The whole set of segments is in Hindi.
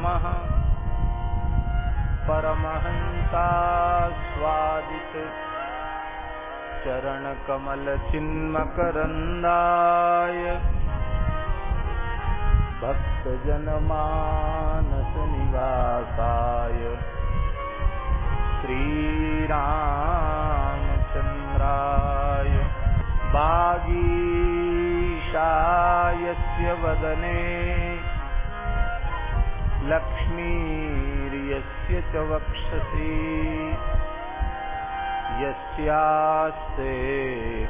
नमः परमहंसास्वादित चरणकमलचिन्मकरन्दाय। भक्तजनमानसनिवासाय। श्रीरामचन्द्राय। बागीशायस्य वदने। लक्ष्मीर्यस्य च वक्षसि। यस्यास्ते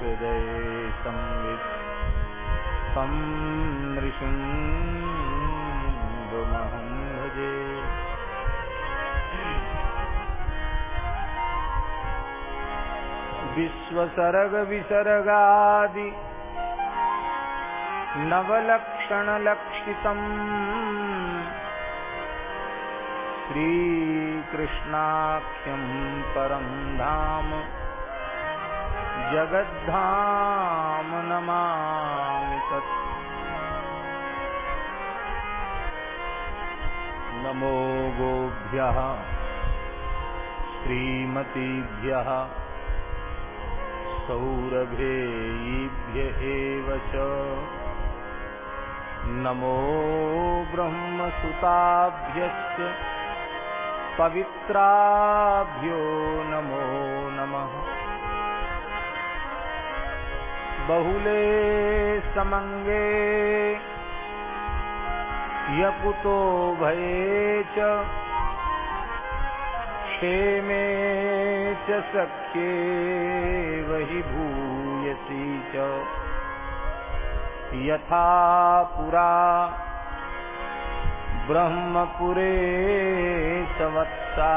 हृदये संवित् तं नृसिंहमहं भजे। विश्वसर्गविसर्गादि नवलक्षणलक्षितम् श्रीकृष्णाख्यं परं धाम। जगद्धाम नमामि नमो गोभ्यः श्रीमतीभ्यः च। नमो ब्रह्मसुताभ्यश्च। पवित्राभ्यो नमो नमः। बहुले समङ्गे यकुतो भये च क्षेमे च सख्ये वहि भूयसी च। यथा पुरा ब्रह्मपुरे सवत्सा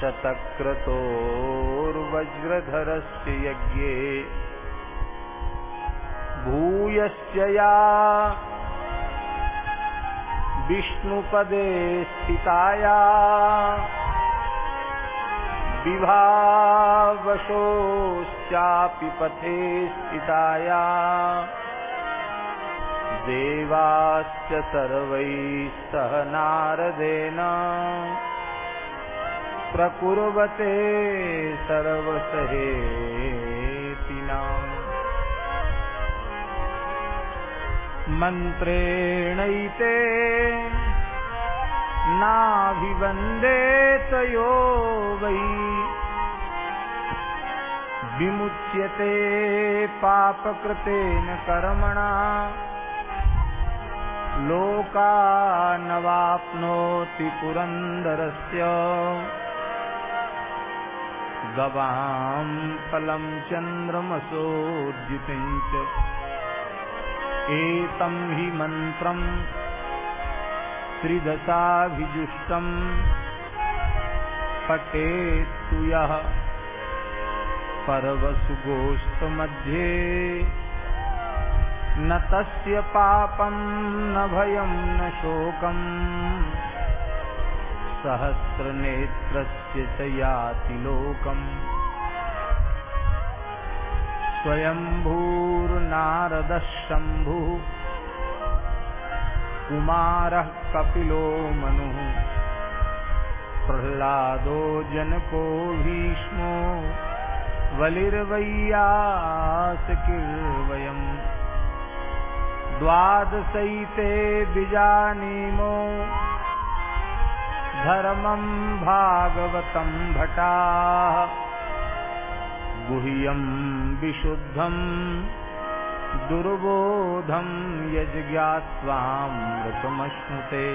शतक्रतोर्वज्रधरस्य यज्ञे। भूयस्य या विष्णुपदे स्थिताया। विभावशोश्चापि पथे स्थिताया। देवाश्च सर्वैः सह नारदेन। प्रकुर्वते सर्वसहेतिनाम् मन्त्रेणैते नाभिवन्देत यो वै। विमुच्यते पापकृतेन कर्मणा। लोकानवाप्नोति पुरन्दरस्य। गवां फलं चन्द्रमसोद्युतिम् च। एतं हि मन्त्रम् त्रिदशाभिजुष्टम्। पठेत्तु यः। पर्वसुगोष्ठमध्ये न तस्य पापम् न भयम् न शोकम् सहस्रनेत्रस्य च याति लोकम्। स्वयम्भूर्नारदः शम्भुः। कुमारः कपिलो मनुः। प्रह्लादो जनको भीष्मो। बलिर्वैयासकिर्वयम् द्वादशैते बिजानीमो धर्मम् भागवतम् भटाः। गुह्यम् विशुद्धम् दुर्बोधम् यज्ञात्वामृतमश्नुते।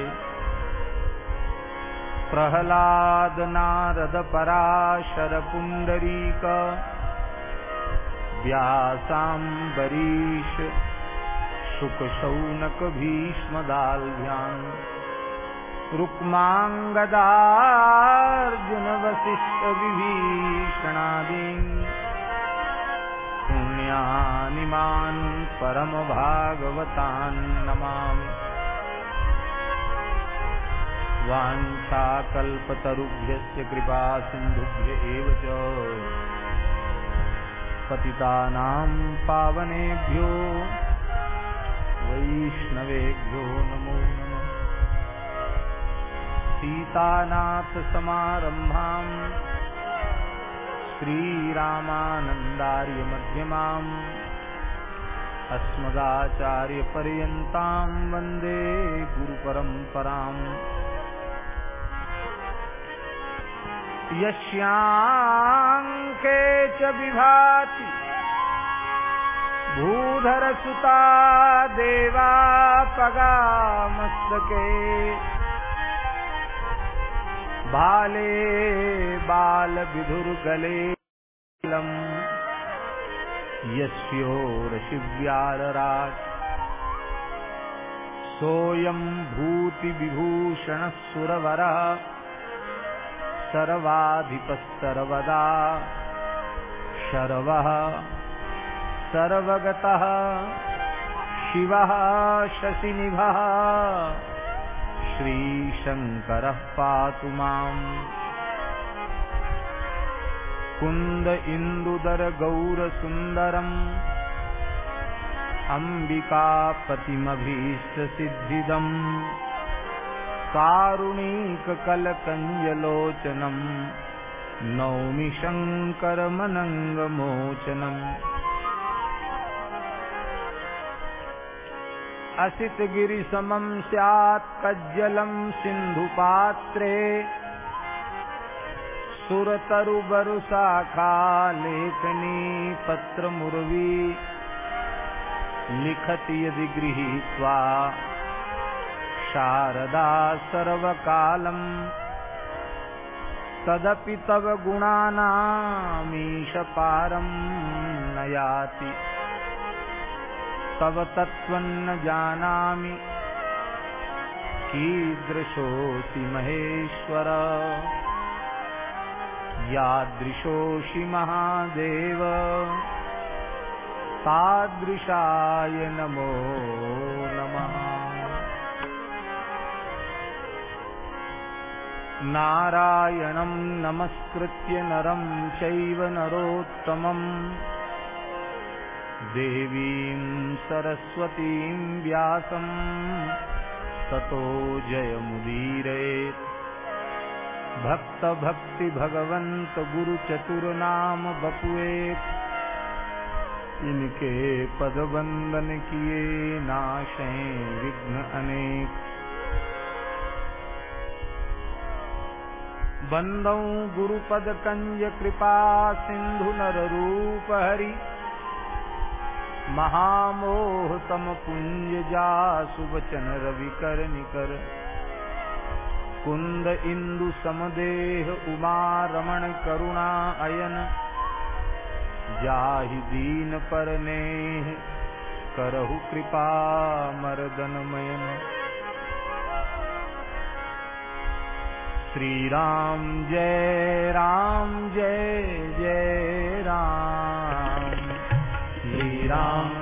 प्रह्लाद नारद व्यासाम्बरीश शुकशौनक भीष्मदाल्भ्याम् रुक्माङ्गदार्जुन वसिष्ठ विभीषणादीन् पुण्यानिमान् परमभागवतान् नमामि। वाञ्छाकल्पतरुभ्यश्च कृपा सिन्धुभ्य एव च। पतितानां पावनेभ्यो वैष्णवेभ्यो नमो नमः। सीतानाथसमारम्भाम् श्रीरामानन्दार्यमध्यमाम् अस्मदाचार्यपर्यन्ताम् वंदे गुरुपरम्पराम्। यस्याङ्के च विभाति भूधरसुता देवापगामस्तके बाले बालविधुर्गलेलम् यस्योरशिव्यारराट् सोऽयं भूतिविभूषणः सुरवरः सर्वाधिपः सर्वदा शर्वः। सर्वगतः। शिवः शशिनिभः। श्रीशङ्करः पातु माम्। कुन्द इन्दुदरगौरसुन्दरम् अम्बिकापतिमभीष्टसिद्धिदम् कारुणीककलकञ्जलोचनम् नौमि शङ्करमनङ्गमोचनम् असितगिरिसमम् स्यात् कज्जलम् सिन्धुपात्रे। सुरतरुबरुशाखा लेखनी पत्रमुर्वी। लिखति यदि गृहीत्वा शारदा सर्वकालम् तदपि तव गुणानामीशपारम् न याति तव तत्त्वन्न जानामि। कीदृशोऽसि महेश्वर? यादृशोऽसि महादेव? तादृशाय नमो नमः। नारायणम् नमस्कृत्य नरम् चैव नरोत्तमम्। देवीम् सरस्वतीम् व्यासम् ततो जयमुदीरयेत् भक्तभक्तिभगवन्त गुरुचतुर्नाम बपुएत् इनके पद वंदन किए नाशे विघ्न अनेक। बंदौ गुरुपद कंज कृपा सिंधु नर रूप हरि। महामोह तम कुंज जा सुबचन रवि कर निकर। कुंद इंदु समदेह उमा रमण करुणा अयन। जाहि दीन पर नेह, करहु कृपा मरदन मयन। श्री राम जय राम जय जय राम। राम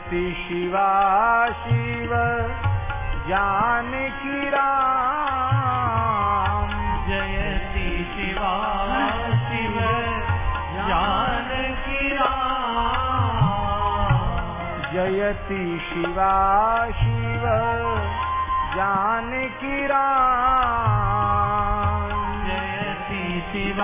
जयति शिवा शिव जानकी राम। जयति शिवा शिव जानकी राम। जयति शिवा शिव जानकी राम। जयति शिव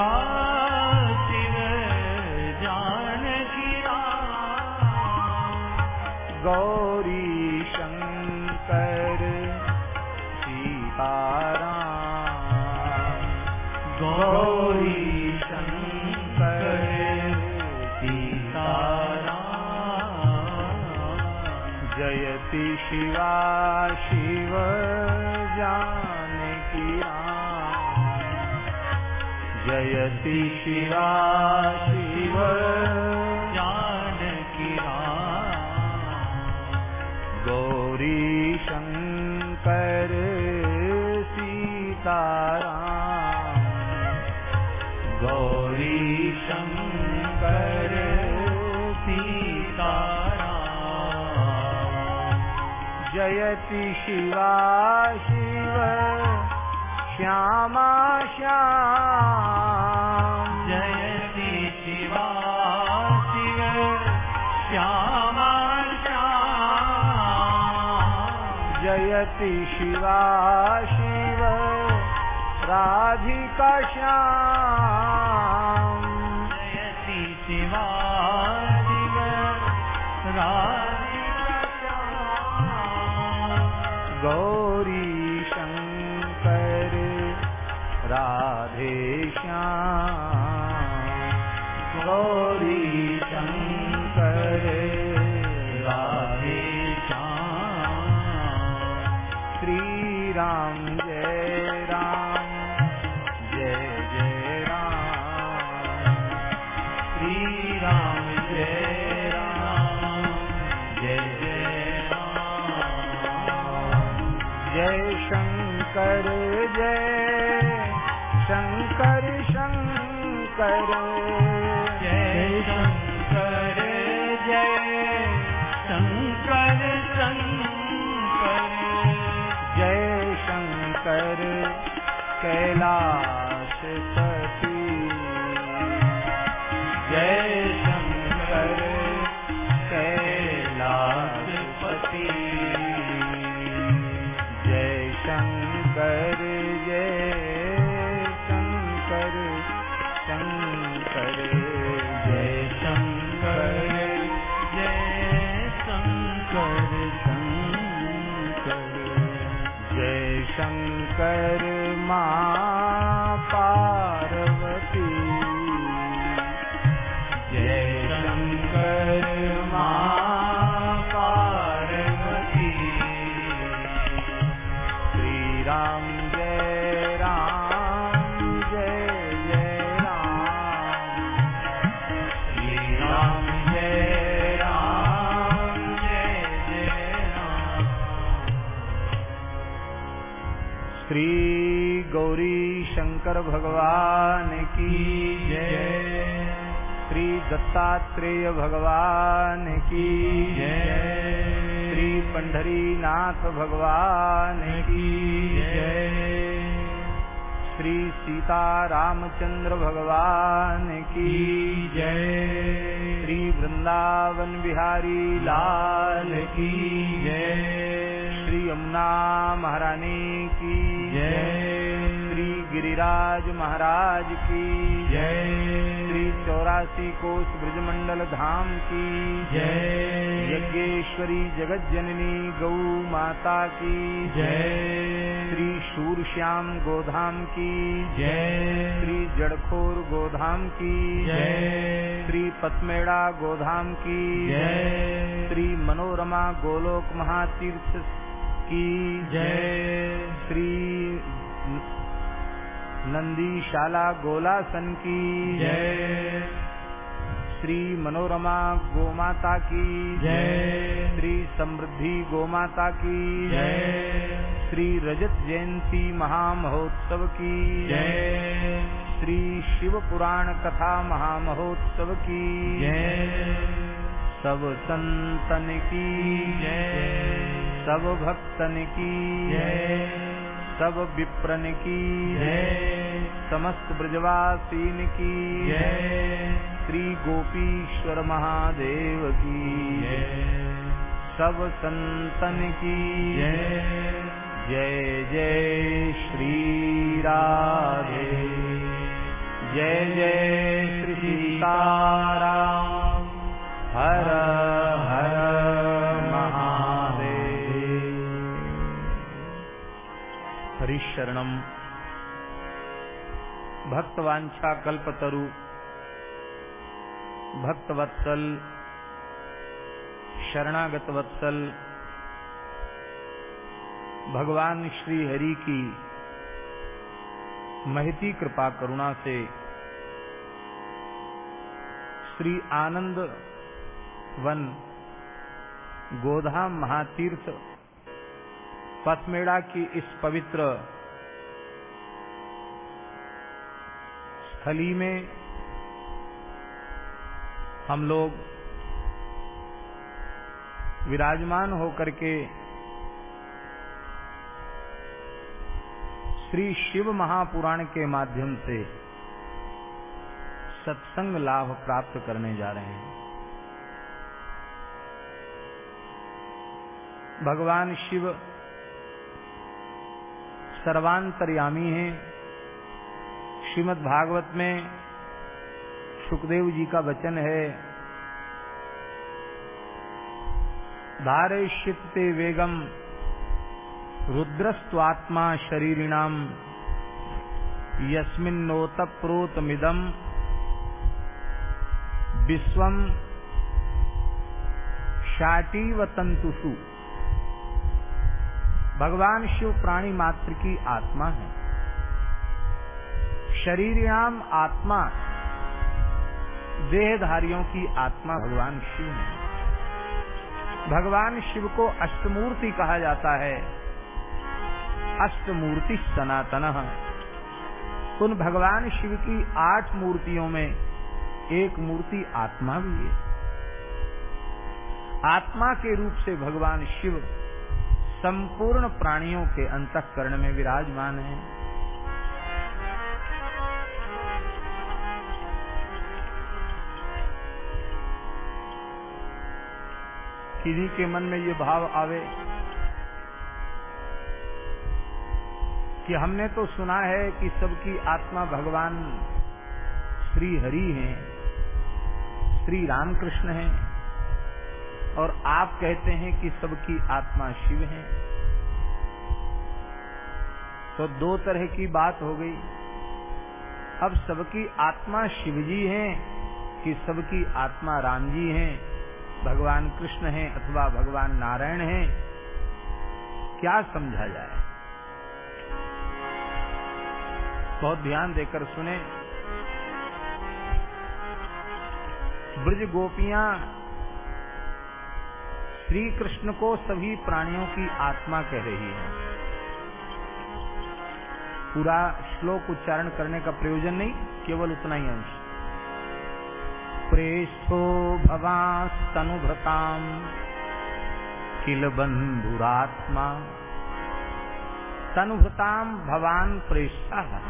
गौरी शंकर सीताराम। गौरी शंकर सीताराम। जयति शिवा शिव जानकी राम। जयति शिवा शिव शंकर सीताराम। गौरी शंकर सीताराम। जयति शिवा शिव श्यामा श्याम। शिवा शिव राधिका श्याम। कैलाश पति जय शंकर कैलाश पति जय शंकर जय शंकर शंकर जय शंकर जय शंकर शंकर जय शंकर गौरी शंकर भगवान की जय। श्री दत्तात्रेय भगवान की जय। श्री पंढरीनाथ भगवान की जय। श्री सीता रामचंद्र भगवान की जय। श्री वृंदावन बिहारी लाल की जय। श्री यमुना श्री गिरिराज महाराज की। जय। श्री चौरासी कोष ब्रजमंडल धाम की। जय। यज्ञेश्वरी जगत जननी गौ माता की। जय। श्री शूर श्याम गोधाम की। जय। श्री जड़खोर गोधाम की। जय। श्री पत्मेड़ा गोधाम की। जय। श्री मनोरमा गोलोक महातीर्थ की। जय। श्री नंदीशाला गोलासन की। जय। श्री मनोरमा गोमाता की। जय। श्री समृद्धि गोमाता की। जय। श्री रजत जयंती महामहोत्सव की। जय। श्री शिव पुराण कथा महामहोत्सव की। जय। सब संतन की। जय। सब भक्तन की। जय। सब विप्रन की समस्त ब्रजवासीन की श्री गोपीश्वर महादेव की सब संतन की जय जय श्री राधे। जय जय श्री सीताराम। हर हरिशरणम भक्तवांछा कल्पतरु। भक्तवत्सल। शरणागत वत्सल भगवान श्री हरि की महती कृपा करुणा से श्री आनंद वन गोधाम महातीर्थ पथमेड़ा की इस पवित्र स्थली में हम लोग विराजमान होकर के श्री शिव महापुराण के माध्यम से सत्संग लाभ प्राप्त करने जा रहे हैं। भगवान शिव सर्वांतर्यामी हैं। श्रीमद् भागवत में सुखदेव जी का वचन है, धारयिष्यते वेगम रुद्रस्त्वात्मा शरीरिणाम यस्मिन्नोतप्रोतमिदम विश्वम शाटीव तंतुषु भगवान शिव प्राणी मात्र की आत्मा है। शरीरिणाम आत्मा। देहधारियों की आत्मा भगवान शिव है। भगवान शिव को अष्टमूर्ति कहा जाता है। अष्टमूर्ति सनातन। उन भगवान शिव की आठ मूर्तियों में एक मूर्ति आत्मा भी है। आत्मा के रूप से भगवान शिव संपूर्ण प्राणियों के अंतकरण में विराजमान है। किन्हीं के मन में ये भाव आवे कि हमने तो सुना है कि सबकी आत्मा भगवान श्री हरि हैं, श्री रामकृष्ण हैं, और आप कहते हैं कि सबकी आत्मा शिव है। तो दो तरह की बात हो गई। अब सबकी आत्मा शिवजी हैं कि सबकी आत्मा राम जी हैं। भगवान कृष्ण हैं अथवा भगवान नारायण हैं, क्या समझा जाए? बहुत ध्यान देकर सुने। ब्रज गोपियाँ श्री कृष्ण को सभी प्राणियों की आत्मा कह रही है। पूरा श्लोक उच्चारण करने का प्रयोजन नहीं, केवल उतना ही अंश। प्रेष्ठो भवास्तनुभृताम किल बंधुरात्मा तनुभृताम भवान प्रेष्ठा।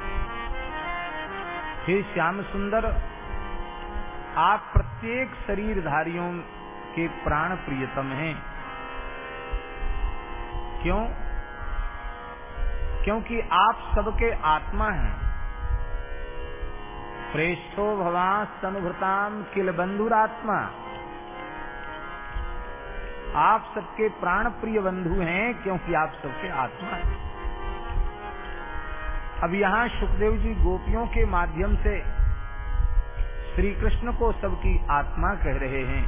हे श्याम सुंदर आप प्रत्येक शरीरधारियों के प्राण प्रियतम हैं। क्यों? क्योंकि आप सबके आत्मा हैं। प्रेष्ठो भवान तनुभृताम किल बंधुरात्मा आप सबके प्राण प्रिय बंधु हैं, क्योंकि आप सबके आत्मा हैं। अब यहाँ सुखदेव जी गोपियों के माध्यम से श्री कृष्ण को सबकी आत्मा कह रहे हैं।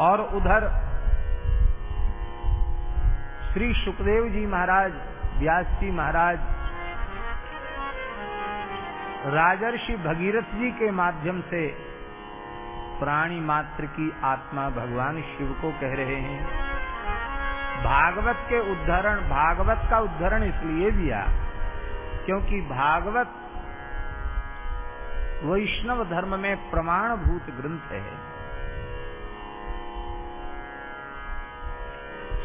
और उधर श्री सुखदेव जी महाराज, व्यास जी महाराज राजर्षि भगीरथ जी के माध्यम से प्राणी मात्र की आत्मा भगवान शिव को कह रहे हैं। भागवत के उद्धरण, भागवत का उद्धरण इसलिए दिया क्योंकि भागवत वैष्णव धर्म में प्रमाणभूत ग्रंथ है।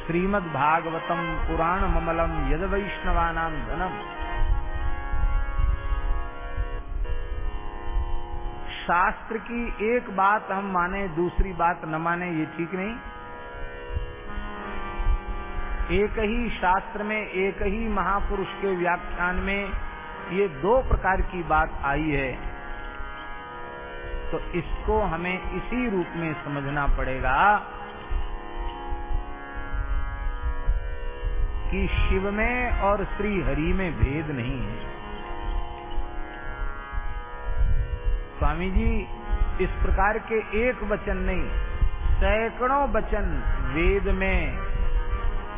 श्रीमद भागवतम पुराण ममलम यद वैष्णवानाम धनम। शास्त्र की एक बात हम माने, दूसरी बात न माने, ये ठीक नहीं। एक ही शास्त्र में, एक ही महापुरुष के व्याख्यान में ये दो प्रकार की बात आई है। तो इसको हमें इसी रूप में समझना पड़ेगा कि शिव में और श्री हरि में भेद नहीं है। स्वामी जी, इस प्रकार के एक वचन नहीं, सैकड़ों वचन वेद में,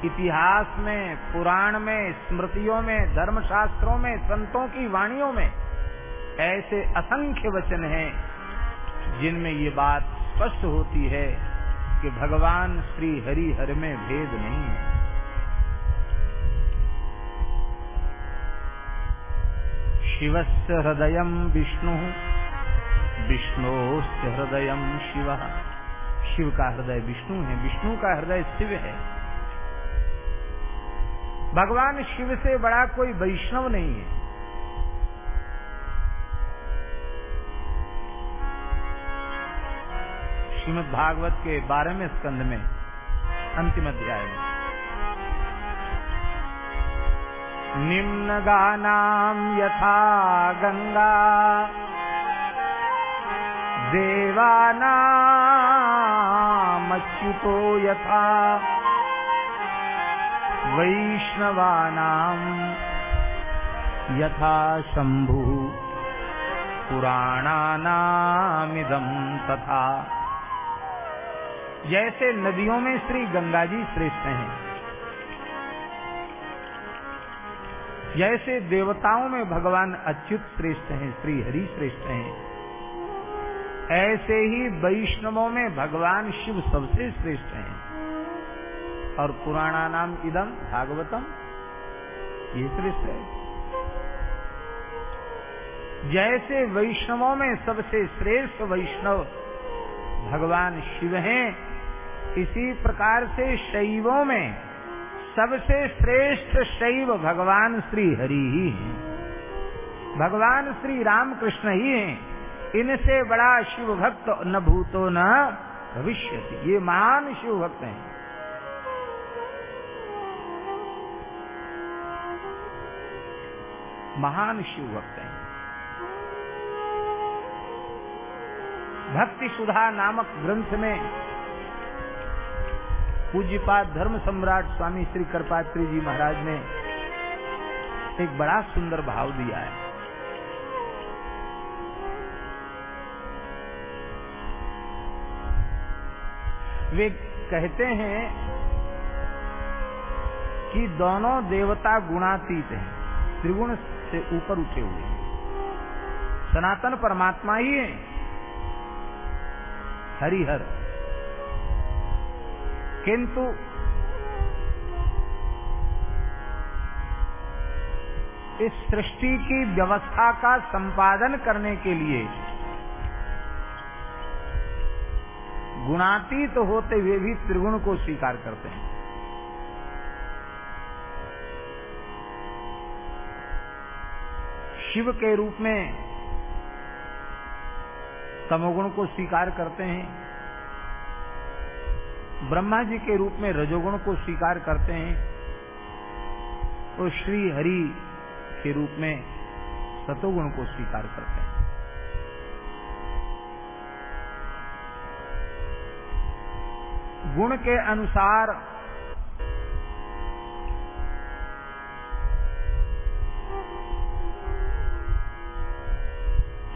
इतिहास में, पुराण में, स्मृतियों में, धर्मशास्त्रों में, संतों की वाणियों में, ऐसे असंख्य वचन हैं, जिनमें ये बात स्पष्ट होती है कि भगवान श्री हरि हर में भेद नहीं है। शिवस्य हृदय विष्णु विष्णोस्य हृदय शिव। शिव का हृदय विष्णु है, विष्णु का हृदय शिव है। भगवान शिव से बड़ा कोई वैष्णव नहीं है। श्रीमद भागवत के बारहवें स्कंद में, अंतिम अध्याय में। निम्न गानाम यथा गंगा देवानामच्युतो यथा। वैष्णवानाम् यथा शम्भुः। पुराणानामिदं तथा। जैसे नदियों में श्री गंगा जी श्रेष्ठ हैं, जैसे देवताओं में भगवान अच्युत श्रेष्ठ हैं, श्री हरि श्रेष्ठ हैं ऐसे ही वैष्णवों में भगवान शिव सबसे श्रेष्ठ हैं। और पुराणा नाम इदम भागवतम, ये श्रेष्ठ है। जैसे वैष्णवों में सबसे श्रेष्ठ वैष्णव भगवान शिव हैं, इसी प्रकार से शैवों में सबसे श्रेष्ठ शैव भगवान श्री हरि ही हैं। भगवान श्री रामकृष्ण ही हैं। इनसे बड़ा शिव भक्त न भूतो न भविष्य ये महान शिव भक्त हैं। महान शिव भक्त हैं। भक्ति सुधा नामक ग्रंथ में पूज्यपाद धर्म सम्राट स्वामी श्री कृपात्री जी महाराज ने एक बड़ा सुंदर भाव दिया है। वे कहते हैं कि दोनों देवता गुणातीत हैं, त्रिगुण से ऊपर उठे हुए सनातन परमात्मा ही है। हरिहर। किंतु इस सृष्टि की व्यवस्था का संपादन करने के लिए गुणातीत तो होते हुए भी त्रिगुण को स्वीकार करते हैं। शिव के रूप में तमोगुण को स्वीकार करते हैं। ब्रह्मा जी के रूप में रजोगुण को स्वीकार करते हैं। तो श्री हरि के रूप में सतोगुण को स्वीकार करते हैं। गुण के अनुसार।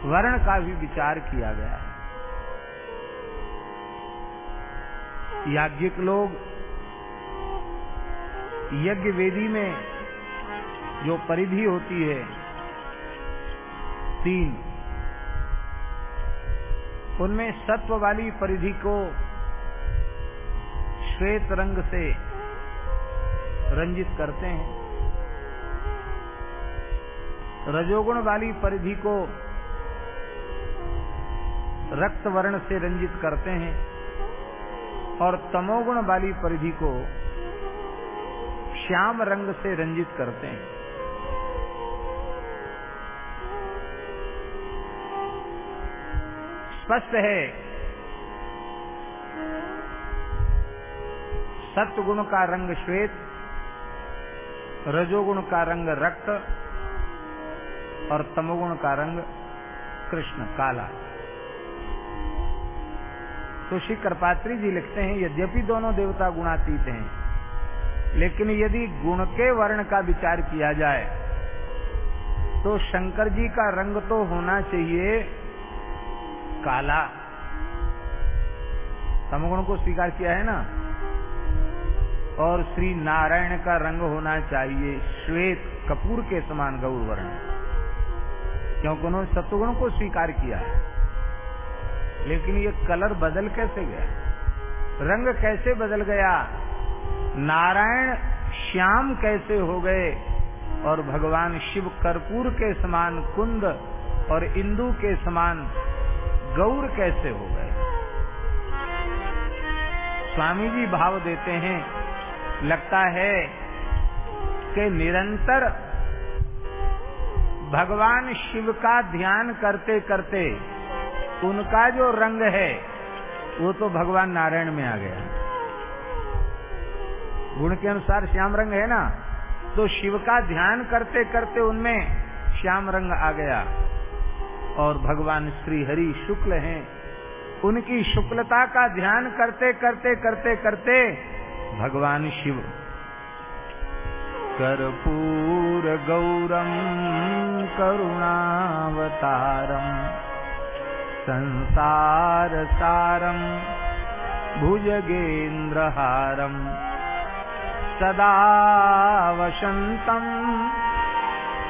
वर्ण का भी विचार किया गया है। याज्ञिक लोग यज्ञ वेदी में जो परिधि होती है, तीन, उनमें सत्व वाली परिधि को श्वेत रंग से रंजित करते हैं। रजोगुण वाली परिधि को रक्त वर्ण से रंजित करते हैं और तमोगुण वाली परिधि को श्याम रंग से रंजित करते हैं। स्पष्ट है। सत्गुण का रंग श्वेत, रजोगुण का रंग रक्त और तमोगुण का रंग कृष्ण, काला। तो श्री कर्पात्री जी लिखते हैं, यद्यपि दोनों देवता गुणातीत हैं, लेकिन यदि गुण के वर्ण का विचार किया जाए तो शंकर जी का रंग तो होना चाहिए काला। तमगुण को स्वीकार किया है ना? और श्री नारायण का रंग होना चाहिए, श्वेत कपूर के समान गौर वर्ण क्योंकि उन्होंने सत्वगुण को स्वीकार किया है। लेकिन ये कलर बदल कैसे गया? रंग कैसे बदल गया? नारायण श्याम कैसे हो गए? और भगवान शिव कर्पूर के समान कुंद और इंदु के समान गौर कैसे हो गए? स्वामी जी भाव देते हैं लगता है कि निरंतर भगवान शिव का ध्यान करते करते उनका जो रंग है, वो तो भगवान नारायण में आ गया। गुण के अनुसार श्याम रंग है ना? तो शिव का ध्यान करते करते उनमें श्याम रंग आ गया और भगवान श्री हरि शुक्ल हैं। उनकी शुक्लता का ध्यान करते करते करते करते भगवान शिव। कर्पूर गौरम करुणावतारम संसार सारम भुजगेन्द्रहारम सदा वसंतम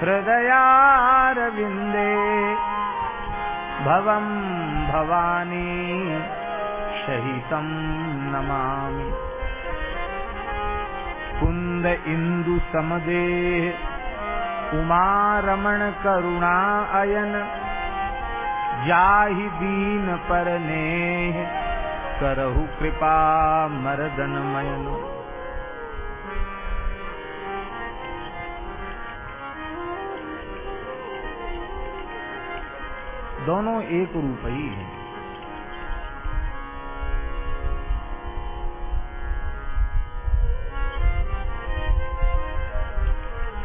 हृदयारविन्दे भवं भवानी सहितं नमामि। कुन्द इन्दु समदे उमारमण करुणा अयन जाहि दीन पर नेह करहु कृपा मरदन मयन दोनों एक रूप ही है।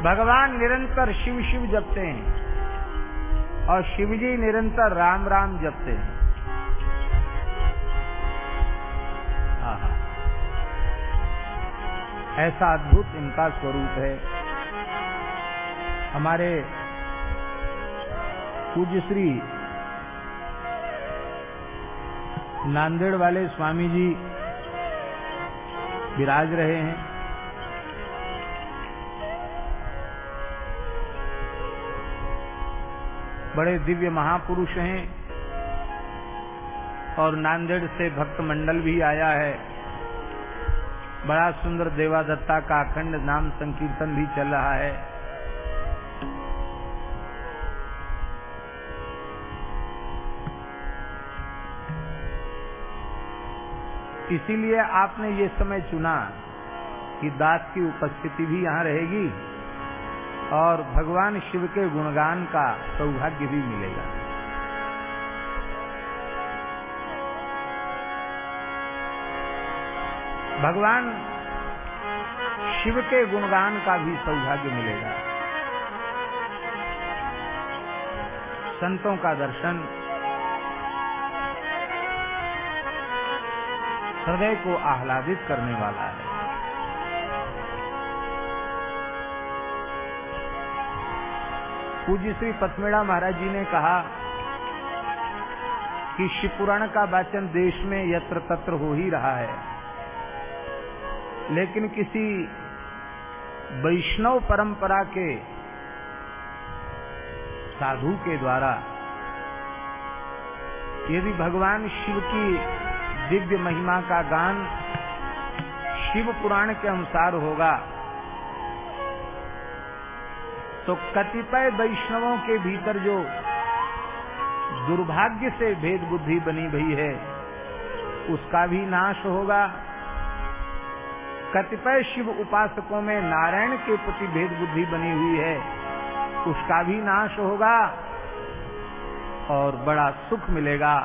भगवान निरंतर शिव शिव जपते हैं और शिवजी निरंतर राम राम जपते हैं। ऐसा अद्भुत इनका स्वरूप है। हमारे पूज्य श्री नांदेड़ वाले स्वामी जी विराज रहे हैं। बड़े दिव्य महापुरुष हैं। और नांदेड़ से भक्त मंडल भी आया है। बड़ा सुंदर देवादत्ता का अखंड नाम संकीर्तन भी चल रहा है। इसीलिए आपने ये समय चुना कि दास की उपस्थिति भी यहाँ रहेगी। और भगवान शिव के गुणगान का सौभाग्य भी मिलेगा। भगवान शिव के गुणगान का भी सौभाग्य मिलेगा। संतों का दर्शन, हृदय को आह्लादित करने वाला है। पूज्य श्री पथमेड़ा महाराज जी ने कहा कि शिवपुराण का वाचन देश में यत्र तत्र हो ही रहा है। लेकिन किसी वैष्णव परंपरा के साधु के द्वारा यदि भगवान शिव की दिव्य महिमा का गान शिव पुराण के अनुसार होगा तो कतिपय वैष्णवों के भीतर जो दुर्भाग्य से भेद बुद्धि बनी भई है, उसका भी नाश होगा। कतिपय शिव उपासकों में नारायण के प्रति भेद बुद्धि बनी हुई है, उसका भी नाश होगा और बड़ा सुख मिलेगा।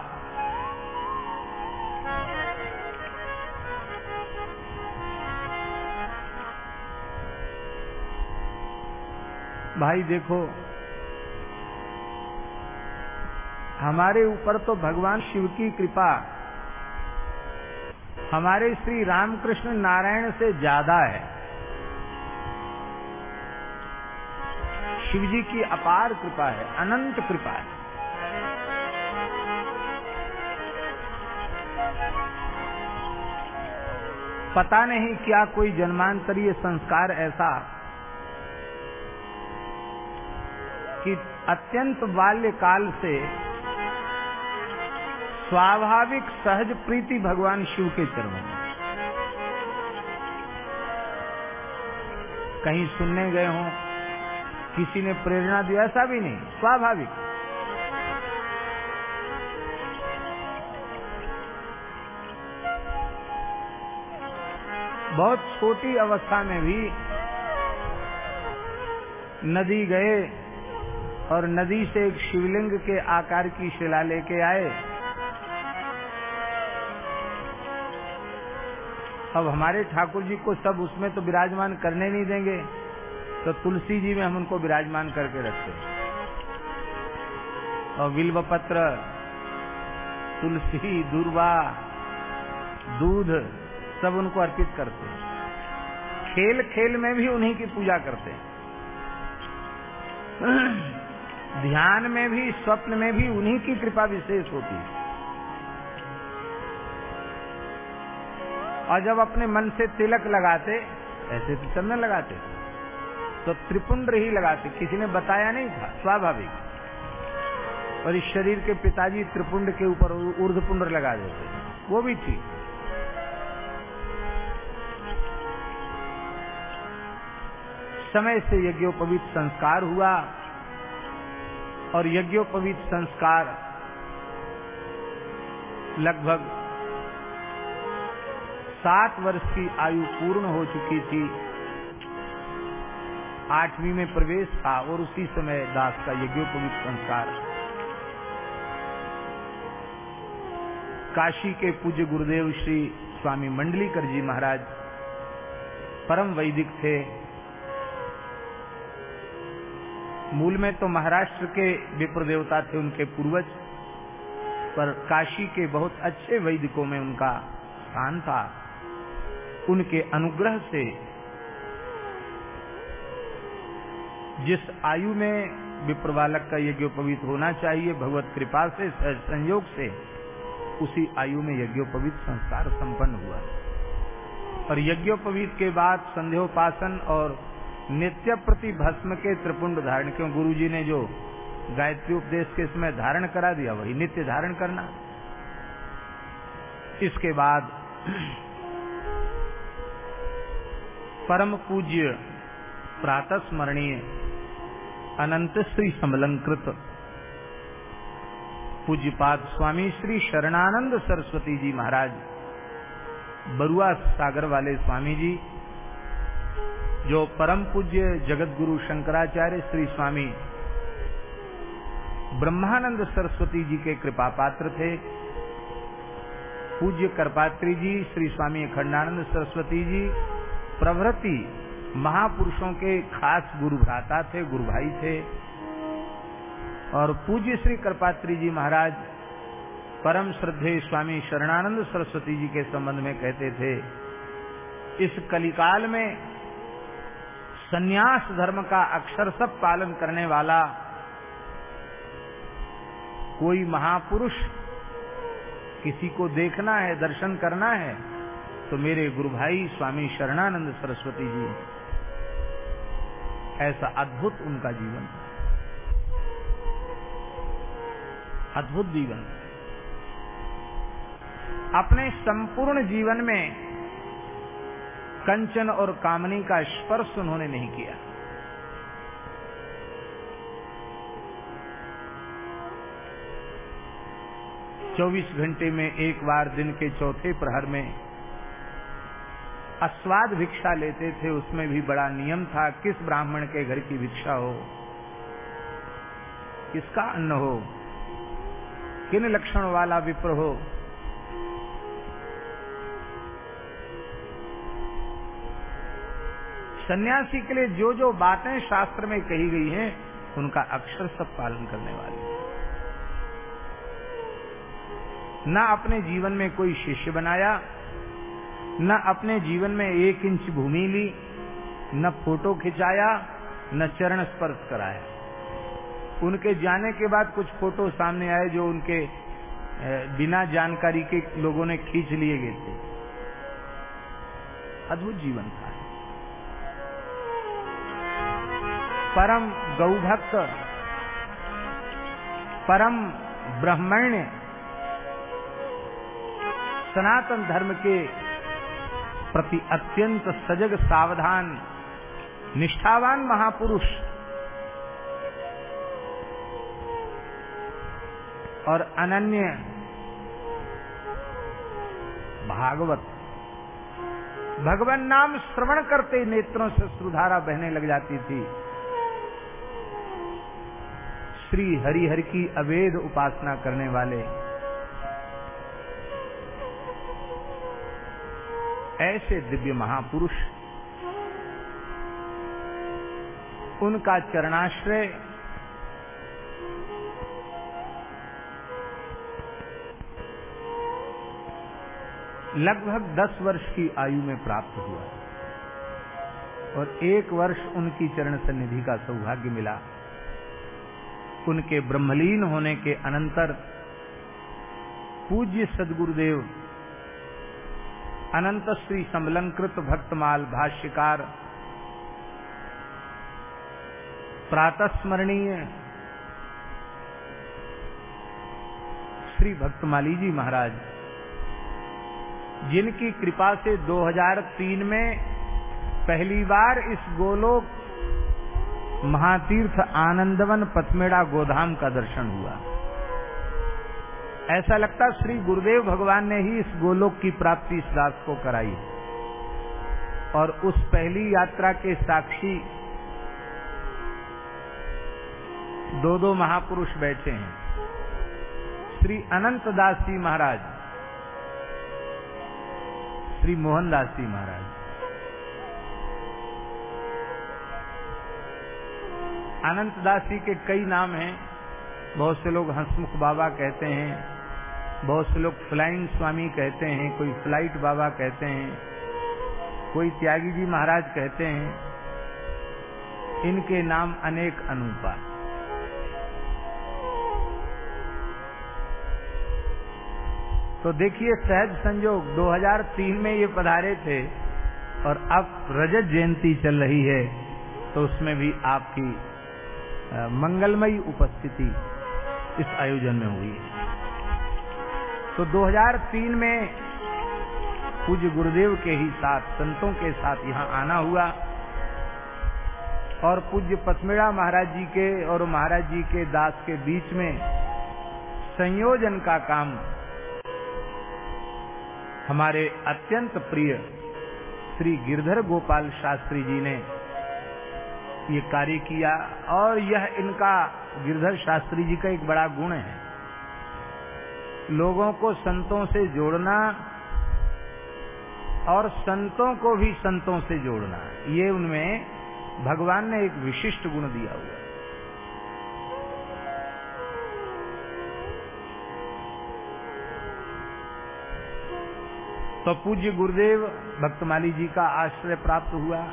भाई देखो, हमारे ऊपर तो भगवान शिव की कृपा, हमारे श्री रामकृष्ण नारायण से ज़्यादा है। शिव जी की अपार कृपा है, अनंत कृपा है। पता नहीं क्या कोई जन्मांतरीय संस्कार ऐसा कि अत्यंत बाल्यकाल से स्वाभाविक सहज प्रीति भगवान शिव के चरणों में कहीं सुनने गए हों, किसी ने प्रेरणा दिया ऐसा भी नहीं, स्वाभाविक। बहुत छोटी अवस्था में भी नदी गए और नदी से एक शिवलिंग के आकार की शिला लेके आए। अब हमारे ठाकुर जी को सब उसमें तो विराजमान करने नहीं देंगे तो तुलसी जी में हम उनको विराजमान करके रखते और बिल्व पत्र तुलसी, दुर्वा, दूध, सब उनको अर्पित करते खेल खेल में भी उन्हीं की पूजा करते ध्यान में भी, स्वप्न में भी उन्हीं की कृपा विशेष होती है। और जब अपने मन से तिलक लगाते, ऐसे तो चंदन लगाते तो त्रिपुंड ही लगाते। किसी ने बताया नहीं था, स्वाभाविक। और इस शरीर के पिताजी त्रिपुंड के ऊपर ऊर्धपुंड लगा देते। वो भी ठीक। समय से यज्ञोपवीत संस्कार हुआ। और यज्ञोपवीत संस्कार लगभग सात वर्ष की आयु पूर्ण हो चुकी थी। आठवीं में प्रवेश था और उसी समय दास का यज्ञोपवीत संस्कार। काशी के पूज्य गुरुदेव श्री स्वामी मंडलीकर जी महाराज परम वैदिक थे। मूल में तो महाराष्ट्र के विप्र देवता थे उनके पूर्वज, पर काशी के बहुत अच्छे वैदिकों में उनका स्थान था। उनके अनुग्रह से जिस आयु में विप्र बालक का यज्ञोपवीत होना चाहिए, भगवत कृपा से संयोग से, उसी आयु में यज्ञोपवीत संस्कार संपन्न हुआ। और यज्ञोपवीत के बाद संध्योपासन और नित्य प्रति भस्म के त्रिपुंड धारण, क्यों गुरु जी ने जो गायत्री उपदेश के समय धारण करा दिया, वही नित्य धारण करना। इसके बाद परम पूज्य प्रातः स्मरणीय अनंत श्री समलंकृत पूज्यपाद स्वामी श्री शरणानंद सरस्वती जी महाराज, बरुआ सागर वाले स्वामी जी जो परम पूज्य जगत गुरु शंकराचार्य श्री स्वामी ब्रह्मानंद सरस्वती जी के कृपा पात्र थे, पूज्य करपात्री जी, श्री स्वामी अखंडानंद सरस्वती जी, प्रभृति महापुरुषों के खास गुरु भ्राता थे गुरु भाई थे, और पूज्य श्री करपात्री जी महाराज परम श्रद्धे स्वामी शरणानंद सरस्वती जी के संबंध में कहते थे, इस कलिकाल में सन्यास धर्म का अक्षर सब पालन करने वाला कोई महापुरुष किसी को देखना है, दर्शन करना है तो मेरे गुरु भाई स्वामी शरणानंद सरस्वती जी ऐसा अद्भुत उनका जीवन अद्भुत जीवन अपने संपूर्ण जीवन में कंचन और कामनी का स्पर्श उन्होंने नहीं किया। चौबीस घंटे में एक बार दिन के चौथे प्रहर में अस्वाद भिक्षा लेते थे, उसमें भी बड़ा नियम था, किस ब्राह्मण के घर की भिक्षा हो, किसका अन्न हो, किन लक्षण वाला विप्र हो सन्यासी के लिए जो जो बातें शास्त्र में कही गई हैं, उनका अक्षर सब पालन करने वाले न अपने जीवन में कोई शिष्य बनाया, न अपने जीवन में एक इंच भूमि ली, न फ़ोटो खिंचाया, न चरण स्पर्श कराया। उनके जाने के बाद कुछ फ़ोटो सामने आए जो उनके बिना जानकारी के लोगों ने खींच लिए गए थे। अद्भुत जीवन था। परम गौभक्त, परम ब्राह्मण्य, सनातन धर्म के प्रति अत्यंत सजग, सावधान, निष्ठावान महापुरुष और अनन्य भागवत। भगवान नाम श्रवण करते नेत्रों से सुधारा बहने लग जाती थी। श्री हरिहर की अवेद उपासना करने वाले। ऐसे दिव्य महापुरुष, उनका चरणाश्रय लगभग दस वर्ष की आयु में प्राप्त हुआ और एक वर्ष उनकी चरण सन्निधि का सौभाग्य मिला। उनके ब्रह्मलीन होने के अनंतर पूज्य सदगुरुदेव, अनंत श्री समलंकृत भक्तमाल भाष्यकार, प्रातस्मरणीय श्री भक्तमाली जी महाराज, जिनकी कृपा से 2003 में पहली बार इस गोलोक महातीर्थ आनंदवन पथमेड़ा गोधाम का दर्शन हुआ। ऐसा लगता श्री गुरुदेव भगवान ने ही इस गोलोक की प्राप्ति इस दास को कराई। और उस पहली यात्रा के साक्षी दो दो महापुरुष बैठे हैं। श्री अनंत दास जी महाराज, श्री मोहनदास जी महाराज। अनंत दास के कई नाम हैं। बहुत से लोग हंसमुख बाबा कहते हैं। बहुत से लोग फ्लाइंग स्वामी कहते हैं, कोई फ़्लाइट बाबा कहते हैं, कोई त्यागी जी महाराज कहते हैं। इनके नाम अनेक अनुपा। तो देखिए, सहज संजोग 2003 में ये पधारे थे और अब रजत जयंती चल रही है तो उसमें भी आपकी मंगलमयी उपस्थिति इस आयोजन में हुई। है तो 2003 में पूज्य गुरुदेव के ही साथ, संतों के साथ यहाँ आना हुआ और पूज्य पथमेड़ा महाराज जी के और महाराज जी के दास के बीच में संयोजन का काम हमारे अत्यंत प्रिय श्री गिरधर गोपाल शास्त्री जी ने ये कार्य किया, और यह इनका गिरधर शास्त्री जी का एक बड़ा गुण है। लोगों को संतों से जोड़ना और संतों को भी संतों से जोड़ना, ये उनमें भगवान ने एक विशिष्ट गुण दिया हुआ है। तो पूज्य गुरुदेव भक्तमाली जी का आश्रय प्राप्त हुआ।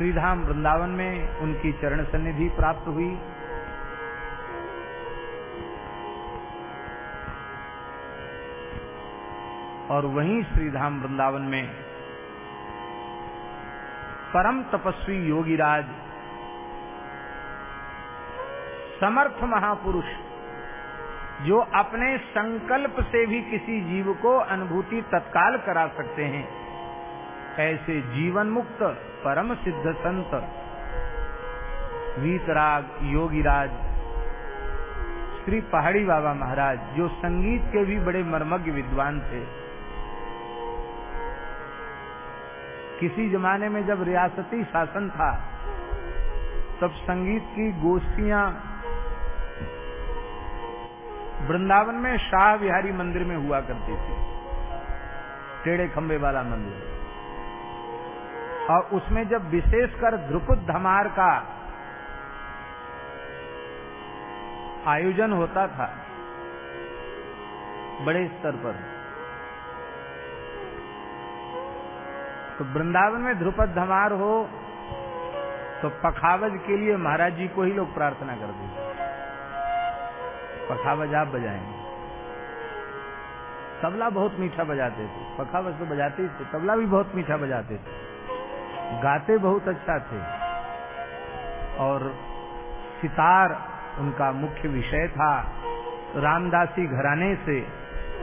श्रीधाम वृंदावन में उनकी चरण सन्निधि प्राप्त हुई। और वहीं श्रीधाम वृंदावन में परम तपस्वी योगीराज, समर्थ महापुरुष, जो अपने संकल्प से भी किसी जीव को अनुभूति तत्काल करा सकते हैं, ऐसे जीवन मुक्त परम सिद्ध संत वीतराग योगीराज, श्री पहाड़ी बाबा महाराज, जो संगीत के भी बड़े मर्मज्ञ विद्वान थे। किसी जमाने में जब रियासती शासन था, तब संगीत की गोष्ठियाँ वृंदावन में शाह बिहारी मंदिर में हुआ करती थी। टेढ़े खंबे वाला मंदिर। और उसमें जब विशेषकर ध्रुपद धमार का आयोजन होता था, बड़े स्तर पर तो वृंदावन में ध्रुपद धमार हो तो पखावज के लिए महाराज जी को ही लोग प्रार्थना कर थे। पखावज आप बजाएँगे। तबला बहुत मीठा बजाते थे। पखावज तो बजाते ही थे। तबला भी बहुत मीठा बजाते थे। गाते बहुत अच्छा थे। और सितार उनका मुख्य विषय था। रामदासी घराने से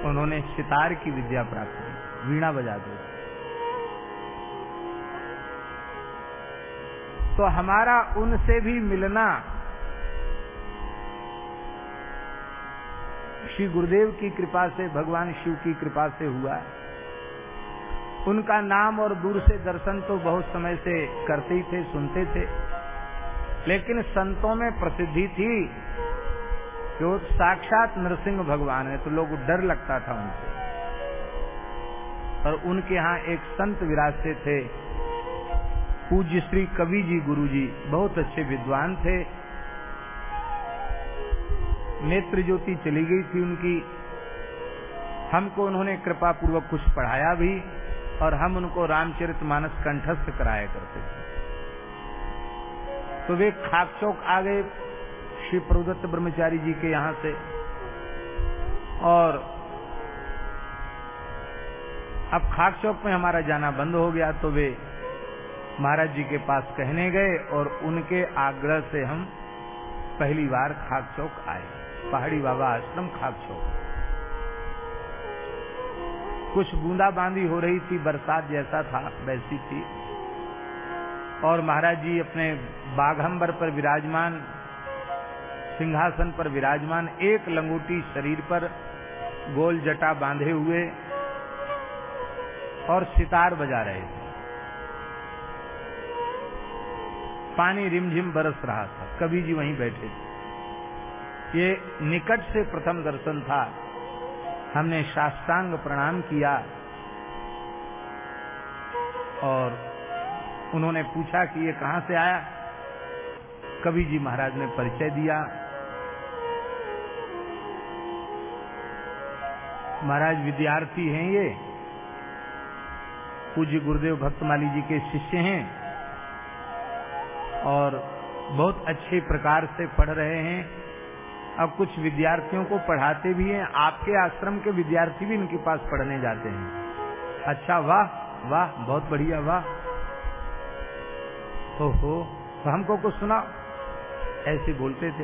उन्होंने सितार की विद्या प्राप्त की। वीणा बजाते थे तो हमारा उनसे भी मिलना श्री गुरुदेव की कृपा से, भगवान शिव की कृपा से हुआ। उनका नाम और दूर से दर्शन तो बहुत समय से करते ही थे, सुनते थे। लेकिन संतों में प्रसिद्धि थी जो साक्षात नरसिंह भगवान है तो लोग डर लगता था उनसे। और उनके यहाँ एक संत विराजते थे। पूज्य श्री कवि जी गुरु जी बहुत अच्छे विद्वान थे। नेत्र ज्योति चली गई थी उनकी। हमको उन्होंने कृपा पूर्वक कुछ पढ़ाया भी। और हम उनको रामचरित मानस कंठस्थ कराया करते थे। तो वे खाक चौक आ गए श्री प्रदत्त ब्रह्मचारी जी के यहाँ से। और अब खाक चौक में हमारा जाना बंद हो गया तो वे महाराज जी के पास कहने गए और उनके आग्रह से हम पहली बार खाक चौक आए। पहाड़ी बाबा आश्रम खाक चौक कुछ बूंदाबांदी हो रही थी, बरसात जैसा था, वैसी थी। और महाराज जी अपने बाघंबर पर विराजमान, सिंहासन पर विराजमान, एक लंगोटी शरीर पर गोल जटा बांधे हुए और सितार बजा रहे थे। पानी रिमझिम बरस रहा था कवि जी वहीं बैठे थे। ये निकट से प्रथम दर्शन था। हमने साष्टांग प्रणाम किया और उन्होंने पूछा कि ये कहाँ से आया? कवि जी महाराज ने परिचय दिया। महाराज विद्यार्थी हैं ये। पूज्य गुरुदेव भक्तमाली जी के शिष्य हैं और बहुत अच्छे प्रकार से पढ़ रहे हैं। अब कुछ विद्यार्थियों को पढ़ाते भी हैं, आपके आश्रम के विद्यार्थी भी इनके पास पढ़ने जाते हैं। अच्छा वाह वाह, बहुत बढ़िया, वाह। ओहो तो हमको कुछ सुना ऐसे बोलते थे।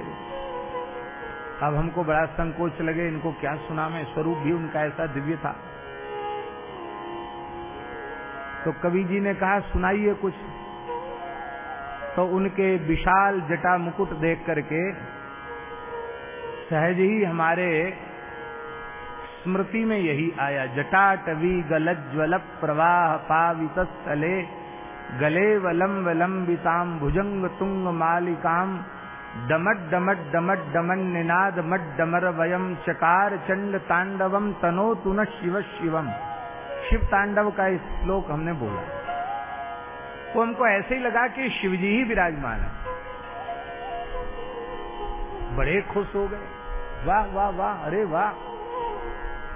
अब हमको बड़ा संकोच लगे, इनको क्या सुना मैं? स्वरूप भी उनका ऐसा दिव्य था। तो कवि जी ने कहा, सुनाइए कुछ। तो उनके विशाल जटा मुकुट देख करके सहज ही हमारे स्मृति में यही आया। जटा टवी गलज्वल प्रवाह पावित स्थले गले वलम वलम्बिताम भुजंग तुंग मालिकाम डमट डमट डमट डमन निनाद मट डमर वयम चकार चंड तांडवम तनो तुन शिव शिवम शिव तांडव का श्लोक हमने बोला। वो हमको ऐसे ही लगा कि शिव जी ही विराजमान है। बड़े खुश हो गए। वाह वाह वाह, अरे वाह।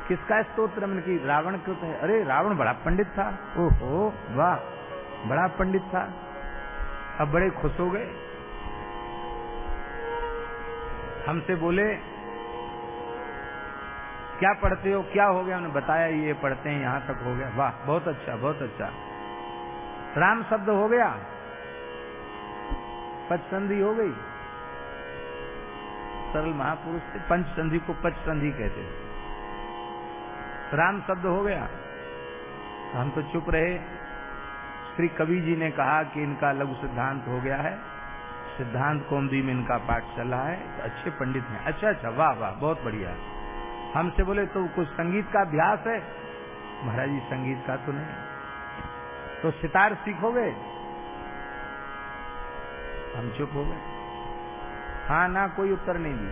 किसका स्तोत्र मन की? रावण कृत है। अरे, रावण बड़ा पंडित था। ओहो, वाह, बड़ा पंडित था। अब बड़े खुश हो गए। हमसे बोले, क्या पढ़ते हो? क्या हो गया? उन्होंने बताया, ये पढ़ते हैं, यहाँ तक हो गया। वाह, बहुत अच्छा बहुत अच्छा। राम शब्द हो गया। पचसंधि हो गई। सरल महापुरुष थे पंच संधि को पच संधि कहते राम शब्द हो गया। हम तो चुप रहे। श्री कवि जी ने कहा कि इनका लघु सिद्धांत हो गया है। सिद्धांत कौमदी में इनका पाठ चल रहा है। तो अच्छे पंडित हैं। अच्छा अच्छा वाह वाह, बहुत बढ़िया। हमसे बोले तो कुछ संगीत का अभ्यास है? महाराज जी, संगीत का तो नहीं। तो सितार सीखोगे? हम चुप हो गए। हाँ ना कोई उत्तर नहीं दिया।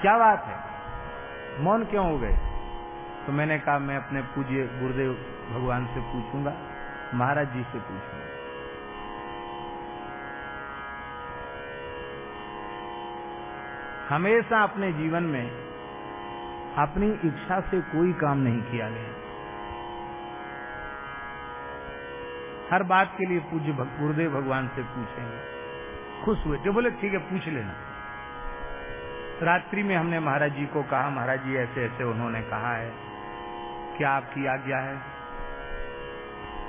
क्या बात है? मौन क्यों हो गए? तो मैंने कहा, मैं अपने पूज्य गुरुदेव भगवान से पूछूँगा, महाराज जी से पूछूँगा। हमेशा अपने जीवन में अपनी इच्छा से कोई काम नहीं किया गया। हर बात के लिए पूज्य गुरुदेव भगवान से पूछेंगे। खुश हुए। जो बोले, ठीक है, पूछ लेना। रात्रि में हमने महाराज जी को कहा, महाराज जी ऐसे ऐसे उन्होंने कहा है। क्या आपकी आज्ञा है?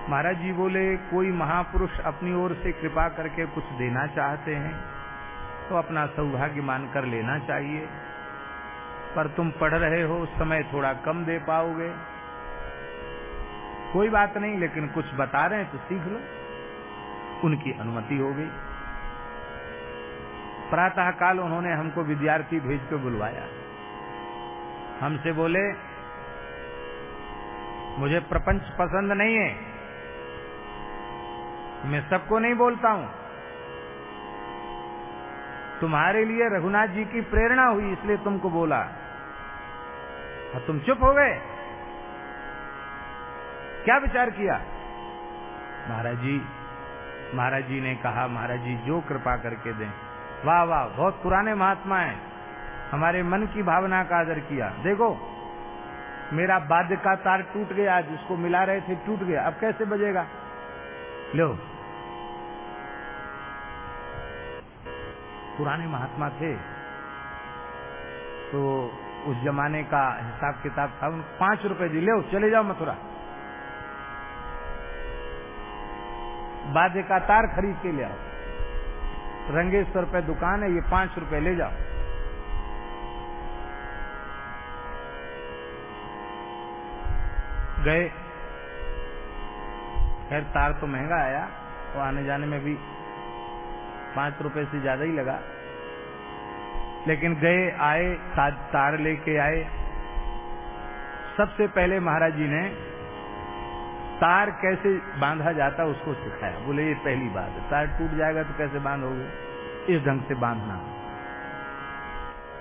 महाराज जी बोले, कोई महापुरुष अपनी ओर से कृपा करके कुछ देना चाहते हैं तो अपना सौभाग्य मानकर लेना चाहिए। पर तुम पढ़ रहे हो, समय थोड़ा कम दे पाओगे। कोई बात नहीं, लेकिन कुछ बता रहे हैं तो सीख लो। उनकी अनुमति हो गई। प्रातः काल उन्होंने हमको विद्यार्थी भेज के बुलवाया। हमसे बोले, मुझे प्रपंच पसंद नहीं है। मैं सबको नहीं बोलता हूँ। तुम्हारे लिए रघुनाथ जी की प्रेरणा हुई, इसलिए तुमको बोला। और तुम चुप हो गए। क्या विचार किया? महाराज जी महाराज जी ने कहा, महाराज, जी जो कृपा करके दें। वाह वाह, बहुत पुराने महात्मा हैं। हमारे मन की भावना का आदर किया। देखो, मेरा बाध्य का तार टूट गया, जिसको मिला रहे थे टूट गया। अब कैसे बजेगा? लो। पुराने महात्मा थे तो उस जमाने का हिसाब किताब था। उन पाँच रुपए दी। ले, चले जाओ मथुरा। बाध्य का तार खरीद के ले आओ। रंगेश्वर पे दुकान है, ये पाँच रुपए ले जाओ। गए। खैर, तार तो महँगा आया तो आने जाने में भी पाँच रुपए से ज़्यादा ही लगा। लेकिन गए, आए तार लेके आए। सबसे पहले महाराज जी ने तार कैसे बांधा जाता उसको सिखाया। बोले, ये पहली बात है। तार टूट जाएगा तो कैसे बांधोगे? इस ढंग से बांधना।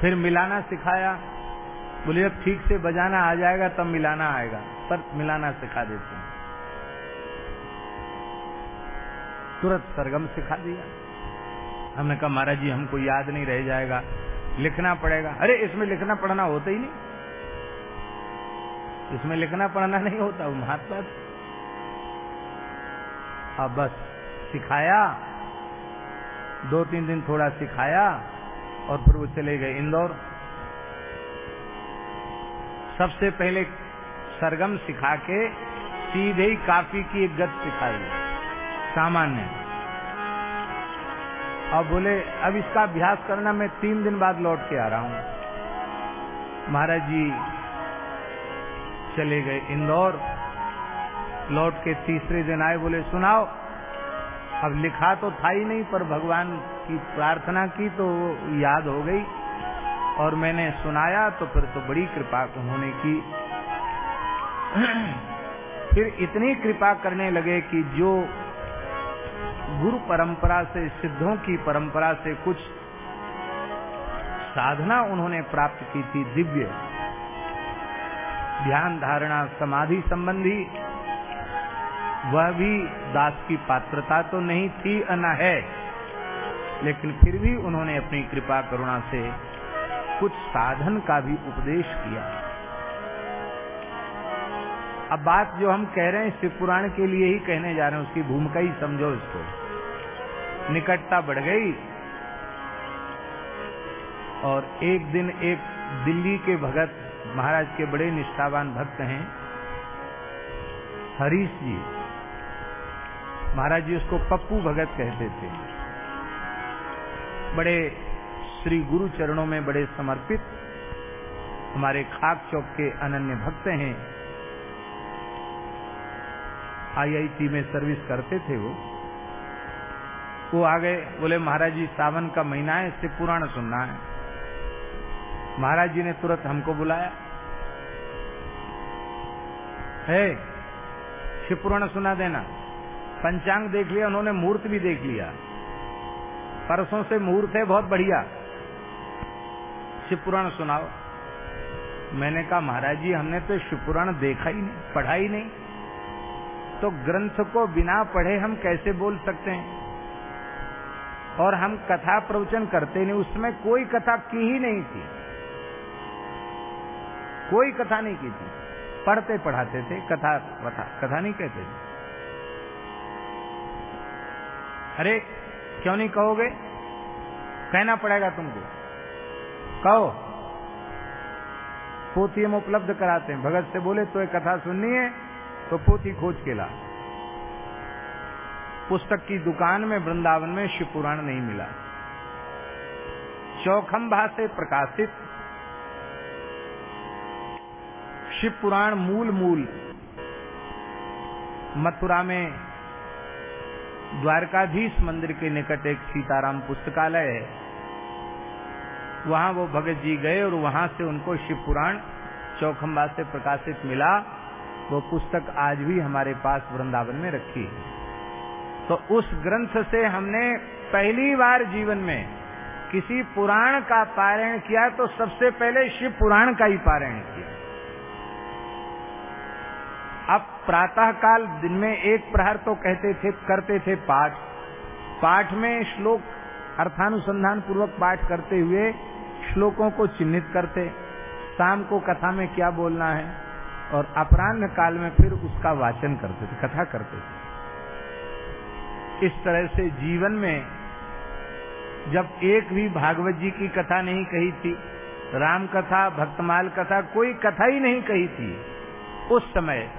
फिर मिलाना सिखाया। बोले जब ठीक से बजाना आ जाएगा, तब मिलाना आएगा। पर मिलाना सिखा देते हैं। तुरंत सरगम सिखा दिया। हमने कहा, महाराज जी, हमको याद नहीं रह जाएगा। लिखना पड़ेगा। अरे, इसमें लिखना पढ़ना होता ही नहीं। इसमें लिखना पढ़ना नहीं होता, वो महात्मा अब बस। सिखाया। दो तीन दिन थोड़ा सिखाया और फिर वो चले गए इंदौर। सबसे पहले सरगम सिखा के सीधे ही काफ़ी की एक गत सिखाई। सामान्य। अब बोले, अब इसका अभ्यास करना, मैं तीन दिन बाद लौट के आ रहा हूँ। महाराज जी चले गए इंदौर। लौट के तीसरे दिन आए, बोले, सुनाओ, अब लिखा तो था ही नहीं, पर भगवान की प्रार्थना की तो याद हो गई और मैंने सुनाया तो फिर तो बड़ी कृपा उन्होंने की। फिर इतनी कृपा करने लगे कि जो गुरु परंपरा से, सिद्धों की परंपरा से कुछ साधना उन्होंने प्राप्त की थी, दिव्य ध्यान धारणा, समाधि संबंधी वह भी दास की पात्रता तो नहीं थी अना है। लेकिन फिर भी उन्होंने अपनी कृपा करुणा से कुछ साधन का भी उपदेश किया। अब बात जो हम कह रहे हैं शिव पुराण के लिए ही कहने जा रहे हैं, उसकी भूमिका ही समझो इसको। निकटता बढ़ गई और एक दिन एक दिल्ली के भगत, महाराज के बड़े निष्ठावान भक्त हैं, हरीश जी। महाराज जी उसको पप्पू भगत कहते थे। बड़े श्री गुरु चरणों में बड़े समर्पित, हमारे खाक चौक के अनन्य भक्त हैं। आईआईटी में सर्विस करते थे वो। वो आ गए, बोले, महाराज जी, सावन का महीना है, इससे पुराण सुनना है। महाराज जी ने तुरंत हमको बुलाया। है, शिव पुराण सुना देना। पंचांग देख लिया, उन्होंने मुहूर्त भी देख लिया। परसों से मुहूर्त है, बहुत बढ़िया। शिव पुराण सुनाओ। मैंने कहा, महाराज जी, हमने तो शिव पुराण देखा ही नहीं, पढ़ा ही नहीं। तो ग्रंथ को बिना पढ़े हम कैसे बोल सकते हैं? और हम कथा प्रवचन करते नहीं, उसमें कोई कथा की ही नहीं थी। कोई कथा नहीं की थी। पढ़ते पढ़ाते थे कथा कथा कथा नहीं कहते थे। अरे, क्यों नहीं कहोगे? कहना पड़ेगा तुमको। कहो। पोथी हम उपलब्ध कराते हैं। भगत से बोले तो एक कथा सुननी है तो पोथी खोज के ला। पुस्तक की दुकान में, वृंदावन में शिव पुराण नहीं मिला। चौखंभा से प्रकाशित शिव पुराण मूल मूल मथुरा में द्वारकाधीश मंदिर के निकट एक सीताराम पुस्तकालय है। वहाँ वो भगत जी गए और वहाँ से उनको शिव पुराण चौखंबा से प्रकाशित मिला। वो पुस्तक आज भी हमारे पास वृंदावन में रखी है। तो उस ग्रंथ से हमने पहली बार जीवन में किसी पुराण का पारायण किया तो सबसे पहले शिव पुराण का ही पारायण किया। अब प्रातः काल दिन में एक प्रहर तो कहते थे, करते थे पाठ। पाठ में श्लोक अर्थानुसंधान पूर्वक पाठ करते हुए श्लोकों को चिन्हित करते। शाम को कथा में क्या बोलना है? और अपराह्न काल में फिर उसका वाचन करते थे, कथा करते थे। इस तरह से जीवन में जब एक भी भागवत जी की कथा नहीं कही थी, राम कथा, भक्तमाल कथा, कोई कथा ही नहीं कही थी, उस समय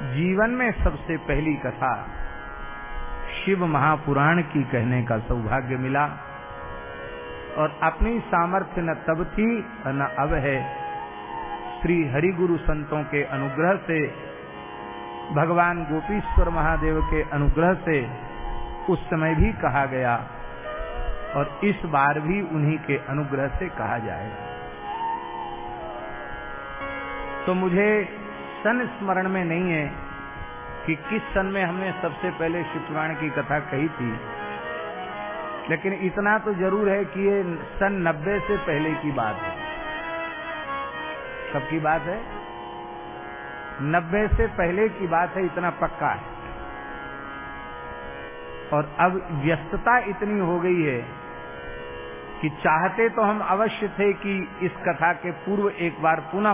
जीवन में सबसे पहली कथा शिव महापुराण की कहने का सौभाग्य मिला। और अपनी सामर्थ्य न तब थी और न अब है। श्री हरिगुरु संतों के अनुग्रह से, भगवान गोपीश्वर महादेव के अनुग्रह से उस समय भी कहा गया और इस बार भी उन्हीं के अनुग्रह से कहा जाएगा तो मुझे सन स्मरण में नहीं है कि किस सन में हमने सबसे पहले शिवपुराण की कथा कही थी। लेकिन इतना तो ज़रूर है कि ये सन नब्बे से पहले की बात है। कब की बात है? नब्बे से पहले की बात है, इतना पक्का है। और अब व्यस्तता इतनी हो गई है कि चाहते तो हम अवश्य थे कि इस कथा के पूर्व एक बार पुनः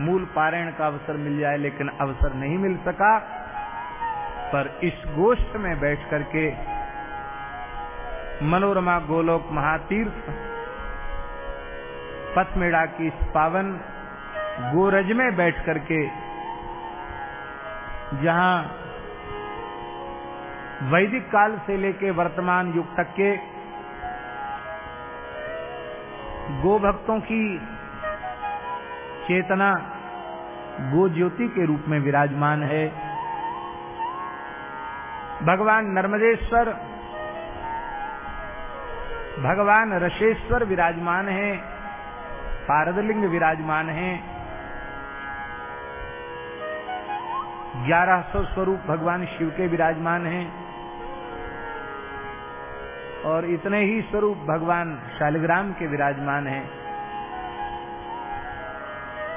मूल पारायण का अवसर मिल जाए, लेकिन अवसर नहीं मिल सका। पर इस गोष्ठ में बैठ करके मनोरमा गोलोक महातीर्थ, पथमेड़ा की इस पावन गोरज में बैठ करके, जहाँ वैदिक काल से लेकर वर्तमान युग तक के गो भक्तों की चेतना गो ज्योति के रूप में विराजमान है। भगवान नर्मदेश्वर, भगवान रशेश्वर विराजमान है, पारदलिंग विराजमान है। ग्यारह सौ स्वरूप भगवान शिव के विराजमान हैं। और इतने ही स्वरूप भगवान शालिग्राम के विराजमान हैं।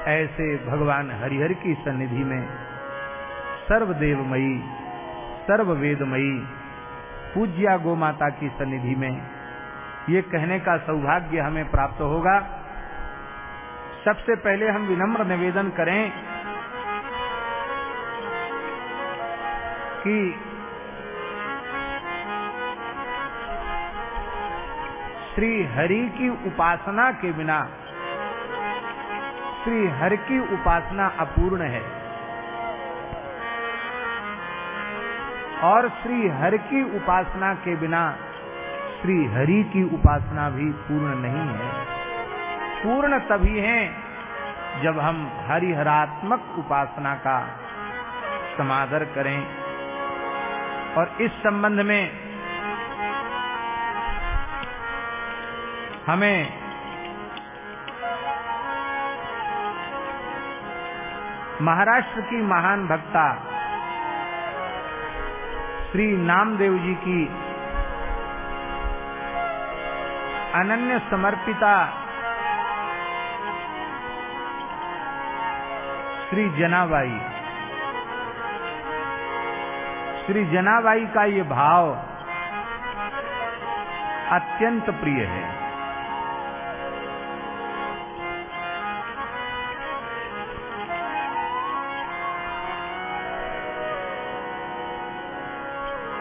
ऐसे भगवान हरिहर की सन्निधि में सर्वदेवमयी, सर्ववेदमयी, पूज्या गो माता की सन्निधि में ये कहने का सौभाग्य हमें प्राप्त होगा। सबसे पहले हम विनम्र निवेदन करें कि श्री हरि की उपासना के बिना श्री हरि की उपासना अपूर्ण है। और श्री हरि की उपासना के बिना श्री हरि की उपासना भी पूर्ण नहीं है। पूर्ण तभी है जब हम हरिहरात्मक उपासना का समादर करें। और इस संबंध में हमें महाराष्ट्र की महान भक्ता श्री नामदेव जी की अनन्य समर्पिता श्री जनाबाई। श्री जनाबाई का ये भाव अत्यंत प्रिय है।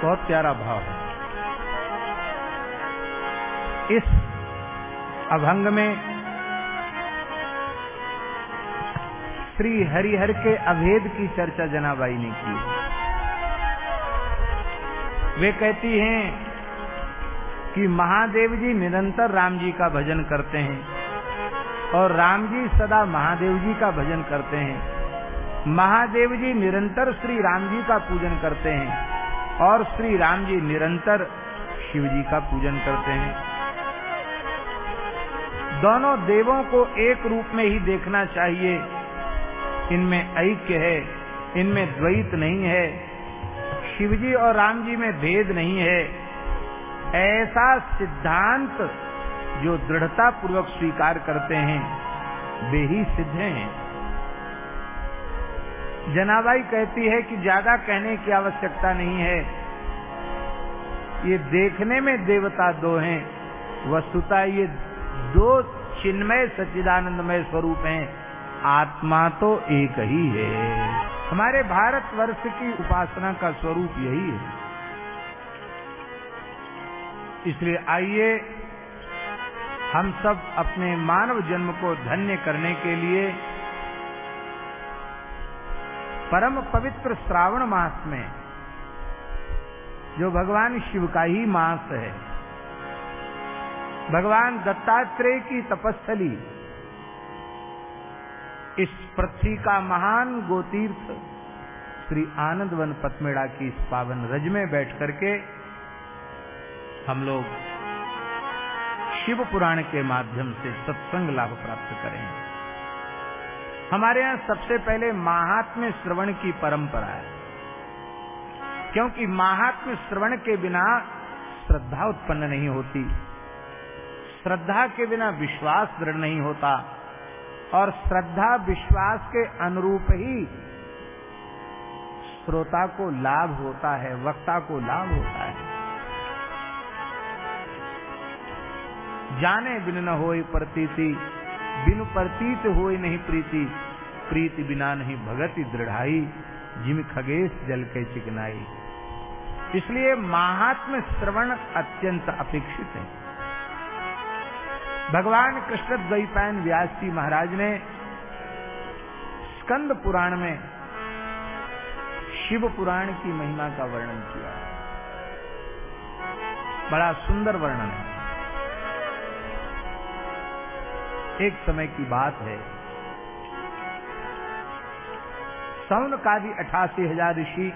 बहुत प्यारा भाव है। इस अभंग में श्री हरिहर के अभेद की चर्चा जनाबाई ने की वे कहती हैं कि महादेव जी निरंतर राम जी का भजन करते हैं और राम जी सदा महादेव जी का भजन करते हैं। महादेव जी निरंतर श्री राम जी का पूजन करते हैं। और श्री राम जी निरंतर शिव जी का पूजन करते हैं। दोनों देवों को एक रूप में ही देखना चाहिए। इनमें ऐक्य है, इनमें द्वैत नहीं है शिवजी और राम जी में भेद नहीं है। ऐसा सिद्धांत जो दृढ़ता पूर्वक स्वीकार करते हैं, वे ही सिद्ध हैं। जनाबाई कहती है कि ज़्यादा कहने की आवश्यकता नहीं है। ये देखने में देवता दो हैं। वस्तुता ये दो चिन्मय सच्चिदानंदमय स्वरूप हैं। आत्मा तो एक ही है। हमारे भारत वर्ष की उपासना का स्वरूप यही है। इसलिए आइए, हम सब अपने मानव जन्म को धन्य करने के लिए परम पवित्र श्रावण मास में, जो भगवान शिव का ही मास है, भगवान दत्तात्रेय की तपस्थली, इस पृथ्वी का महान गोतीर्थ, श्री आनंद वन पथमेड़ा की इस पावन रज में बैठ करके, हम लोग शिव पुराण के माध्यम से सत्संग लाभ प्राप्त करें हमारे यहाँ सबसे पहले महात्म्य श्रवण की परंपरा है। क्योंकि महात्म्य श्रवण के बिना श्रद्धा उत्पन्न नहीं होती। श्रद्धा के बिना विश्वास दृढ़ नहीं होता। और श्रद्धा विश्वास के अनुरूप ही श्रोता को लाभ होता है, वक्ता को लाभ होता है। जाने बिन न होई प्रतीति। बिनु प्रतीत होई नहीं प्रीति। प्रीति बिना नहीं भगति दृढ़ाई। जिम खगेश जल के चिकनाई। इसलिए महात्म श्रवण अत्यंत अपेक्षित है। भगवान कृष्ण द्वैपायन व्यास जी महाराज ने स्कंद पुराण में शिव पुराण की महिमा का वर्णन किया। बड़ा सुंदर वर्णन है। एक समय की बात है। सौन कादी अठासी हज़ार ऋषि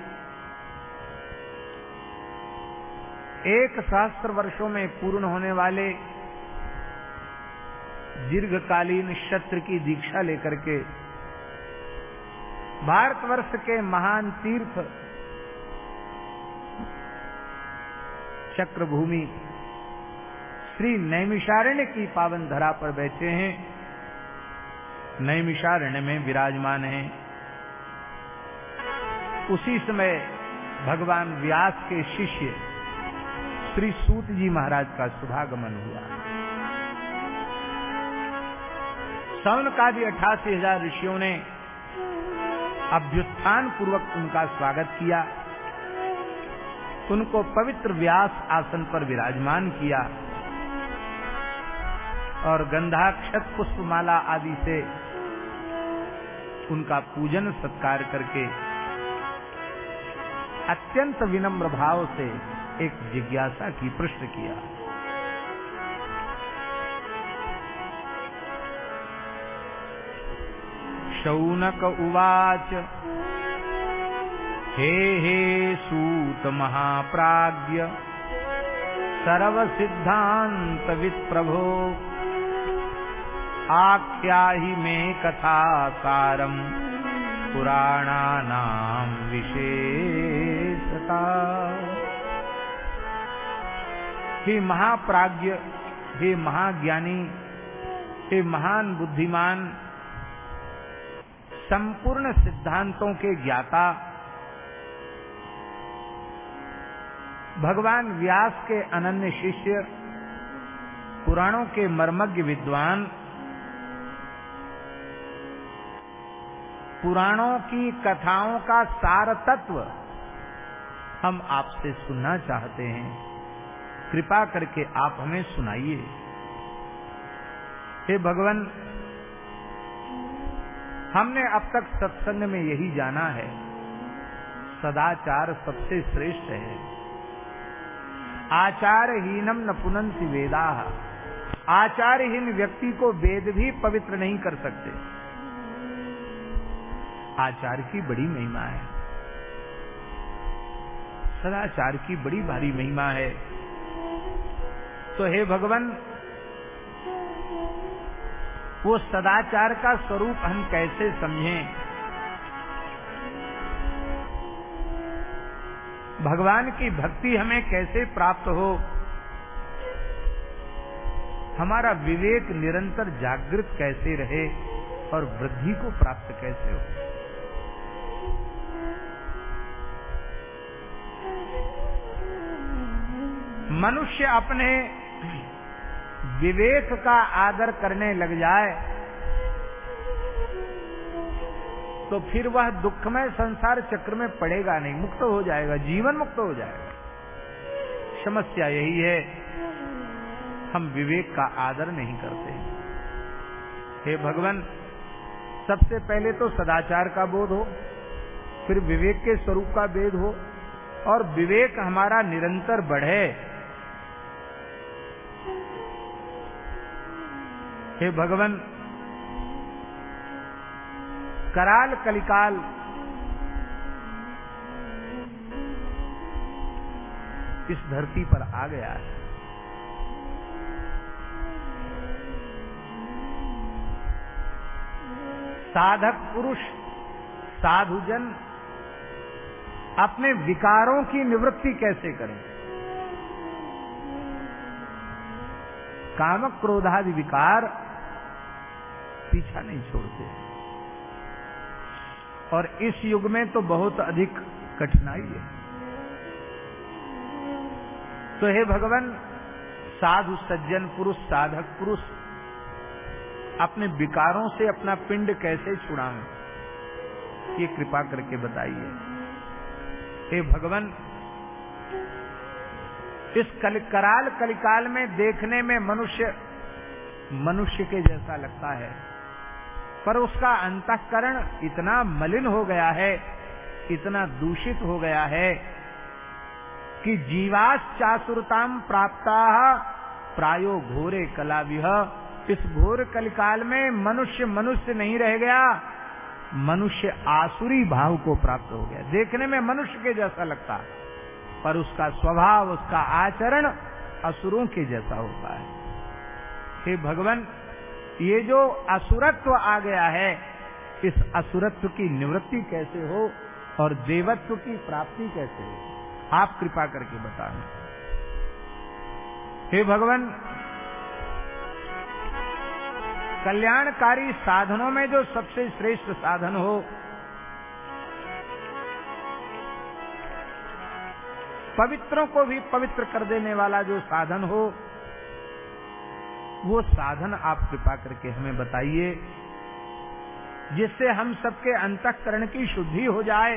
एक सहस्त्र वर्षों में पूर्ण होने वाले दीर्घकालीन शत्र की दीक्षा लेकर के भारतवर्ष के महान तीर्थ चक्रभूमि श्री नैमिषारण्य की पावन धरा पर बैठे हैं। नैमिषारण्य में विराजमान हैं। उसी समय भगवान व्यास के शिष्य श्री सूत जी महाराज का शुभागमन हुआ। सवन का भी अठासी हज़ार ऋषियों ने अभ्युत्थान पूर्वक उनका स्वागत किया। उनको पवित्र व्यास आसन पर विराजमान किया। और गंधाक्षत पुष्पमाला आदि से उनका पूजन सत्कार करके अत्यंत विनम्र भाव से एक जिज्ञासा की प्रश्न किया। शौनक उवाच, हे हे सूत महाप्राज्य सर्व विप्रभो आख्याहि मे कथा सारम पुराणानाम विशेषता। हे महाप्राज्य हे महाज्ञानी, हे महान बुद्धिमान, संपूर्ण सिद्धांतों के ज्ञाता, भगवान व्यास के अनन्य शिष्य, पुराणों के मर्मज्ञ विद्वान पुराणों की कथाओं का सार तत्व हम आपसे सुनना चाहते हैं। कृपा करके आप हमें सुनाइए। हे भगवान, हमने अब तक सत्संग में यही जाना है। सदाचार सबसे श्रेष्ठ है। आचारहीनम न पुनंति वेदा। आचारहीन व्यक्ति को वेद भी पवित्र नहीं कर सकते। आचार की बड़ी महिमा है। सदाचार की बड़ी भारी महिमा है। तो हे भगवान, वो सदाचार का स्वरूप हम कैसे समझें? भगवान की भक्ति हमें कैसे प्राप्त हो? हमारा विवेक निरंतर जागृत कैसे रहे और वृद्धि को प्राप्त कैसे हो? मनुष्य अपने विवेक का आदर करने लग जाए तो फिर वह दुखमय संसार चक्र में पड़ेगा नहीं, मुक्त हो जाएगा, जीवन मुक्त हो जाएगा। समस्या यही है, हम विवेक का आदर नहीं करते। हे भगवान, सबसे पहले तो सदाचार का बोध हो, फिर विवेक के स्वरूप का वेद हो, और विवेक हमारा निरंतर बढ़े। हे भगवान, कराल कलिकाल। इस धरती पर आ गया है। साधक पुरुष, साधुजन, अपने विकारों की निवृत्ति कैसे करें? कामक क्रोधादि विकार पीछा नहीं छोड़ते। और इस युग में तो बहुत अधिक कठिनाई है। तो हे भगवान, साधु सज्जन, पुरुष साधक, पुरुष, अपने विकारों से अपना पिंड कैसे छुड़ाएँ ये कृपा करके बताइए। हे भगवान इस कल, कराल कलिकाल में देखने में मनुष्य मनुष्य के जैसा लगता है। पर उसका अंतकरण इतना मलिन हो गया है, इतना दूषित हो गया है, कि जीवास चासुरताम प्राप्ता प्रायो घोरे कला विह इस घोर कलिकाल में मनुष्य मनुष्य नहीं रह गया, मनुष्य आसुरी भाव को प्राप्त हो गया। देखने में मनुष्य के जैसा लगता पर उसका स्वभाव, उसका आचरण असुरों के जैसा होता है। हे भगवान, ये जो असुरत्व आ गया है, इस असुरत्व की निवृत्ति कैसे हो और देवत्व की प्राप्ति कैसे हो, आप कृपा करके बताएँ। हे भगवान, कल्याणकारी साधनों में जो सबसे श्रेष्ठ साधन हो पवित्रों को भी पवित्र कर देने वाला जो साधन हो, वो साधन आप कृपा करके हमें बताइए, जिससे हम सबके अंतकरण की शुद्धि हो जाए।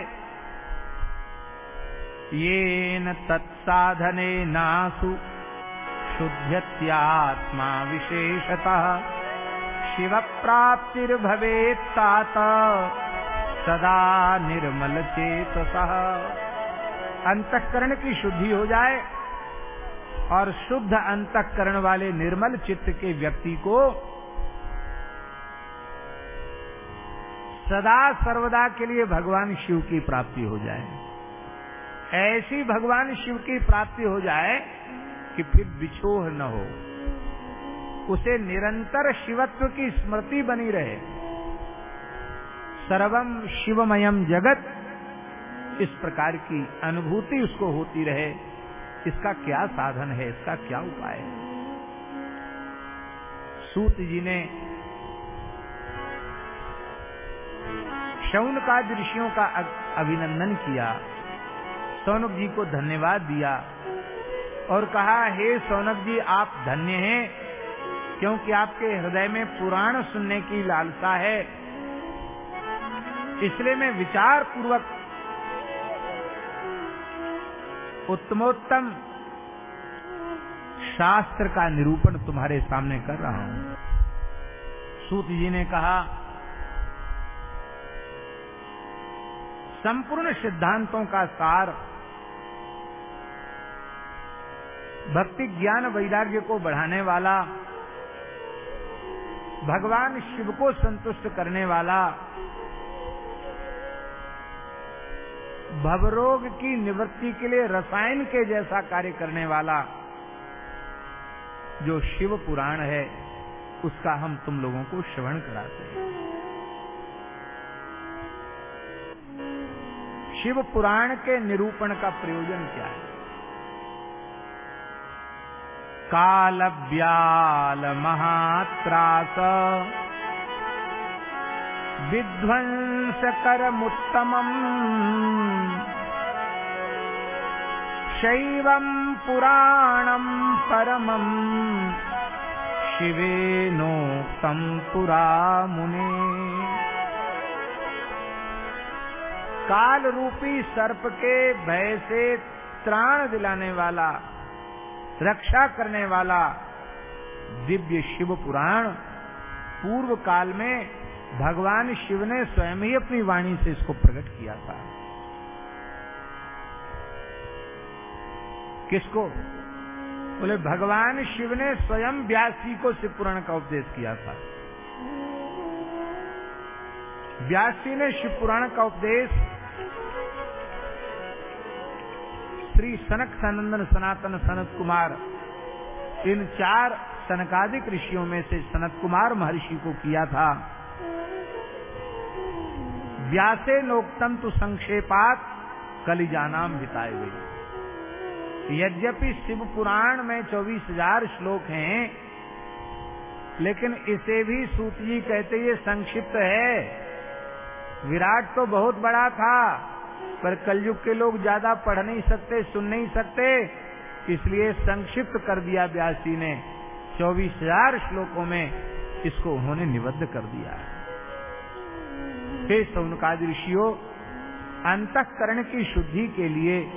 ये न तत्साधने नासु, शुद्ध्यत्यात्मा विशेषतः शिव प्राप्तिर्भवेत्तात सदा निर्मल चेतसः अंतकरण की शुद्धि हो जाए और शुद्ध अंतकरण वाले निर्मल चित्त के व्यक्ति को सदा सर्वदा के लिए भगवान शिव की प्राप्ति हो जाए। ऐसी भगवान शिव की प्राप्ति हो जाए कि फिर बिछोह न हो। उसे निरंतर शिवत्व की स्मृति बनी रहे। सर्वम शिवमयम जगत। इस प्रकार की अनुभूति उसको होती रहे। इसका क्या साधन है? इसका क्या उपाय है? सूत जी ने शौन का ऋषियों का अभिनंदन किया। सौनक जी को धन्यवाद दिया और कहा हे hey, सौनक जी आप धन्य हैं क्योंकि आपके हृदय में पुराण सुनने की लालसा है। इसलिए मैं विचार पूर्वक उत्तमोत्तम। शास्त्र का निरूपण तुम्हारे सामने कर रहा हूँ। सूत जी ने कहा, संपूर्ण सिद्धांतों का सार, भक्ति ज्ञान वैराग्य को बढ़ाने वाला, भगवान शिव को संतुष्ट करने वाला भवरोग की निवृत्ति के लिए रसायन के जैसा कार्य करने वाला जो शिव पुराण है, उसका हम तुम लोगों को श्रवण कराते हैं। शिव पुराण के निरूपण का प्रयोजन क्या है? काल व्याल महात्रास विध्वंस करमुत्तमम् शैवम् पुराणम् परमम्। शिवेनोक्तम् पुरा मुने काल रूपी सर्प के भय से त्राण दिलाने वाला, रक्षा करने वाला दिव्य शिव पुराण पूर्व काल में भगवान शिव ने स्वयं ही अपनी वाणी से इसको प्रकट किया था। किसको? बोले, भगवान शिव ने स्वयं व्यास को शिव पुराण का उपदेश किया था। व्यास ने शिव पुराण का उपदेश श्री सनक सनंदन सनातन सनत कुमार, इन चार सनकादिक ऋषियों में से सनत कुमार महर्षि को किया था। व्यासे नोक्तम तु संक्षेपात कलिजानाम बिताए गई यद्यपि शिव पुराण में चौबीस हज़ार श्लोक हैं, लेकिन इसे भी सूत जी कहते ये संक्षिप्त है। विराट तो बहुत बड़ा था, पर कलयुग के लोग ज़्यादा पढ़ नहीं सकते, सुन नहीं सकते, इसलिए संक्षिप्त कर दिया व्यास ने चौबीस हज़ार श्लोकों में। इसको उन्होंने निबद्ध कर दिया हे। सौनकाद ऋषियों, अंतकरण की शुद्धि के लिए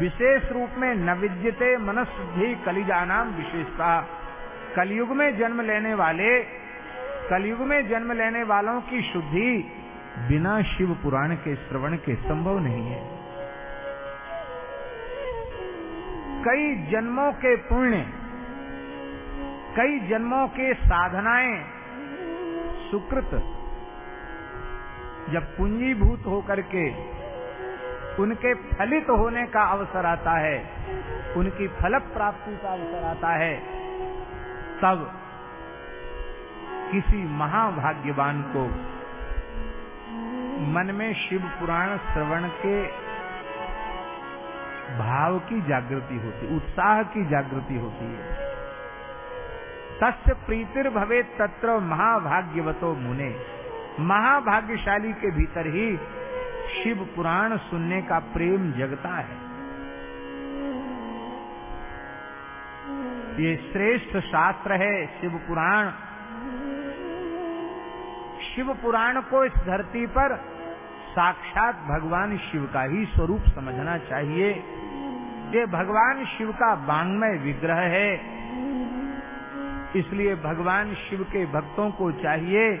विशेष रूप में नविद्यते मनशुद्धि कलिजानाम विशेषता। कलयुग में जन्म लेने वाले, कलयुग में जन्म लेने वालों की शुद्धि बिना शिव पुराण के, श्रवण के संभव नहीं है। कई जन्मों के पुण्य कई जन्मों के साधनाएँ सुकृत। जब पूंजीभूत होकर के उनके फलित होने का अवसर आता है, उनकी फल प्राप्ति का अवसर आता है, तब किसी महाभाग्यवान को मन में शिव पुराण श्रवण के भाव की जागृति होती, उत्साह की जागृति होती है। तस्य प्रीतिर भवे तत्र महाभाग्यवतो मुने। महाभाग्यशाली के भीतर ही शिव पुराण सुनने का प्रेम जगता है। ये श्रेष्ठ शास्त्र है शिव पुराण। शिव पुराण को इस धरती पर साक्षात भगवान शिव का ही स्वरूप समझना चाहिए। ये भगवान शिव का बांगमय विग्रह है। इसलिए भगवान शिव के भक्तों को चाहिए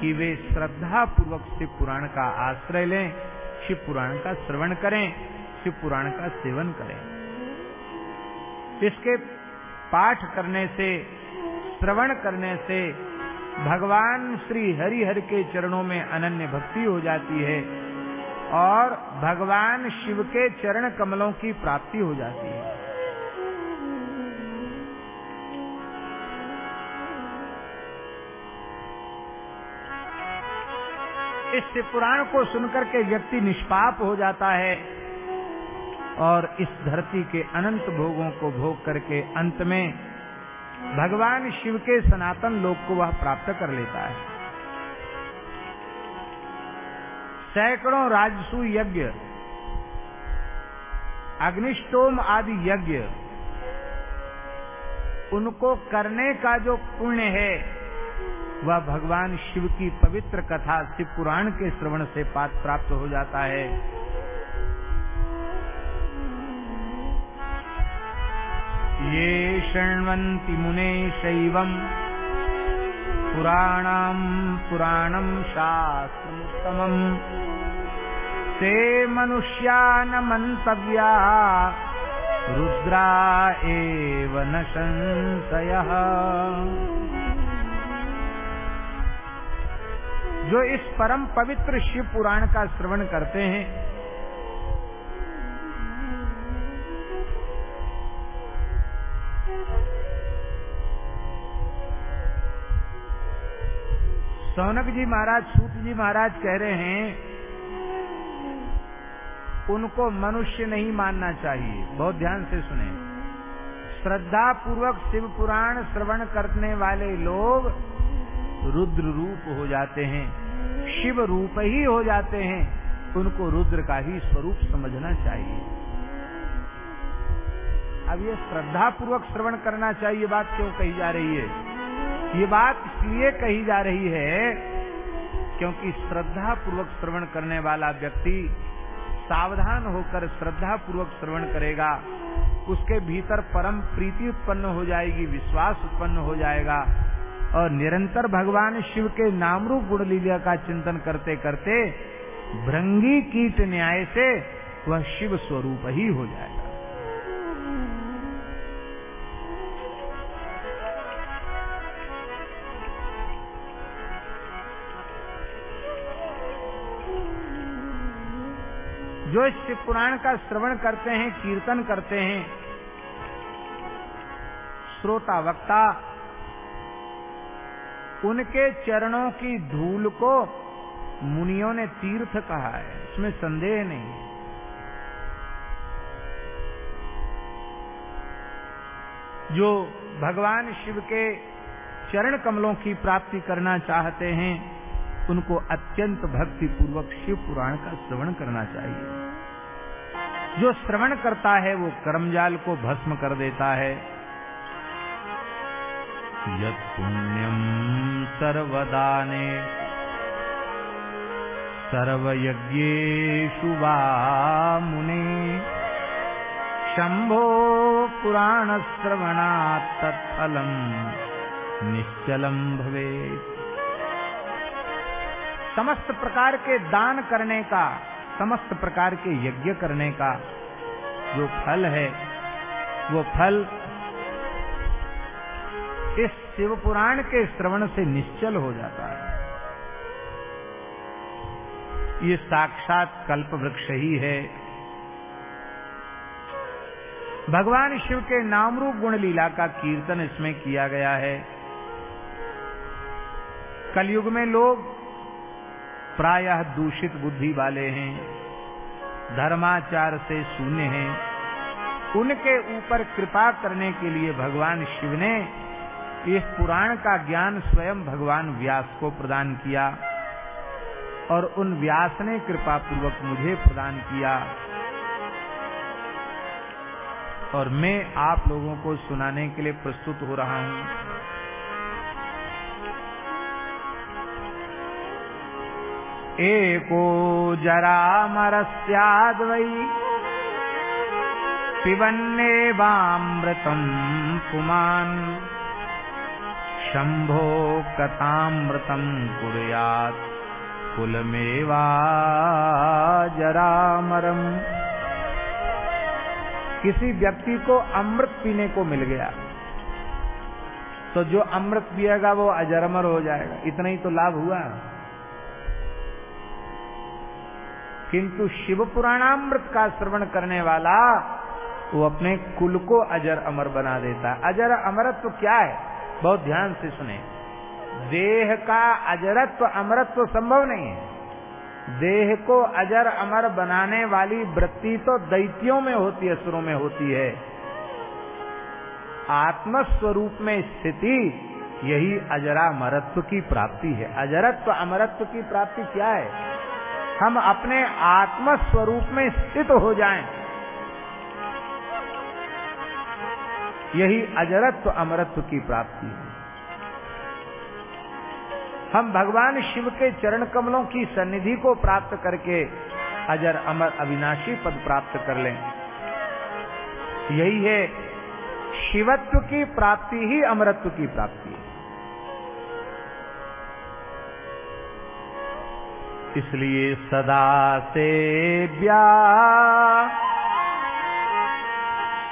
कि वे श्रद्धा पूर्वक शिव पुराण का आश्रय लें, शिव पुराण का श्रवण करें, शिव पुराण का सेवन करें। इसके पाठ करने से, श्रवण करने से भगवान श्री हरिहर के चरणों में अनन्य भक्ति हो जाती है और भगवान शिव के चरण कमलों की प्राप्ति हो जाती है। इस पुराण को सुनकर के व्यक्ति निष्पाप हो जाता है और इस धरती के अनंत भोगों को भोग करके अंत में भगवान शिव के सनातन लोक को वह प्राप्त कर लेता है। सैकड़ों राजसु यज्ञ, अग्निष्टोम आदि यज्ञ, उनको करने का जो पुण्य है वह भगवान शिव की पवित्र कथा शिव पुराण के श्रवण से पात प्राप्त हो जाता है। ये शृण्वन्ति मुने शैवम्। पुराणाम् पुराणम् शास्त्रमुत्तमम्। ते मनुष्या न मन्तव्या, रुद्रा एव न संशयः। जो इस परम पवित्र शिव पुराण का श्रवण करते हैं। सौनक जी महाराज, सूत जी महाराज कह रहे हैं, उनको मनुष्य नहीं मानना चाहिए। बहुत ध्यान से सुने। श्रद्धा पूर्वक शिव पुराण श्रवण करने वाले लोग रुद्र रूप हो जाते हैं, शिव रूप ही हो जाते हैं, उनको रुद्र का ही स्वरूप समझना चाहिए। अब ये श्रद्धा पूर्वक श्रवण करना चाहिए बात क्यों कही जा रही है? ये बात इसलिए कही जा रही है क्योंकि श्रद्धा पूर्वक श्रवण करने वाला व्यक्ति सावधान होकर श्रद्धा पूर्वक श्रवण करेगा, उसके भीतर परम प्रीति उत्पन्न हो जाएगी, विश्वास उत्पन्न हो जाएगा और निरंतर भगवान शिव के नामरूप गुण लीला का चिंतन करते करते भृंगी कीट न्याय से वह शिव स्वरूप ही हो जाएगा। जो शिव पुराण का श्रवण करते हैं, कीर्तन करते हैं, श्रोता वक्ता उनके चरणों की धूल को मुनियों ने तीर्थ कहा है। इसमें संदेह नहीं जो भगवान शिव के चरण कमलों की प्राप्ति करना चाहते हैं, उनको अत्यंत भक्ति पूर्वक शिव पुराण का श्रवण करना चाहिए। जो श्रवण करता है, वो कर्मजाल को भस्म कर देता है। यत पुण्यम सर्वदाने। सर्वयज्ञेषु वा मुने। शंभो पुराण श्रवणात् तत्फलम निश्चलम भवेत्। समस्त प्रकार के दान करने का, समस्त प्रकार के यज्ञ करने का जो फल है, वो फल इस शिव पुराण के श्रवण से निश्चल हो जाता है। ये साक्षात कल्प वृक्ष ही है। भगवान शिव के नामरूप गुण लीला का कीर्तन इसमें किया गया है। कलयुग में लोग प्रायः दूषित बुद्धि वाले हैं, धर्माचार से शून्य हैं। उनके ऊपर कृपा करने के लिए भगवान शिव ने इस पुराण का ज्ञान स्वयं भगवान व्यास को प्रदान किया और उन व्यास ने कृपा पूर्वक मुझे प्रदान किया। और मैं आप लोगों को सुनाने के लिए प्रस्तुत हो रहा हूँ। एको जरामरस्याद्वै पिबन्नेवामृतम् पुमान् शम्भो कथामृतम् कुर्यात्। कुलमेवा जरामरम। किसी व्यक्ति को अमृत पीने को मिल गया तो जो अमृत पिएगा वो अजरमर हो जाएगा। इतना ही तो लाभ हुआ। किंतु शिव पुराणामृत का श्रवण करने वाला, वो अपने कुल को अजर अमर बना देता है। अजर अमरत्व क्या है? बहुत ध्यान से सुने। देह का अजरत्व, अमरत्व संभव नहीं है। देह को अजर, अमर बनाने वाली वृत्ति तो दैत्यों में होती है, सुरों में होती है। आत्मस्वरूप में स्थिति, यही अजरा अमरत्व की प्राप्ति है। अजरत्व, अमरत्व की प्राप्ति क्या है? हम अपने आत्मस्वरूप में स्थित हो जाएँ। यही अजरत्व अमरत्व की प्राप्ति है। हम भगवान शिव के चरण कमलों की सन्निधि को प्राप्त करके अजर अमर अविनाशी पद प्राप्त कर लें। यही है शिवत्व की प्राप्ति ही अमरत्व की प्राप्ति है। इसलिए सदा से व्या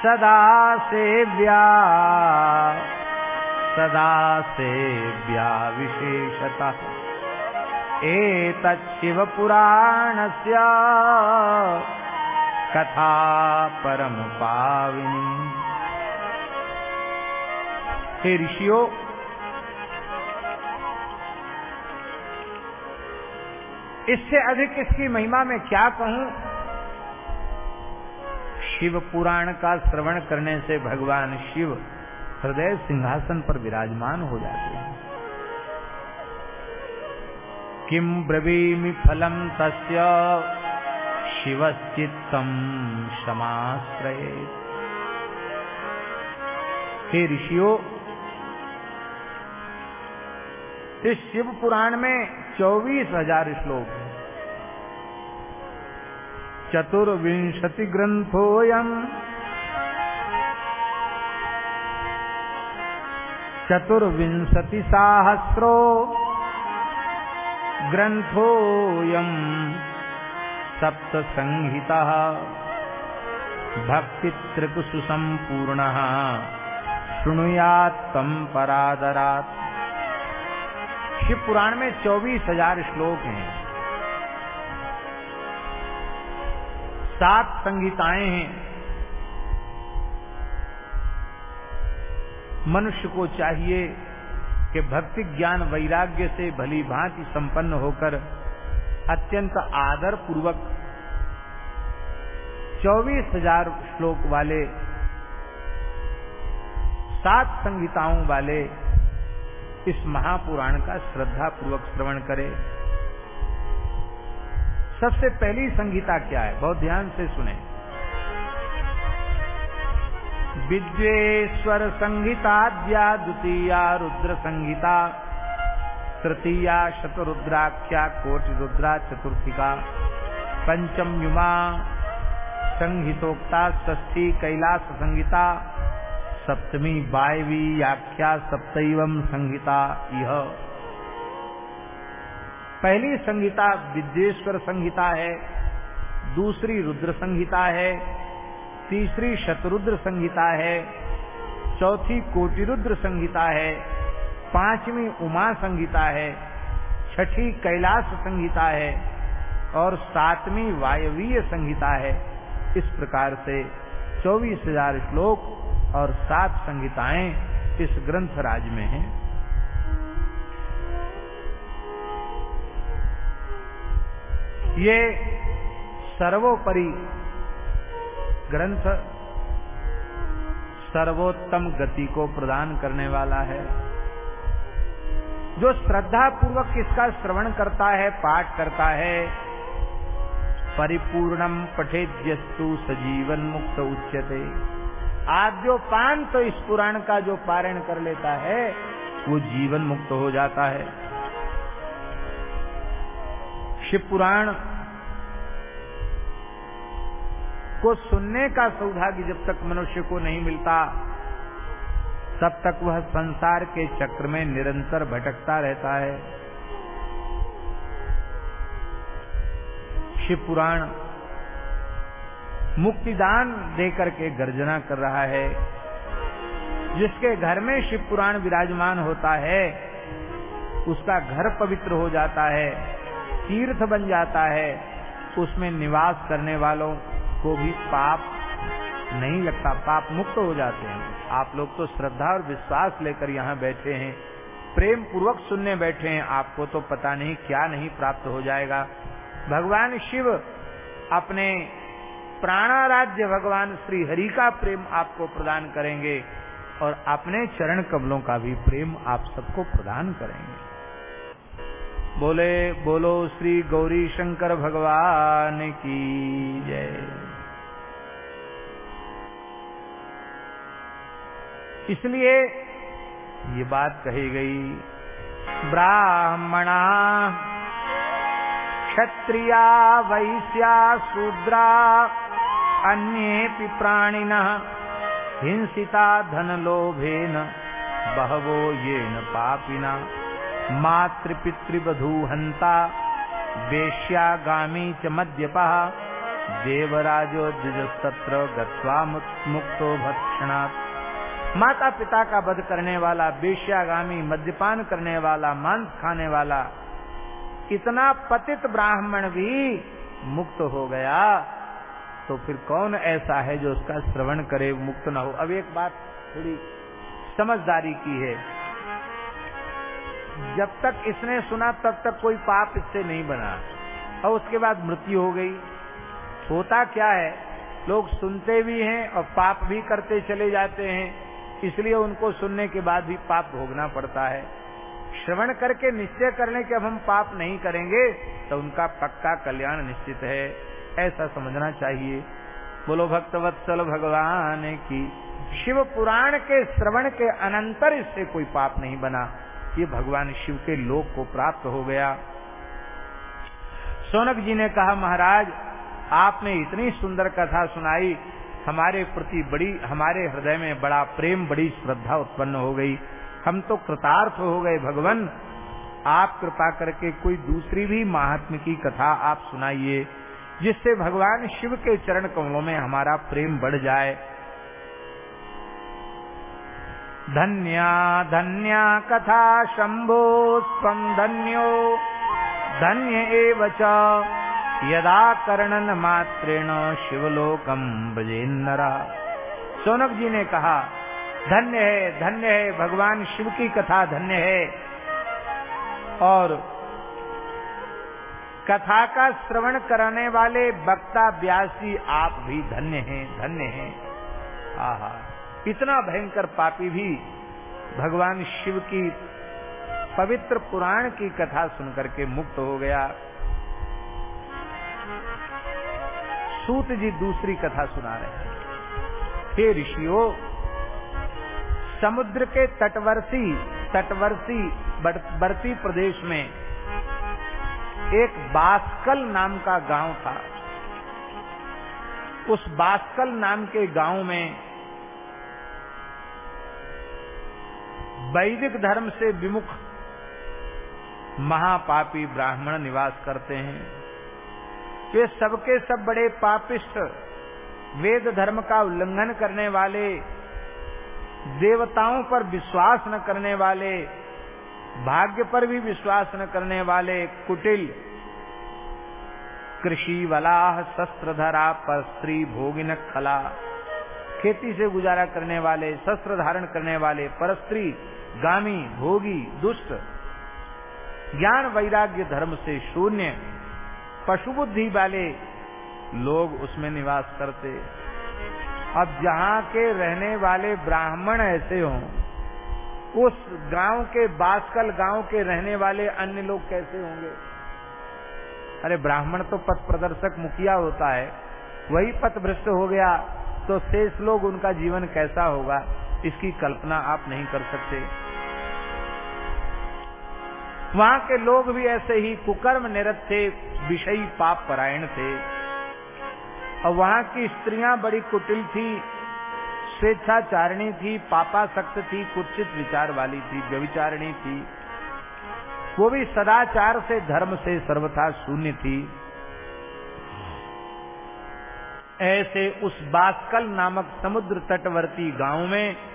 सदा से व्या सदा से व्या विशेषता पुराणस्य कथा परम पाविनी। हे ऋषियों, इससे अधिक इसकी महिमा में क्या कहूँ? शिव पुराण का श्रवण करने से भगवान शिव हृदय सिंहासन पर विराजमान हो जाते हैं। किम ब्रवीमि फलम तस्य शिवश्चित्तम समाश्रय हे ऋषियों, इस शिव पुराण में चौबीस हज़ार श्लोक हैं। चतुर्विंशति ग्रंथोयम चतुर्विंशति साहस्रो ग्रंथोयम सप्त संहिता भक्ति त्रिकुसु संपूर्ण शुणुयात तम परादरात शिव पुराण में चौबीस हज़ार श्लोक हैं। सात संहिताएँ हैं। मनुष्य को चाहिए कि भक्ति ज्ञान वैराग्य से भली भांति संपन्न होकर अत्यंत आदर पूर्वक चौबीस हज़ार श्लोक वाले, सात संहिताओं वाले इस महापुराण का श्रद्धा पूर्वक श्रवण करे। सबसे पहली संगीता क्या है? बहुत ध्यान से सुने। विद्वेश्वर संहिताद्या द्वितीया रुद्र संहिता तृतीया शतरुद्राख्या, कोटि रुद्रा चतुर्थिका, पंचम युमा संहितोक्ता ष्ठी कैलास संहिता सप्तमी वायवी आख्या सप्तम संहिता यह पहली संहिता विद्येश्वर संहिता है, दूसरी रुद्र संहिता है, तीसरी शतरुद्र संहिता है, चौथी कोटिरुद्र संहिता है, पांचवी उमा संहिता है, छठी कैलाश संहिता है और सातवीं वायवीय संहिता है। इस प्रकार से चौबीस हज़ार श्लोक और सात संहिताएँ इस ग्रंथ राज में हैं। ये सर्वोपरि ग्रंथ सर्वोत्तम गति को प्रदान करने वाला है। जो श्रद्धा पूर्वक इसका श्रवण करता है, पाठ करता है, परिपूर्णम पठेद्यस्तु सजीवन मुक्त उच्यते। आद्योपान तो इस पुराण का जो पारायण कर लेता है, वो जीवन मुक्त हो जाता है। शिव पुराण को सुनने का सौभाग्य जब तक मनुष्य को नहीं मिलता, तब तक वह संसार के चक्र में निरंतर भटकता रहता है। शिव पुराण मुक्तिदान देकर के गर्जना कर रहा है। जिसके घर में शिव पुराण विराजमान होता है, उसका घर पवित्र हो जाता है। तीर्थ बन जाता है, उसमें निवास करने वालों को भी पाप नहीं लगता, पाप मुक्त हो जाते हैं। आप लोग तो श्रद्धा और विश्वास लेकर यहाँ बैठे हैं, प्रेम पूर्वक सुनने बैठे हैं, आपको तो पता नहीं क्या नहीं प्राप्त हो जाएगा। भगवान शिव अपने प्राणाराध्य भगवान श्री हरि का प्रेम आपको प्रदान करेंगे और अपने चरण कमलों का भी प्रेम आप सबको प्रदान करेंगे। बोले, बोलो श्री गौरी शंकर भगवान की जय। इसलिए ये बात कही गई, ब्राह्मणा क्षत्रिया, वैश्या, शूद्रा अन्ये प्राणिन हिंसिता धन लोभेन बहवो ये न पापिना। मातृपितृवधू हंता वेश्यागामी च मद्यपा, देवराजो द्विजस्तत्र गत्वा मुक्तो भक्षणात्। माता पिता का वध करने वाला बेश्यागामी मद्यपान करने वाला, मांस खाने वाला, इतना पतित ब्राह्मण भी मुक्त हो गया तो फिर कौन ऐसा है जो उसका श्रवण करे, मुक्त ना हो? अब एक बात थोड़ी समझदारी की है। जब तक इसने सुना, तब तक कोई पाप इससे नहीं बना। और उसके बाद मृत्यु हो गई। होता क्या है? लोग सुनते भी हैं और पाप भी करते चले जाते हैं। इसलिए उनको सुनने के बाद भी पाप भोगना पड़ता है। श्रवण करके निश्चय करने के अब हम पाप नहीं करेंगे तो उनका पक्का कल्याण निश्चित है। ऐसा समझना चाहिए। बोलो भक्तवत्सल भगवान की। शिव पुराण के श्रवण के अनंतर इससे कोई पाप नहीं बना। ये भगवान शिव के लोक को प्राप्त हो गया। सोनक जी ने कहा, महाराज, आपने इतनी सुंदर कथा सुनाई, हमारे प्रति बड़ी, हमारे हृदय में बड़ा प्रेम, बड़ी श्रद्धा उत्पन्न हो गई। हम तो कृतार्थ हो गए, भगवान। आप कृपा करके कोई दूसरी भी महात्म की कथा आप सुनाइए, जिससे भगवान शिव के चरण कमलों में हमारा प्रेम बढ़ जाए। धन्या धन्या कथा शंभो स्वम धन्यो। धन्य एव यदा कर्णन मात्रेण शिवलोकम ब्रजेन्नरा सोनक जी ने कहा, धन्य है धन्य है, भगवान शिव की कथा धन्य है। और कथा का श्रवण कराने वाले वक्ता व्यासी आप भी धन्य हैं धन्य हैं। आहा। इतना भयंकर पापी भी भगवान शिव की पवित्र पुराण की कथा सुनकर के मुक्त हो गया। सूत जी दूसरी कथा सुना रहे हैं। हे ऋषियों, समुद्र के तटवर्ती तटवर्ती बर्ती प्रदेश में एक बास्कल नाम का गाँव था। उस बास्कल नाम के गाँव में वैदिक धर्म से विमुख महापापी ब्राह्मण निवास करते हैं। वे सबके सब बड़े पापिष्ट, वेद धर्म का उल्लंघन करने वाले, देवताओं पर विश्वास न करने वाले, भाग्य पर भी विश्वास न करने वाले कुटिल, कृषि वलाह, शस्त्रधरा पर स्त्री भोगिन खला, खेती से गुजारा करने वाले, शस्त्र धारण करने वाले परस्त्री गामी, भोगी, दुष्ट। ज्ञान वैराग्य धर्म से शून्य। पशु बुद्धि वाले लोग उसमें निवास करते। अब जहाँ के रहने वाले ब्राह्मण ऐसे हों, उस गाँव के, बासकल गाँव के रहने वाले अन्य लोग कैसे होंगे? अरे ब्राह्मण तो पथ प्रदर्शक मुखिया होता है, वही पथ भ्रष्ट हो गया तो शेष लोग उनका जीवन कैसा होगा, इसकी कल्पना आप नहीं कर सकते। वहाँ के लोग भी ऐसे ही कुकर्म निरत थे, विषयी पाप परायण थे। और वहाँ की स्त्रियाँ बड़ी कुटिल थी, स्वेच्छाचारिणी थी पापा सक्त थी कुचित विचार वाली थी, व्यविचारिणी थी। वो भी सदाचार से, धर्म से सर्वथा शून्य थी। ऐसे उस बास्कल नामक समुद्र तटवर्ती गाँव में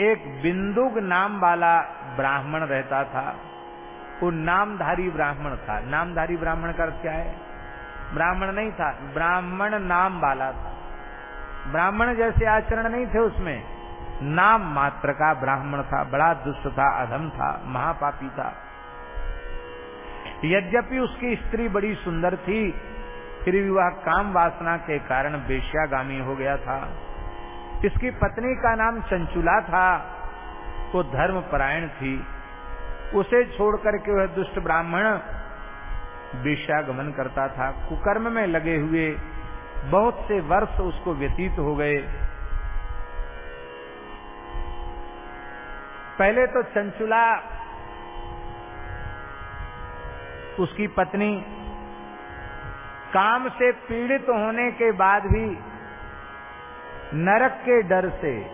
एक बिंदुक नाम वाला ब्राह्मण रहता था। वो नामधारी ब्राह्मण था। नामधारी ब्राह्मण का क्या है? ब्राह्मण नहीं था, ब्राह्मण नाम वाला था। ब्राह्मण जैसे आचरण नहीं थे उसमें। नाम मात्र का ब्राह्मण था, बड़ा दुष्ट था, अधम था, महापापी था। यद्यपि उसकी स्त्री बड़ी सुंदर थी, फिर भी वह काम वासना के कारण बेश्यागामी हो गया था। इसकी पत्नी का नाम चंचुला था, वो धर्म परायण थी। उसे छोड़ करके वह दुष्ट ब्राह्मण वेश्यागमन करता था। कुकर्म में लगे हुए बहुत से वर्ष उसको व्यतीत हो गए। पहले तो चंचुला उसकी पत्नी काम से पीड़ित होने के बाद भी नरक के डर से,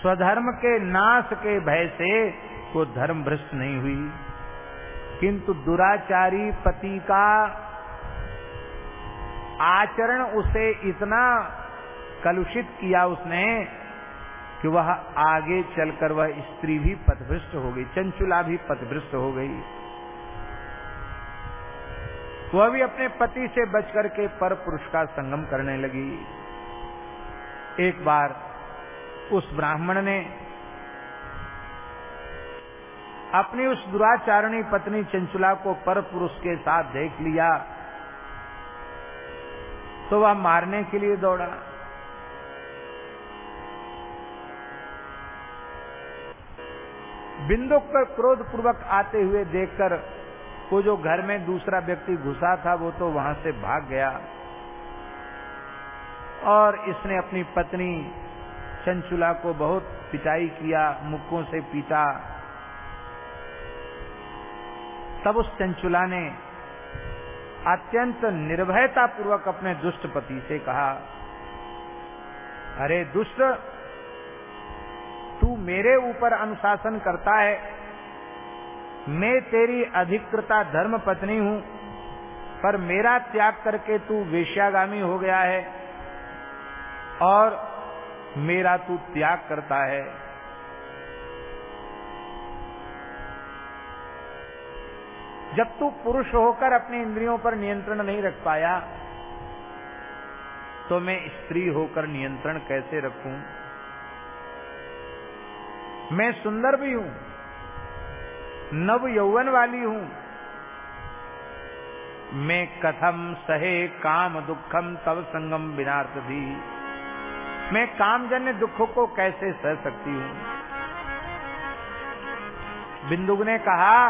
स्वधर्म के नाश के भय से वो धर्म भ्रष्ट नहीं हुई। किंतु दुराचारी पति का आचरण उसे इतना कलुषित किया उसने कि वह आगे चलकर वह स्त्री भी पथभ्रष्ट हो गई, चंचुला भी पथभ्रष्ट हो गई। वह भी अपने पति से बचकर के पर पुरुष का संगम करने लगी। एक बार उस ब्राह्मण ने अपनी उस दुराचारणी पत्नी चंचुला को पर पुरुष के साथ देख लिया तो वह मारने के लिए दौड़ा। बिंदु पर क्रोध पूर्वक आते हुए देखकर वो जो घर में दूसरा व्यक्ति घुसा था, वो तो वहाँ से भाग गया। और इसने अपनी पत्नी चंचुला को बहुत पिटाई किया, मुक्कों से पीटा। तब उस चंचुला ने अत्यंत निर्भयता पूर्वक अपने दुष्ट पति से कहा, अरे दुष्ट, तू मेरे ऊपर अनुशासन करता है। मैं तेरी अधिकृता धर्म पत्नी हूँ, पर मेरा त्याग करके तू वेश्यागामी हो गया है। और मेरा तू त्याग करता है। जब तू पुरुष होकर अपने इंद्रियों पर नियंत्रण नहीं रख पाया तो मैं स्त्री होकर नियंत्रण कैसे रखूँ? मैं सुंदर भी हूँ, नव यौवन वाली हूँ। मैं कथम सहे काम दुखम तब संगम बिनार्थ भी। मैं कामजन्य दुखों को कैसे सह सकती हूँ? बिंदुक ने कहा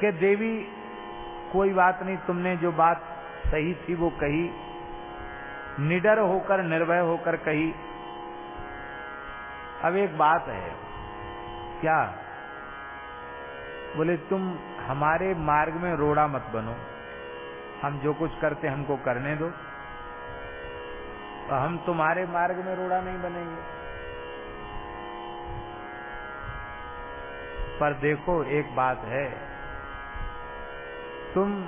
कि देवी, कोई बात नहीं, तुमने जो बात सही थी वो कही। निडर होकर, निर्भय होकर कही। अब एक बात है, क्या बोले, तुम हमारे मार्ग में रोड़ा मत बनो। हम जो कुछ करते हमको करने दो। तो हम तुम्हारे मार्ग में रोड़ा नहीं बनेंगे। पर देखो, एक बात है। तुम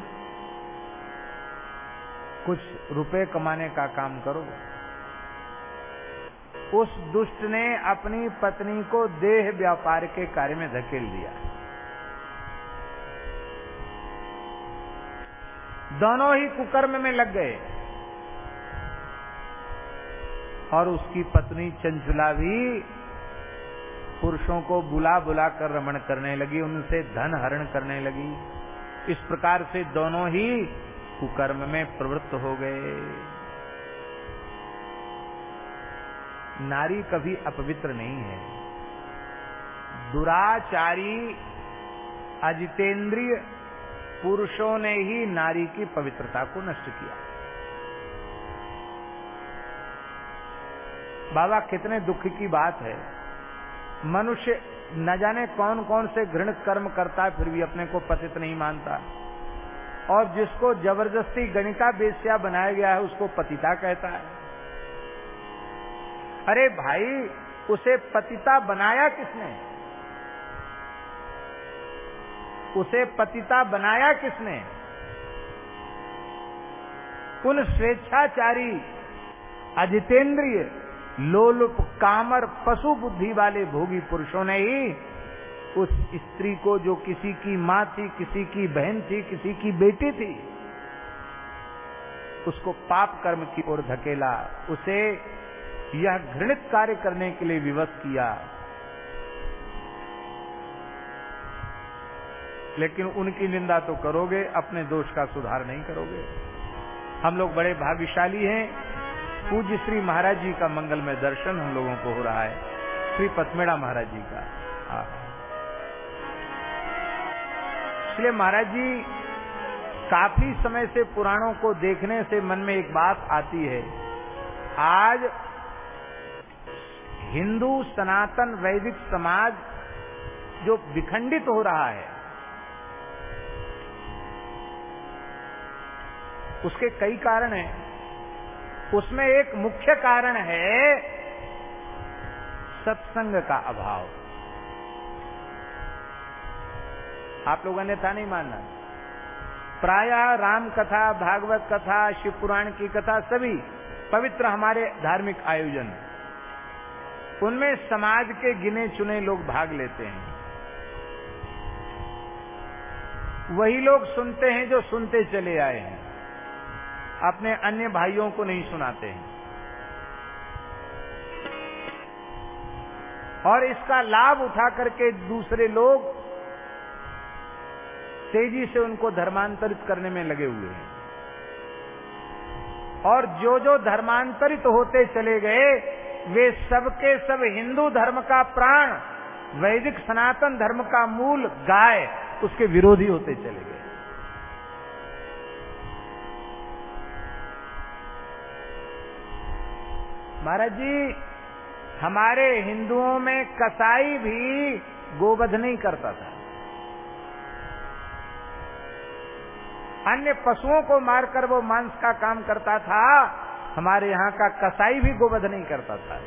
कुछ रुपए कमाने का काम करो। उस दुष्ट ने अपनी पत्नी को देह व्यापार के कार्य में धकेल दिया। दोनों ही कुकर्म में लग गए। और उसकी पत्नी चंचला भी पुरुषों को बुला बुला कर रमण करने लगी, उनसे धन हरण करने लगी। इस प्रकार से दोनों ही कुकर्म में प्रवृत्त हो गए। नारी कभी अपवित्र नहीं है। दुराचारी अजितेंद्रिय पुरुषों ने ही नारी की पवित्रता को नष्ट किया। बाबा, कितने दुख की बात है। मनुष्य न जाने कौन कौन से घृणित कर्म करता है, फिर भी अपने को पतित नहीं मानता। और जिसको ज़बरदस्ती गणिता बेस्या बनाया गया है, उसको पतिता कहता है। अरे भाई, उसे पतिता बनाया किसने? उसे पतिता बनाया किसने? उन स्वेच्छाचारी? अजितेंद्रिय, लोलुप कामर, पशु बुद्धि वाले भोगी पुरुषों ने ही उस स्त्री को जो किसी की माँ थी, किसी की बहन थी, किसी की बेटी थी, उसको पाप कर्म की ओर धकेला। उसे यह घृणित कार्य करने के लिए विवश किया। लेकिन उनकी निंदा तो करोगे, अपने दोष का सुधार नहीं करोगे। हम लोग बड़े भाग्यशाली हैं। पूज्य श्री महाराज जी का मंगल में दर्शन हम लोगों को हो रहा है। श्री पथमेड़ा महाराज जी का। इसलिए महाराज जी, काफ़ी समय से पुराणों को देखने से मन में एक बात आती है। आज हिंदू सनातन वैदिक समाज जो विखंडित हो रहा है उसके कई कारण हैं। उसमें एक मुख्य कारण है सत्संग का अभाव। आप लोगों ने था नहीं मानना। प्राय राम कथा, भागवत कथा, शिव पुराण की कथा सभी पवित्र हमारे धार्मिक आयोजन। उनमें समाज के गिने चुने लोग भाग लेते हैं। वही लोग सुनते हैं जो सुनते चले आए हैं। अपने अन्य भाइयों को नहीं सुनाते हैं। और इसका लाभ उठा करके दूसरे लोग तेज़ी से उनको धर्मांतरित करने में लगे हुए हैं। और जो जो धर्मांतरित होते चले गए, वे सबके सब हिंदू धर्म का प्राण, वैदिक सनातन धर्म का मूल गाय, उसके विरोधी होते चले गए। महाराज जी, हमारे हिंदुओं में कसाई भी गोवध नहीं करता था। अन्य पशुओं को मारकर वो मांस का काम करता था, हमारे यहाँ का कसाई भी गोवध नहीं करता था।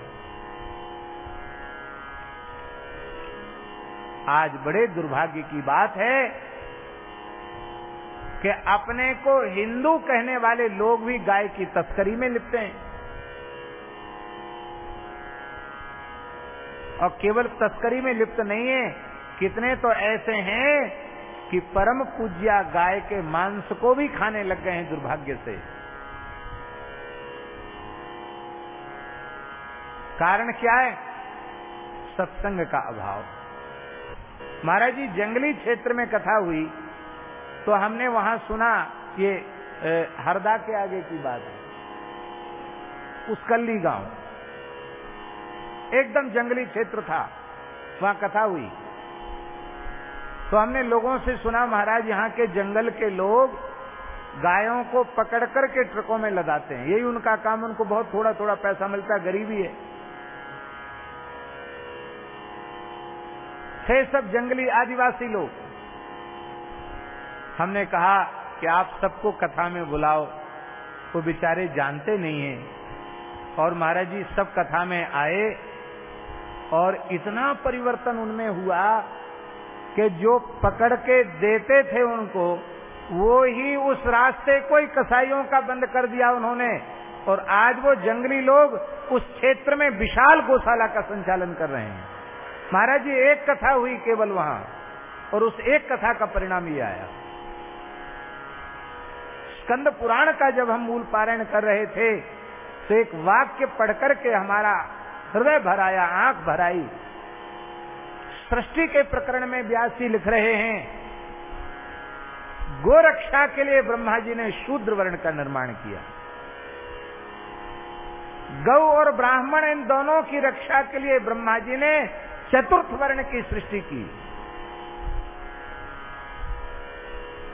आज बड़े दुर्भाग्य की बात है कि अपने को हिंदू कहने वाले लोग भी गाय की तस्करी में लिपटे हैं। और केवल तस्करी में लिप्त नहीं है। कितने तो ऐसे हैं कि परम पूज्या गाय के मांस को भी खाने लग गए हैं दुर्भाग्य से। कारण क्या है? सत्संग का अभाव। महाराज जी, जंगली क्षेत्र में कथा हुई तो हमने वहाँ सुना ये हरदा के आगे की बात है, उसकल्ली गाँव। एकदम जंगली क्षेत्र था। वहाँ कथा हुई। तो हमने लोगों से सुना, महाराज, यहाँ के जंगल के लोग गायों को पकड़ कर के ट्रकों में लदाते हैं। यही उनका काम, उनको बहुत थोड़ा थोड़ा पैसा मिलता है गरीबी है। थे सब जंगली आदिवासी लोग। हमने कहा कि आप सबको कथा में बुलाओ, वो बेचारे जानते नहीं हैं। और महाराज जी सब कथा में आए और इतना परिवर्तन उनमें हुआ कि जो पकड़ के देते थे उनको, वो ही उस रास्ते को ही कसाईयों का बंद कर दिया उन्होंने। और आज वो जंगली लोग उस क्षेत्र में विशाल गौशाला का संचालन कर रहे हैं। महाराज जी, एक कथा हुई केवल वहाँ, और उस एक कथा का परिणाम ये आया। स्कंद पुराण का जब हम मूल पारायण कर रहे थे तो एक वाक्य पढ़कर के हमारा हृदय भराया, आँख भराई। सृष्टि के प्रकरण में व्यासी लिख रहे हैं, गोरक्षा के लिए ब्रह्मा जी ने शूद्र वर्ण का निर्माण किया। गौ और ब्राह्मण इन दोनों की रक्षा के लिए ब्रह्मा जी ने चतुर्थ वर्ण की सृष्टि की।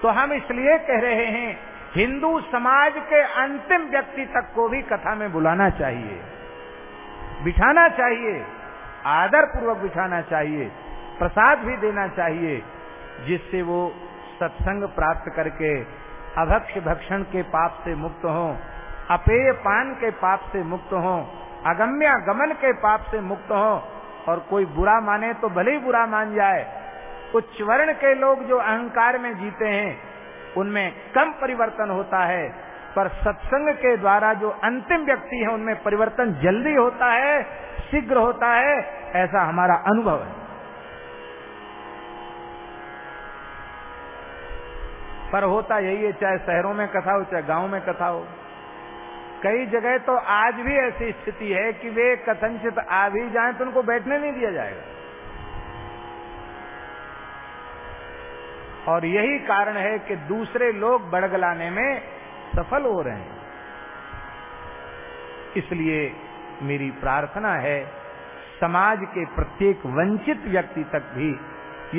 तो हम इसलिए कह रहे हैं, हिंदू समाज के अंतिम व्यक्ति तक को भी कथा में बुलाना चाहिए। बिठाना चाहिए आदर पूर्वक बिठाना चाहिए, प्रसाद भी देना चाहिए, जिससे वो सत्संग प्राप्त करके, अभक्ष भक्षण के पाप से मुक्त हो, अपेय पान के पाप से मुक्त हो, अगम्य गमन के पाप से मुक्त हो, और कोई बुरा माने तो भले ही बुरा मान जाए, उच्च वर्ण के लोग जो अहंकार में जीते हैं, उनमें कम परिवर्तन होता है पर सत्संग के द्वारा जो अंतिम व्यक्ति है, उनमें परिवर्तन जल्दी होता है, शीघ्र होता है, ऐसा हमारा अनुभव है। पर होता यही है, चाहे शहरों में कथा हो, चाहे गाँव में कथा हो, कई जगह तो आज भी ऐसी स्थिति है कि वे कथनचित आ भी जाए तो उनको बैठने नहीं दिया जाएगा। और यही कारण है कि दूसरे लोग बड़गलाने में सफल हो रहे हैं। इसलिए मेरी प्रार्थना है, समाज के प्रत्येक वंचित व्यक्ति तक भी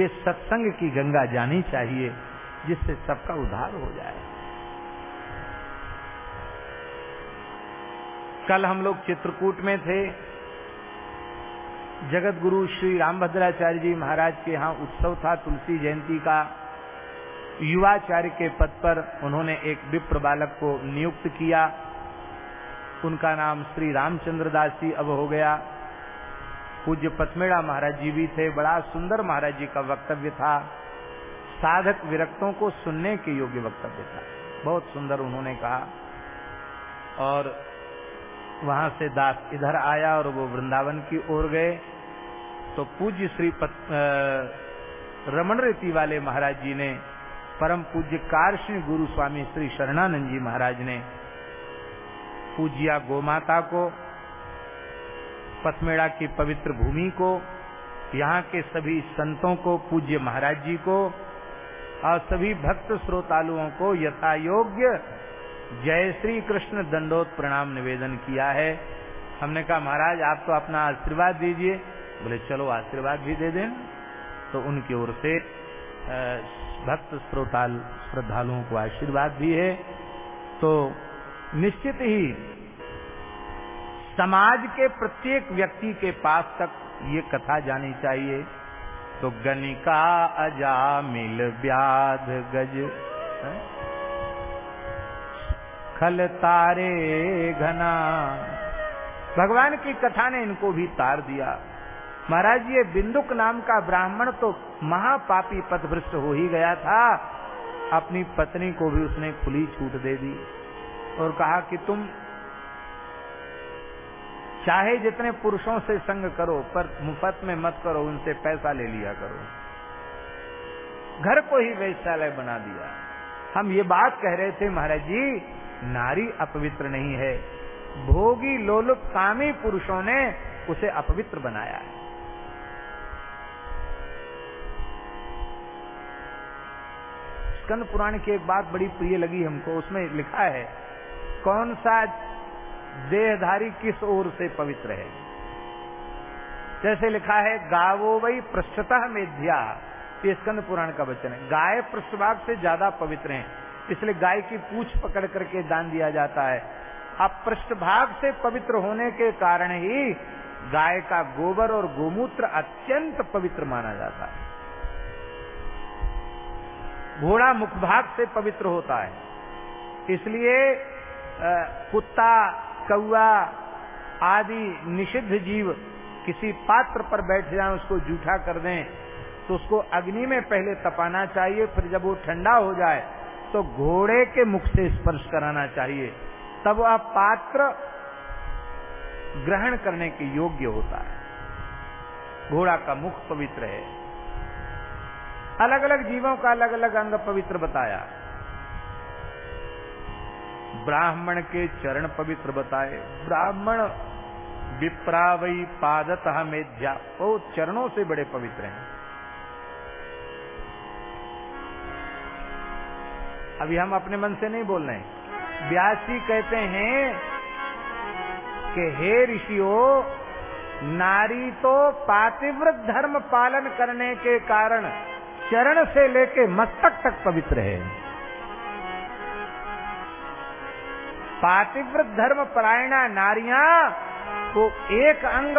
ये सत्संग की गंगा जानी चाहिए, जिससे सबका उद्धार हो जाए। कल हम लोग चित्रकूट में थे। जगत गुरु श्री रामभद्राचार्य जी महाराज के यहाँ उत्सव था तुलसी जयंती का। युवाचार्य के पद पर उन्होंने एक विप्र बालक को नियुक्त किया। उनका नाम श्री रामचंद्र दास जी अब हो गया। पूज्य पथमेड़ा महाराज जी भी थे। बड़ा सुंदर महाराज जी का वक्तव्य था। साधक विरक्तों को सुनने के योग्य वक्तव्य था। बहुत सुंदर उन्होंने कहा। और वहाँ से दास इधर आया और वो वृंदावन की ओर गए। तो पूज्य श्री रमण रीति वाले महाराज जी ने परम पूज्य कारश्री गुरु स्वामी श्री शरणानंद जी महाराज ने पूजिया गोमाता को, पथमेड़ा की पवित्र भूमि को, यहाँ के सभी संतों को, पूज्य महाराज जी को और सभी भक्त श्रोतालुओं को यथा योग्य जय श्री कृष्ण दंडोत प्रणाम निवेदन किया है। हमने कहा, महाराज, आप तो अपना आशीर्वाद दीजिए। बोले, चलो, आशीर्वाद भी दे दें। तो उनकी ओर से भक्त श्रोताल, श्रद्धालुओं को आशीर्वाद भी है तो निश्चित ही समाज के प्रत्येक व्यक्ति के पास तक ये कथा जानी चाहिए। तो गणिका अजा मिल व्याध गज। खल तारे घना। भगवान की कथा ने इनको भी तार दिया। महाराज, ये बिंदुक नाम का ब्राह्मण तो महापापी पथभ्रष्ट हो ही गया था। अपनी पत्नी को भी उसने खुली छूट दे दी और कहा कि तुम चाहे जितने पुरुषों से संग करो, पर मुफ़्त में मत करो, उनसे पैसा ले लिया करो। घर को ही वैश्यालय बना दिया। हम ये बात कह रहे थे, महाराज जी, नारी अपवित्र नहीं है। भोगी लोलुप कामी पुरुषों ने उसे अपवित्र बनाया है। स्कंद पुराण की एक बात बड़ी प्रिय लगी हमको, उसमें लिखा है, कौन सा देहधारी किस ओर से पवित्र है? जैसे लिखा है, गावो वही पृष्ठतः मेध्या। ये स्कंद पुराण का वचन है। गाय पृष्ठभाग से ज़्यादा पवित्र है, इसलिए गाय की पूछ पकड़ करके दान दिया जाता है। अब पृष्ठभाग से पवित्र होने के कारण ही गाय का गोबर और गोमूत्र अत्यंत पवित्र माना जाता है। घोड़ा मुखभाग से पवित्र होता है। इसलिए कुत्ता कौआ आदि निषिद्ध जीव किसी पात्र पर बैठ जाए, उसको जूठा कर दें तो उसको अग्नि में पहले तपाना चाहिए, फिर जब वो ठंडा हो जाए तो घोड़े के मुख से स्पर्श कराना चाहिए। तब वह पात्र ग्रहण करने के योग्य होता है। घोड़ा का मुख पवित्र है। अलग अलग जीवों का अलग अलग अंग पवित्र बताया। ब्राह्मण के चरण पवित्र बताए। ब्राह्मण विप्रावई पादत मेध्या। वो चरणों से बड़े पवित्र हैं। अभी हम अपने मन से नहीं बोल रहे व्यास जी कहते हैं कि हे ऋषियों, नारी तो पातिव्रत धर्म पालन करने के कारण चरण से लेके मस्तक तक पवित्र है। पातिव्रत धर्म परायणा नारियाँ, वो एक अंग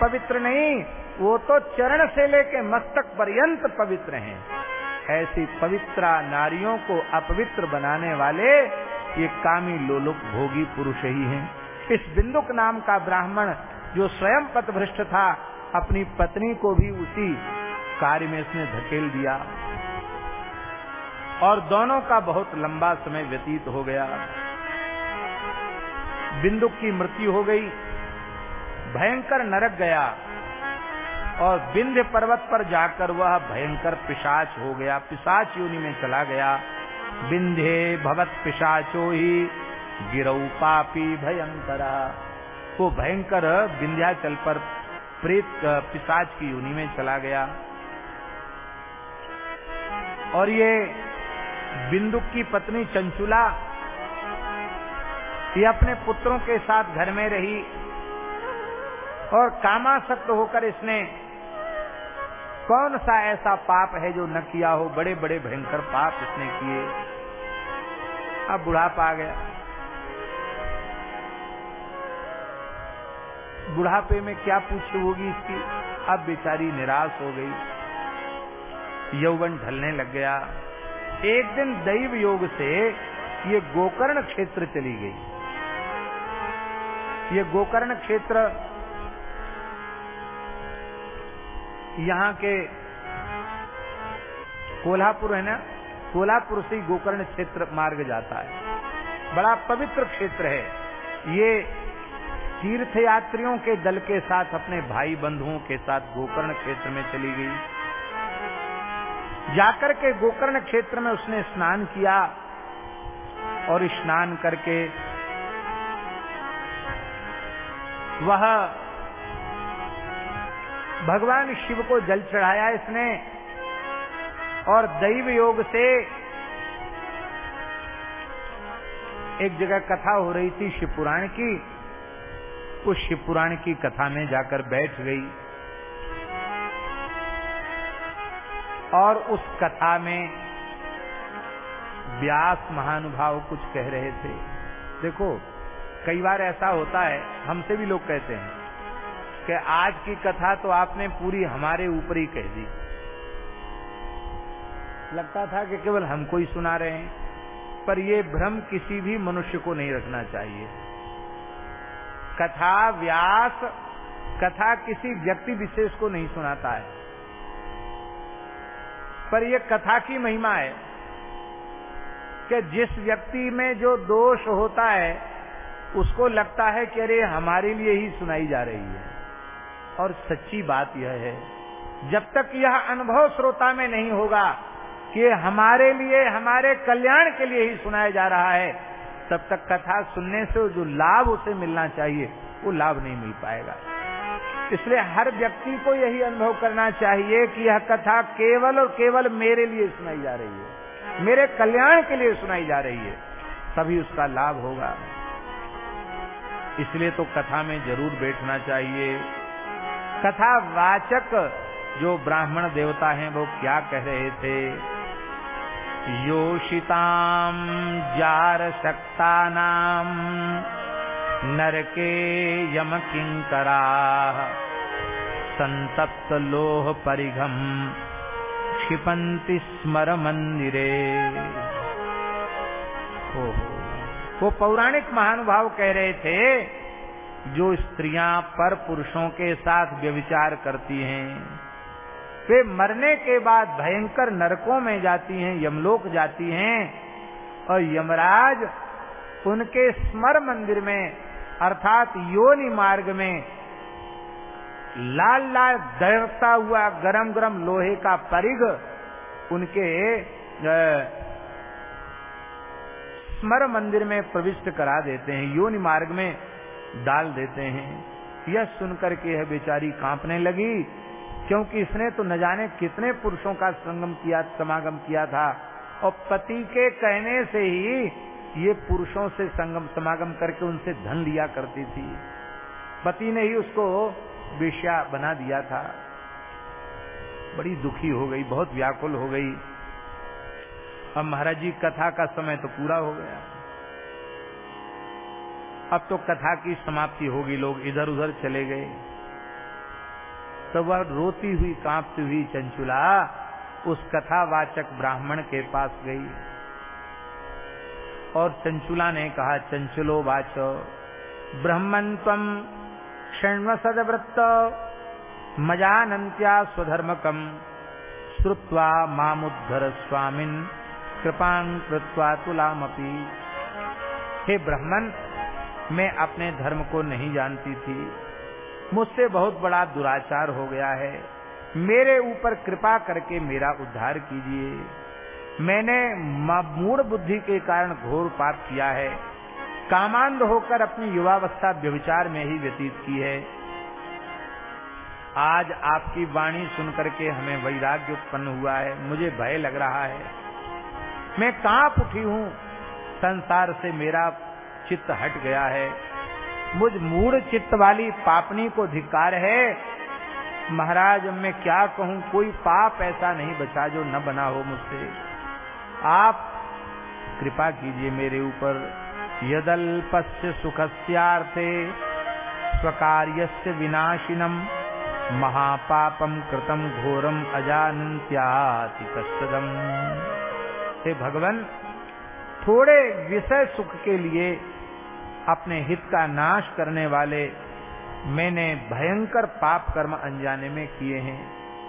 पवित्र नहीं, वो तो चरण से लेके मस्तक पर्यंत पवित्र हैं। ऐसी पवित्रा नारियों को अपवित्र बनाने वाले, ये कामी लोलुक भोगी पुरुष ही हैं। इस बिंदुक नाम का ब्राह्मण, जो स्वयं पथभ्रष्ट था, अपनी पत्नी को भी उसी कार्य में इसने धकेल दिया। और दोनों का बहुत लंबा समय व्यतीत हो गया। बिंदुक की मृत्यु हो गई, भयंकर नरक गया और बिंध्य पर्वत पर जाकर वह भयंकर पिशाच हो गया। पिशाच योनि में चला गया। बिंधे भवत पिशाचो ही गिरऊ पापी भयंकर। वो भयंकर विंध्याचल पर प्रेत, पिशाच की योनि में चला गया। और ये बिंदु की पत्नी चंचुला, ये अपने पुत्रों के साथ घर में रही और कामासक्त होकर इसने कौन सा ऐसा पाप है जो न किया हो? बड़े बड़े भयंकर पाप इसने किए। अब बुढ़ापा आ गया। बुढ़ापे में क्या पूछे होगी इसकी? अब बेचारी निराश हो गई। यौवन ढलने लग गया। एक दिन दैव योग से ये गोकर्ण क्षेत्र चली गई। ये गोकर्ण क्षेत्र यहाँ के कोल्हापुर है ना? कोल्हापुर से गोकर्ण क्षेत्र मार्ग जाता है। बड़ा पवित्र क्षेत्र है। ये तीर्थ यात्रियों के दल के साथ, अपने भाई बंधुओं के साथ गोकर्ण क्षेत्र में चली गई। जाकर के गोकर्ण क्षेत्र में उसने स्नान किया और स्नान करके वह भगवान शिव को जल चढ़ाया इसने और दैव योग से एक जगह कथा हो रही थी शिव पुराण की। उस शिव पुराण की कथा में जाकर बैठ गई। और उस कथा में व्यास महानुभाव कुछ कह रहे थे। देखो, कई बार ऐसा होता है, हमसे भी लोग कहते हैं कि आज की कथा तो आपने पूरी हमारे ऊपर ही कह दी। लगता था कि केवल हमको ही सुना रहे हैं, पर यह भ्रम किसी भी मनुष्य को नहीं रखना चाहिए। कथा, व्यास, कथा किसी व्यक्ति विशेष को नहीं सुनाता है। पर यह कथा की महिमा है कि जिस व्यक्ति में जो दोष होता है, उसको लगता है कि अरे, हमारे लिए ही सुनाई जा रही है। और सच्ची बात यह है, जब तक यह अनुभव श्रोता में नहीं होगा कि हमारे लिए, हमारे कल्याण के लिए ही सुनाया जा रहा है, तब तक कथा सुनने से जो लाभ उसे मिलना चाहिए, वो लाभ नहीं मिल पाएगा। इसलिए हर व्यक्ति को यही अनुभव करना चाहिए कि यह कथा केवल और केवल मेरे लिए सुनाई जा रही है। मेरे कल्याण के लिए सुनाई जा रही है। तभी उसका लाभ होगा। इसलिए तो कथा में ज़रूर बैठना चाहिए। कथा वाचक जो ब्राह्मण देवता हैं, वो क्या कह रहे थे? योषिताम जार शक्ता नाम नरके यम किंकरा संतप्त लोह परिघम क्षिपंति स्मर मंदिरे वो पौराणिक महानुभाव कह रहे थे, जो स्त्रियाँ पर पुरुषों के साथ व्यविचार करती हैं। वे मरने के बाद भयंकर नरकों में जाती हैं, यमलोक जाती हैं, और यमराज उनके स्मर मंदिर में अर्थात योनि मार्ग में लाल लाल दरता हुआ गरम गरम लोहे का परिग उनके स्मर मंदिर में प्रविष्ट करा देते हैं, योनि मार्ग में डाल देते हैं। यह सुनकर के यह बेचारी कांपने लगी, क्योंकि इसने तो न जाने कितने पुरुषों का संगम किया, समागम किया था। और पति के कहने से ही ये पुरुषों से संगम, समागम करके उनसे धन लिया करती थी। पति ने ही उसको वेश्या बना दिया था। बड़ी दुखी हो गई, बहुत व्याकुल हो गई। अब महाराज जी, कथा का समय तो पूरा हो गया। अब तो कथा की समाप्ति होगी, लोग इधर उधर चले गए। तो वह रोती हुई, कांपती हुई चंचुला उस कथावाचक ब्राह्मण के पास गई। और चंचुला ने कहा, चंचुलो वाच। ब्रह्मन तम क्षण्व सदवृत्त मजानंत्या स्वधर्मकम श्रुवा मामुद्धर स्वामिन कृपां कृत्वा तुलामपि। हे ब्राह्मण मैं अपने धर्म को नहीं जानती थी। मुझसे बहुत बड़ा दुराचार हो गया है। मेरे ऊपर कृपा करके मेरा उद्धार कीजिए। मैंने मूड बुद्धि के कारण घोर पाप किया है। कामांध होकर अपनी युवावस्था व्यविचार में ही व्यतीत की है। आज आपकी वाणी सुनकर के हमें वैराग्य उत्पन्न हुआ है। मुझे भय लग रहा है। मैं काँप उठी हूँ। संसार से मेरा चित्त हट गया है। मुझ मूड चित्त वाली पापनी को धिकार है। महाराज मैं क्या कहूँ? कोई पाप ऐसा नहीं बचा जो न बना हो मुझसे। आप कृपा कीजिए मेरे ऊपर। यदल्पस्य सुखस्यार्थे स्वकार्यस्य विनाशिनम महापापम कृतम घोरम अजानत्याति कस्तदम हे भगवान, थोड़े विषय सुख के लिए अपने हित का नाश करने वाले मैंने भयंकर पाप कर्म अनजाने में किए हैं।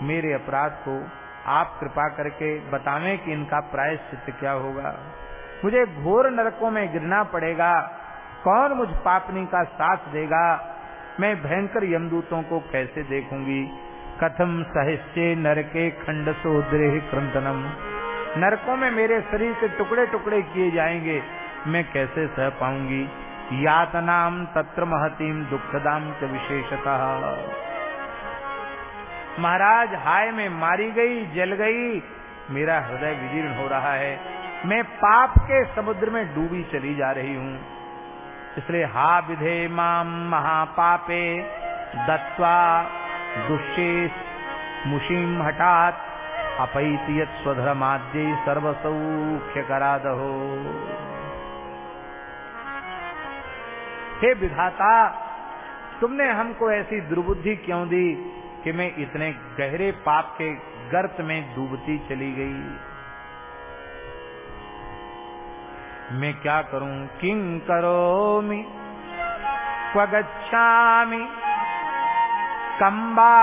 मेरे अपराध को आप कृपा करके बतावें कि इनका प्रायश्चित क्या होगा। मुझे घोर नरकों में गिरना पड़ेगा। कौन मुझ पापनी का साथ देगा? मैं भयंकर यमदूतों को कैसे देखूँगी? कथम सहिष्य नरके खंड सोद्रे क्रंदनम नरकों में मेरे शरीर के टुकड़े टुकड़े किए जाएँगे। मैं कैसे सह पाऊँगी? यातनाम तत्र महतीम दुखदाम च विशेषतः। महाराज, हाय में मारी गई, जल गई। मेरा हृदय विदीर्ण हो रहा है। मैं पाप के समुद्र में डूबी चली जा रही हूँ। इसलिए हा विधे माम महापापे दत्वा दुष्चेस मुशीम हठात अपैतियत स्वधर्माद्य सर्वसौख्य करा हो हे विधाता, तुमने हमको ऐसी दुर्बुद्धि क्यों दी? कि मैं इतने गहरे पाप के गर्त में डूबती चली गई। मैं क्या करूँ? किं करोमि? क्व गच्छामि कम्बा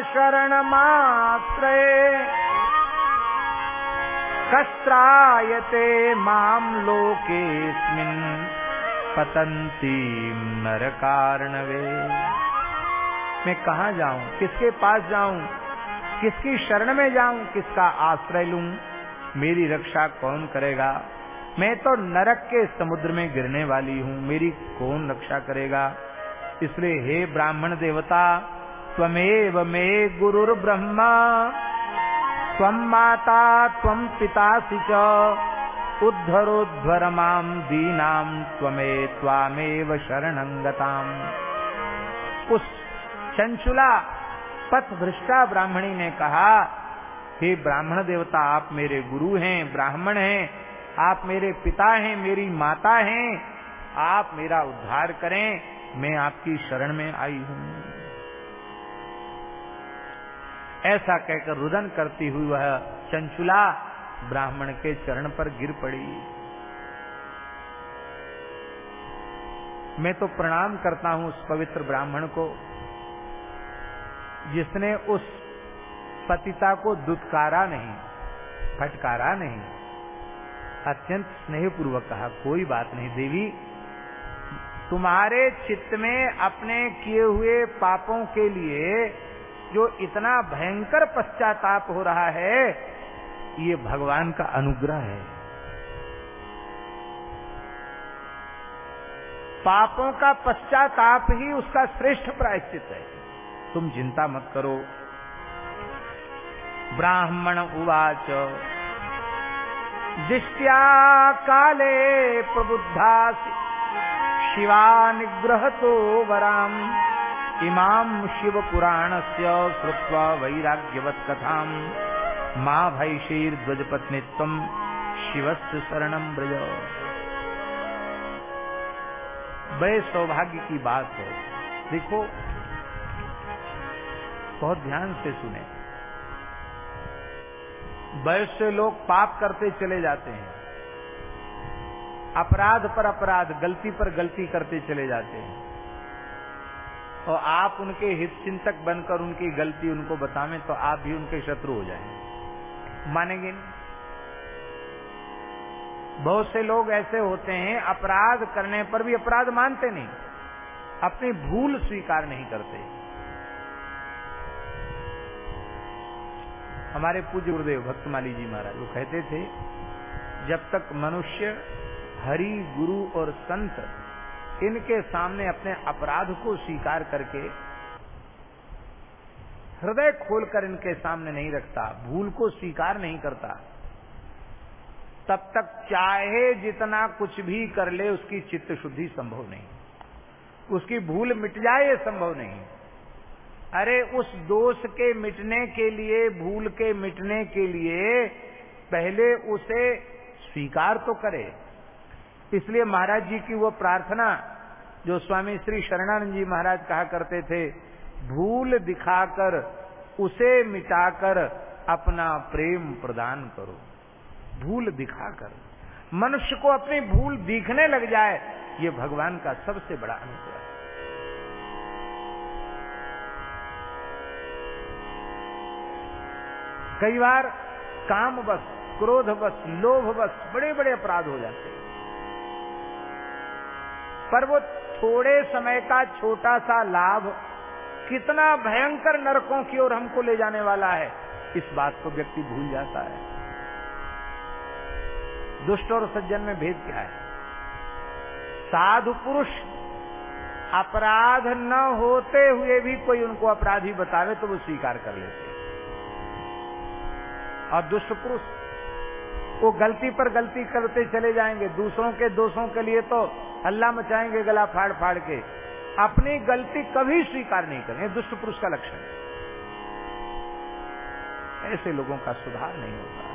शरणमाश्रये कस्त्रायते माँ लोकेऽस्मिन् पतन्तीं नरकार्णवे। मैं कहा जाऊँ? किसके पास जाऊँ? किसकी शरण में जाऊँ? किसका आश्रय लूँ? मेरी रक्षा कौन करेगा? मैं तो नरक के समुद्र में गिरने वाली हूँ। मेरी कौन रक्षा करेगा? इसलिए हे ब्राह्मण देवता, त्वमेव मे गुरुर ब्रह्मा त्वम माता त्वम पितासि च, उद्धरोद्धर माम दीनाम त्वमे त्वामेव शरणंगताम उस चंचुला पथ भ्रष्टा ब्राह्मणी ने कहा, हे ब्राह्मण देवता, आप मेरे गुरु हैं, ब्राह्मण हैं, आप मेरे पिता हैं, मेरी माता हैं, आप मेरा उद्धार करें, मैं आपकी शरण में आई हूँ। ऐसा कहकर रुदन करती हुई वह चंचुला ब्राह्मण के चरण पर गिर पड़ी। मैं तो प्रणाम करता हूँ उस पवित्र ब्राह्मण को। जिसने उस पतिता को दुत्कारा नहीं, फटकारा नहीं, अत्यंत स्नेहपूर्वक कहा, कोई बात नहीं देवी, तुम्हारे चित्त में अपने किए हुए पापों के लिए जो इतना भयंकर पश्चाताप हो रहा है, ये भगवान का अनुग्रह है। पापों का पश्चाताप ही उसका श्रेष्ठ प्रायश्चित है। तुम चिंता मत करो। ब्राह्मण उवाच, दिष्ट्या काले प्रबुद्धासि शिवा निग्रहतो वराम, इमाम शिव पुराणस्य श्रुत्वा वैराग्यवत कथाम। माँ भैशीर ध्वज पत्नी तुम शिवस्य शरणम ब्रज बड़े सौभाग्य की बात है। देखो बहुत ध्यान से सुने। वैश्य लोग पाप करते चले जाते हैं। अपराध पर अपराध, गलती पर गलती करते चले जाते हैं। और आप उनके हित चिंतक बनकर उनकी गलती उनको बतावें तो आप भी उनके शत्रु हो जाएँगे मानेंगे नहीं? बहुत से लोग ऐसे होते हैं, अपराध करने पर भी अपराध मानते नहीं। अपनी भूल स्वीकार नहीं करते। हमारे पूज्य गुरुदेव भक्तमाली जी महाराज, वो कहते थे, जब तक मनुष्य, हरि, गुरु और संत इनके सामने अपने अपराध को स्वीकार करके हृदय खोलकर इनके सामने नहीं रखता, भूल को स्वीकार नहीं करता, तब तक चाहे जितना कुछ भी कर ले, उसकी चित्त शुद्धि संभव नहीं। उसकी भूल मिट जाए संभव नहीं। अरे उस दोष के मिटने के लिए, भूल के मिटने के लिए पहले उसे स्वीकार तो करे। इसलिए महाराज जी की वो प्रार्थना, जो स्वामी श्री शरणानंद जी महाराज कहा करते थे, भूल दिखाकर, उसे मिटाकर अपना प्रेम प्रदान करो। भूल दिखाकर। मनुष्य को अपनी भूल दिखने लग जाए, ये भगवान का सबसे बड़ा अनुग्रह कई बार काम बस, क्रोध बस, लोभ बस बड़े बड़े अपराध हो जाते हैं। पर वो थोड़े समय का छोटा सा लाभ कितना भयंकर नरकों की ओर हमको ले जाने वाला है, इस बात को व्यक्ति भूल जाता है। दुष्ट और सज्जन में भेद क्या है? साधु पुरुष अपराध न होते हुए भी कोई उनको अपराधी बतावे तो वो स्वीकार कर लेते और दुष्ट पुरुष वो गलती पर गलती करते चले जाएँगे। दूसरों के दोषों के लिए तो हल्ला मचाएँगे, गला फाड़ फाड़ के। अपनी गलती कभी स्वीकार नहीं करेंगे। दुष्ट पुरुष का लक्षण है। ऐसे लोगों का सुधार नहीं होता।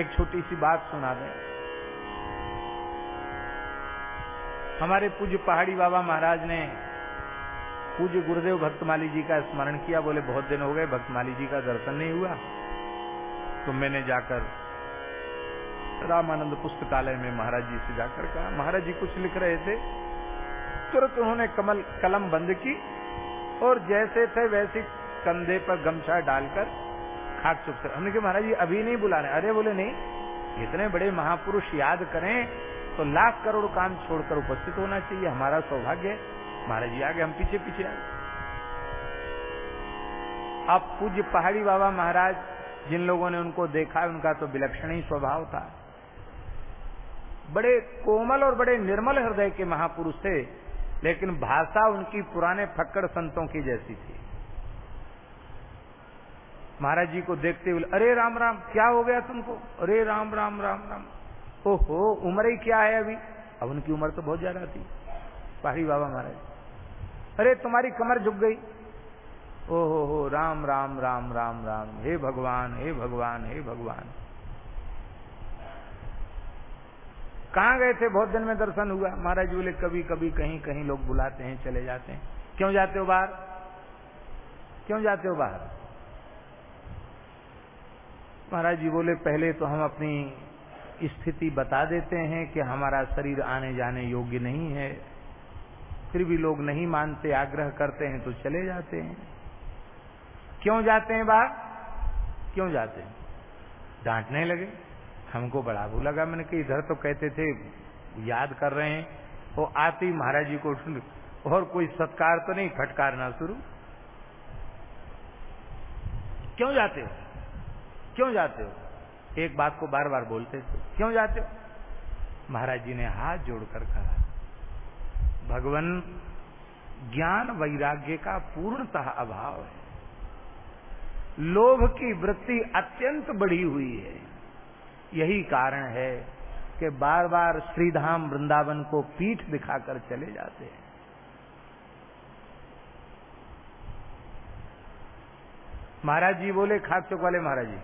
एक छोटी सी बात सुना दें। हमारे पूज्य पहाड़ी बाबा महाराज ने पूज्य गुरुदेव भक्तमाली जी का स्मरण किया, बोले, बहुत दिन हो गए भक्तमाली जी का दर्शन नहीं हुआ। तो मैंने जाकर रामानंद पुस्तकालय में महाराज जी से जाकर कहा, महाराज जी, कुछ लिख रहे थे? तुरंत उन्होंने कमल, कलम बंद की और जैसे थे वैसे कंधे पर गमछा डालकर खाक चुप कर हमने कहा, महाराज जी, अभी नहीं बुला रहे अरे, बोले, नहीं, इतने बड़े महापुरुष याद करें तो लाख करोड़ काम छोड़कर उपस्थित होना चाहिए, हमारा सौभाग्य है। महाराज जी, आगे हम पीछे पीछे आगे अब पूज्य पहाड़ी बाबा महाराज, जिन लोगों ने उनको देखा, उनका तो विलक्षण ही स्वभाव था। बड़े कोमल और बड़े निर्मल हृदय के महापुरुष थे, लेकिन भाषा उनकी पुराने फक्कड़ संतों की जैसी थी। महाराज जी को देखते हुए, अरे राम राम, क्या हो गया तुमको? अरे राम राम राम राम। ओहो, उम्र ही क्या है अभी? अब उनकी उम्र तो बहुत ज़्यादा थी। पहाड़ी बाबा महाराज अरे तुम्हारी कमर झुक गई। ओहो हो, राम राम राम राम राम। हे भगवान हे भगवान हे भगवान। कहाँ गए थे? बहुत दिन में दर्शन हुआ। महाराज बोले, कभी कभी कहीं कहीं लोग बुलाते हैं, चले जाते हैं। क्यों जाते हो बाहर? क्यों जाते हो बाहर? महाराज जी बोले, पहले तो हम अपनी स्थिति बता देते हैं कि हमारा शरीर आने जाने योग्य नहीं है। फिर भी लोग नहीं मानते, आग्रह करते हैं तो चले जाते हैं। क्यों जाते हैं बाहर? क्यों जाते हैं? डांटने लगे। हमको बड़ा वो लगा। मैंने कि इधर तो कहते थे, याद कर रहे हैं। वो आते ही महाराज जी को और कोई सत्कार तो नहीं, फटकारना शुरू। क्यों जाते हो? क्यों जाते हो? एक बात को बार बार बोलते थे। क्यों जाते हो? महाराज जी ने हाथ जोड़कर कहा भगवान ज्ञान वैराग्य का पूर्णतः अभाव है। लोभ की वृत्ति अत्यंत बढ़ी हुई है। यही कारण है कि बार बार श्रीधाम वृंदावन को पीठ दिखाकर चले जाते हैं। महाराज जी बोले खाक चौक वाले महाराज जी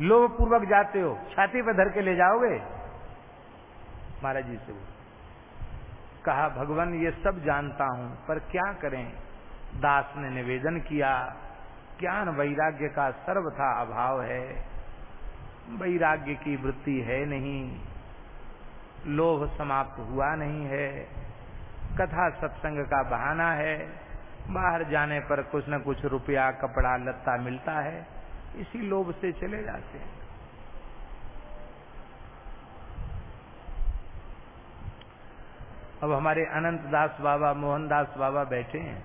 लोभ पूर्वक जाते हो, छाती पर धर के ले जाओगे? महाराज जी से कहा, भगवान, ये सब जानता हूँ, पर क्या करें? दास ने निवेदन किया, ज्ञान वैराग्य का सर्वथा अभाव है। वैराग्य की वृत्ति है नहीं, लोभ समाप्त हुआ नहीं है, कथा सत्संग का बहाना है, बाहर जाने पर कुछ न कुछ रुपया, कपड़ा, लत्ता मिलता है, इसी लोभ से चले जाते हैं। अब हमारे अनंत दास बाबा, मोहनदास बाबा बैठे हैं।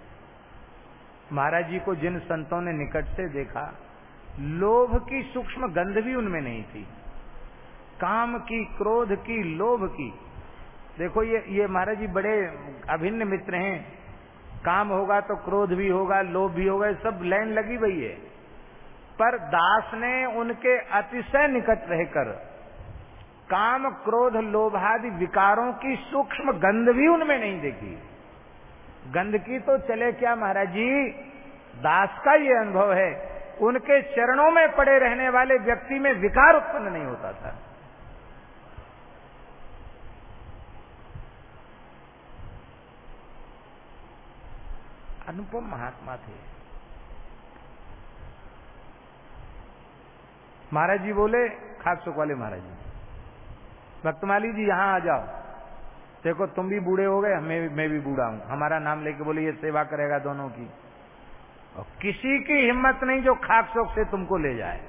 महाराज जी को जिन संतों ने निकट से देखा, लोभ की सूक्ष्म गंध भी उनमें नहीं थी। काम की, क्रोध की, लोभ की। देखो ये ये महाराज जी बड़े अभिन्न मित्र हैं। काम होगा तो क्रोध भी होगा, लोभ भी होगा सब लाइन लगी हुई है। पर दास ने उनके अतिशय निकट रहकर काम, क्रोध लोभादि विकारों की सूक्ष्म गंध भी उनमें नहीं देखी। गंध की तो चले क्या महाराज जी? दास का ये अनुभव है। उनके चरणों में पड़े रहने वाले व्यक्ति में विकार उत्पन्न नहीं होता था। अनुपम महात्मा थे। महाराज जी बोले खास सुख वाले महाराज जी। भक्तमाली जी, यहाँ आ जाओ। देखो, तुम भी बूढ़े हो गए, मैं मैं भी बूढ़ा हूँ। हमारा नाम लेके बोले, ये सेवा करेगा दोनों की। और किसी की हिम्मत नहीं जो खाक शोक से तुमको ले जाए।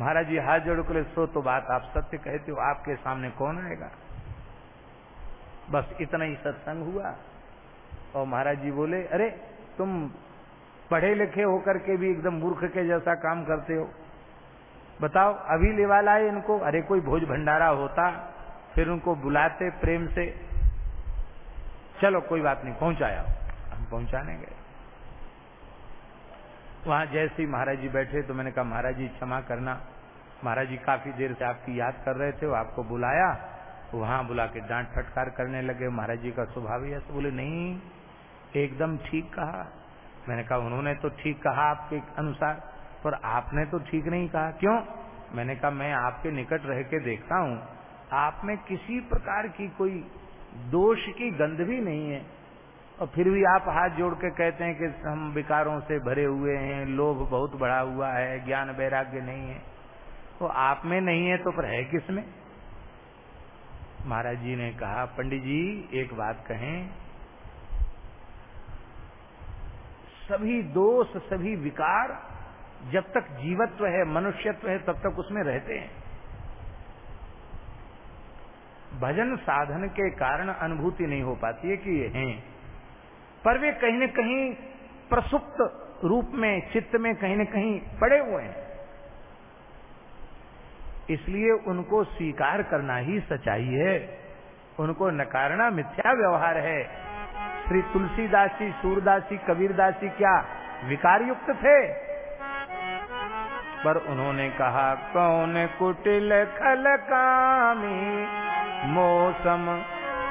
महाराज जी, हाथ जोड़ कर सो तो बात आप सत्य कहते हो, आपके सामने कौन आएगा? बस इतना ही सत्संग हुआ। और महाराज जी बोले, अरे, तुम पढ़े लिखे होकर के भी एकदम मूर्ख के जैसा काम करते हो। बताओ, अभी लेवा लाए इनको? अरे कोई भोज भंडारा होता, फिर उनको बुलाते प्रेम से। चलो, कोई बात नहीं पहुँचाया हम पहुँचाने गए। वहाँ जैसे ही महाराज जी बैठे तो मैंने कहा, महाराज जी, क्षमा करना। महाराज जी काफ़ी देर से आपकी याद कर रहे थे, वो आपको बुलाया। वहाँ बुला के डांट फटकार करने लगे। महाराज जी का स्वभाव ही ऐसा, बोले, नहीं, एकदम ठीक कहा। मैंने कहा, उन्होंने तो ठीक कहा आपके अनुसार। पर आपने तो ठीक नहीं कहा। क्यों? मैंने कहा, मैं आपके निकट रह के देखता हूँ। आप में किसी प्रकार की कोई दोष की गंध भी नहीं है। और फिर भी आप हाथ जोड़ के कहते हैं कि हम विकारों से भरे हुए हैं, लोभ बहुत बढ़ा हुआ है, ज्ञान वैराग्य नहीं है। तो आप में नहीं है तो पर है किसमें महाराज जी ने कहा, पंडित जी, एक बात कहें। सभी दोष, सभी विकार जब तक जीवत्व है, मनुष्यत्व है, तब तक उसमें रहते हैं। भजन साधन के कारण अनुभूति नहीं हो पाती है कि ये हैं। पर वे कहीं न कहीं प्रसुप्त रूप में, चित्त में कहीं न कहीं पड़े हुए हैं। इसलिए उनको स्वीकार करना ही सच्चाई है। उनको नकारना मिथ्या व्यवहार है। श्री तुलसीदास जी, सूरदास जी, कबीरदास जी क्या विकार युक्त थे? पर उन्होंने कहा, कौन कुटिल खल कामी मौसम,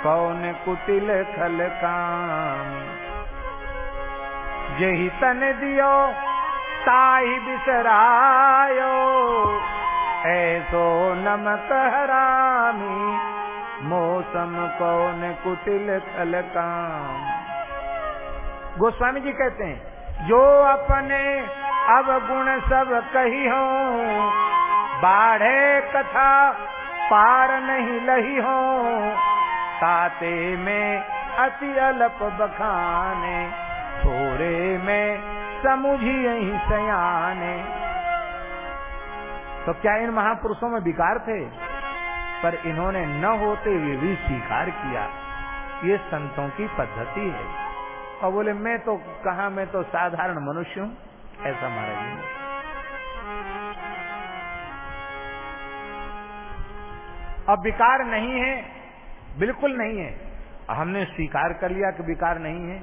कौन कुटिल खल कामी जही तन दियो ताही बिसरायो, ऐसो नमक हरामी। मौसम, कौन कुटिल खल काम गोस्वामी जी कहते हैं, जो अपने अवगुण सब कही हो बाढ़े कथा पार नहीं लही हो ताते में अति अल्प बखाने थोड़े में समुझी सयाने। तो क्या इन महापुरुषों में विकार थे? पर इन्होंने न होते हुए भी स्वीकार किया। ये संतों की पद्धति है। और बोले, मैं तो कहा मैं तो साधारण मनुष्य हूँ। ऐसा महाराज जी अब विकार नहीं है, बिल्कुल नहीं है। हमने स्वीकार कर लिया कि विकार नहीं है।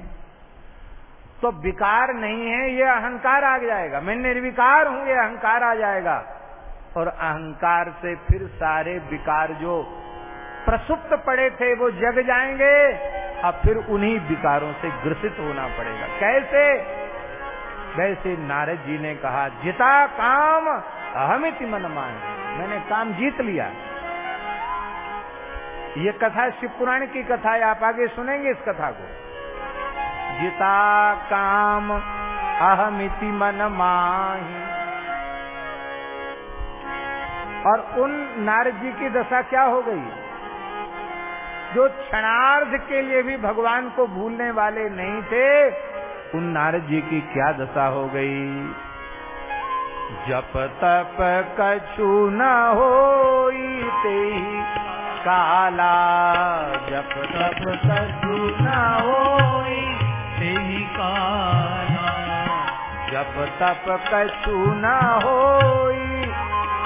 तो विकार नहीं है, ये अहंकार आ जाएगा। मैं निर्विकार हूँ, ये अहंकार आ जाएगा। और अहंकार से फिर सारे विकार जो प्रसुप्त पड़े थे, वो जग जाएँगे। अब फिर उन्हीं विकारों से ग्रसित होना पड़ेगा। कैसे? वैसे नारद जी ने कहा, जिता काम, अहमित मन मान। मैंने काम जीत लिया। ये कथा शिव पुराण की कथा है, आप आगे सुनेंगे इस कथा को। जिता काम, अहमिति मन माही। और उन नारद जी की दशा क्या हो गई? जो क्षणार्ध के लिए भी भगवान को भूलने वाले नहीं थे उन नारद जी की क्या दशा हो गई? जप तप कछु न हो काला। जप तप कछु न हो काला। जप तप कछु न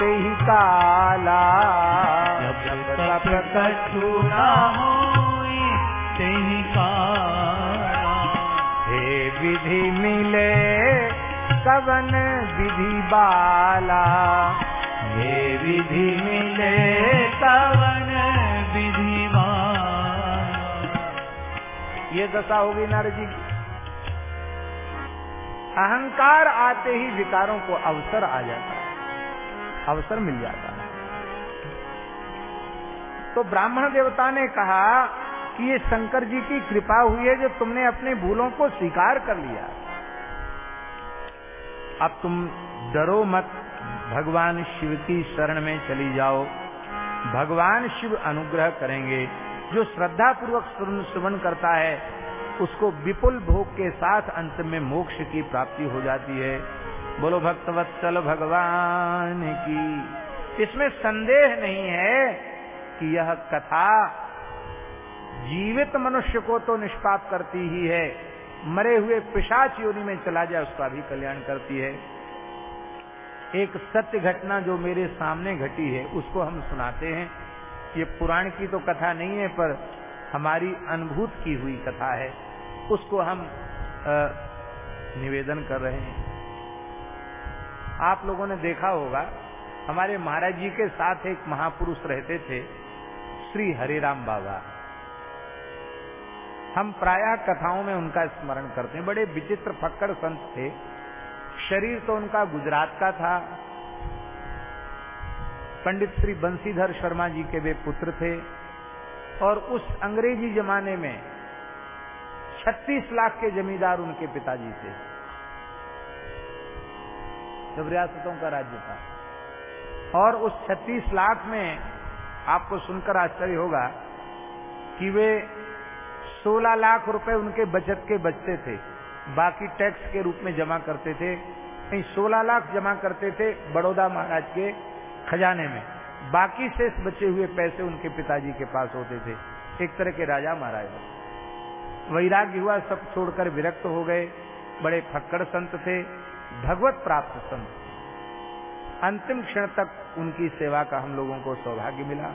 ते काला। जब तप कछु न होई विधि मिले, कवन विधि बाला? हे विधि मिले, कवन विधि ये दशा होगी नारद जी अहंकार आते ही विकारों को अवसर आ जाता है। अवसर मिल जाता है। तो ब्राह्मण देवता ने कहा कि ये शंकर जी की कृपा हुई है जो तुमने अपने भूलों को स्वीकार कर लिया। अब तुम डरो मत, भगवान शिव की शरण में चली जाओ। भगवान शिव अनुग्रह करेंगे। जो श्रद्धा पूर्वक श्रवण करता है, उसको विपुल भोग के साथ अंत में मोक्ष की प्राप्ति हो जाती है। बोलो भक्तवत्सल भगवान की। इसमें संदेह नहीं है कि यह कथा जीवित मनुष्य को तो निष्पाप करती ही है। मरे हुए पिशाच योनि में चला जाए उसका भी कल्याण करती है। एक सत्य घटना जो मेरे सामने घटी है उसको हम सुनाते हैं। ये पुराण की तो कथा नहीं है पर हमारी अनुभूत की हुई कथा है। उसको हम आ, निवेदन कर रहे हैं। आप लोगों ने देखा होगा हमारे महाराज जी के साथ एक महापुरुष रहते थे श्री हरिराम बाबा। हम प्रायः कथाओं में उनका स्मरण करते हैं। बड़े विचित्र फक्कड़ संत थे। शरीर तो उनका गुजरात का था। पंडित श्री बंसीधर शर्मा जी के वे पुत्र थे। और उस अंग्रेज़ी जमाने में 36 लाख के जमींदार उनके पिताजी थे। जब रियासतों का राज्य था। और उस 36 लाख में आपको सुनकर आश्चर्य होगा कि वे 16 लाख रुपए उनके बचत के बचते थे। बाकी टैक्स के रूप में जमा करते थे। नहीं 16 लाख जमा करते थे बड़ौदा महाराज के खजाने में। बाकी शेष बचे हुए पैसे उनके पिताजी के पास होते थे। एक तरह के राजा महाराजा वैराग्य हुआ, सब छोड़कर विरक्त हो गए। बड़े फक्कड़ संत थे। भगवत प्राप्त संत। अंतिम क्षण तक उनकी सेवा का हम लोगों को सौभाग्य मिला।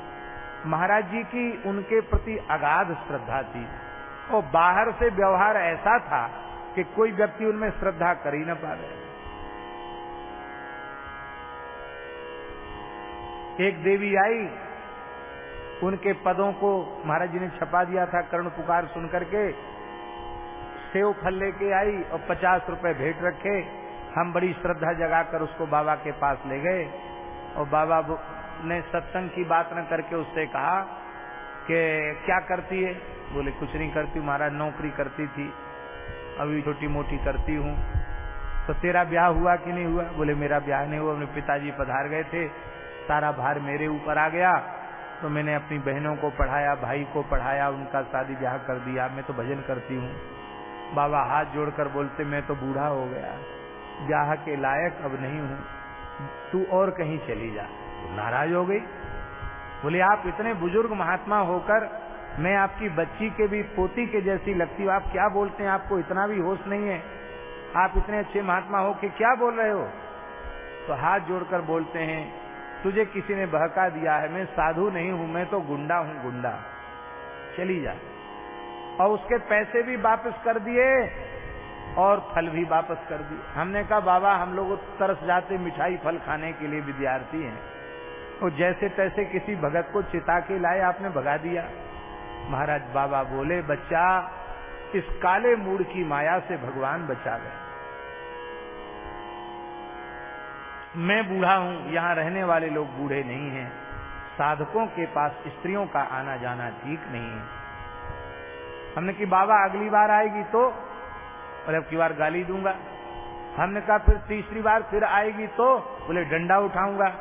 महाराज जी की उनके प्रति अगाध श्रद्धा थी। और बाहर से व्यवहार ऐसा था कि कोई व्यक्ति उनमें श्रद्धा कर ही ना पा रहे। एक देवी आई, उनके पदों को महाराज जी ने छपा दिया था कर्ण पुकार सुन करके। सेव फल लेके आई और पचास रुपए भेंट रखे। हम बड़ी श्रद्धा जगाकर उसको बाबा के पास ले गए। और बाबा ने सत्संग की बात न करके उससे कहा कि क्या करती है? बोले, कुछ नहीं करती महाराज, नौकरी करती थी। अभी छोटी मोटी करती हूँ। तो तेरा ब्याह हुआ कि नहीं हुआ? बोले, मेरा ब्याह नहीं हुआ, अपने पिताजी पधार गए थे। सारा भार मेरे ऊपर आ गया। तो मैंने अपनी बहनों को पढ़ाया, भाई को पढ़ाया, उनका शादी ब्याह कर दिया। मैं तो भजन करती हूँ। बाबा हाथ जोड़कर बोलते, मैं तो बूढ़ा हो गया। ब्याह के लायक अब नहीं हूँ। तू और कहीं चली जा। तो नाराज़ हो गई। बोले, आप इतने बुज़ुर्ग महात्मा होकर मैं आपकी बच्ची के भी, पोती के जैसी लगती हूँ। आप क्या बोलते हैं? आपको इतना भी होश नहीं है? आप इतने अच्छे महात्मा हो कि क्या बोल रहे हो? तो हाथ जोड़कर बोलते हैं, तुझे किसी ने बहका दिया है, मैं साधु नहीं हूँ, मैं तो गुंडा हूँ, गुंडा। चली जा। और उसके पैसे भी वापस कर दिए और फल भी वापस कर दिए। हमने कहा, बाबा, हम लोग तरस जाते मिठाई फल खाने के लिए विद्यार्थी हैं। तो जैसे तैसे किसी भगत को चिता के लाए आपने भगा दिया। महाराज बाबा बोले, बच्चा, इस काले मूड की माया से भगवान बचा गए। मैं बूढ़ा हूँ, यहाँ रहने वाले लोग बूढ़े नहीं हैं। साधकों के पास स्त्रियों का आना जाना ठीक नहीं है। हमने कि बाबा, अगली बार आएगी तो? और अब की बार गाली दूँगा। हमने कहा, फिर तीसरी बार फिर आएगी तो? बोले, डंडा उठाऊँगा।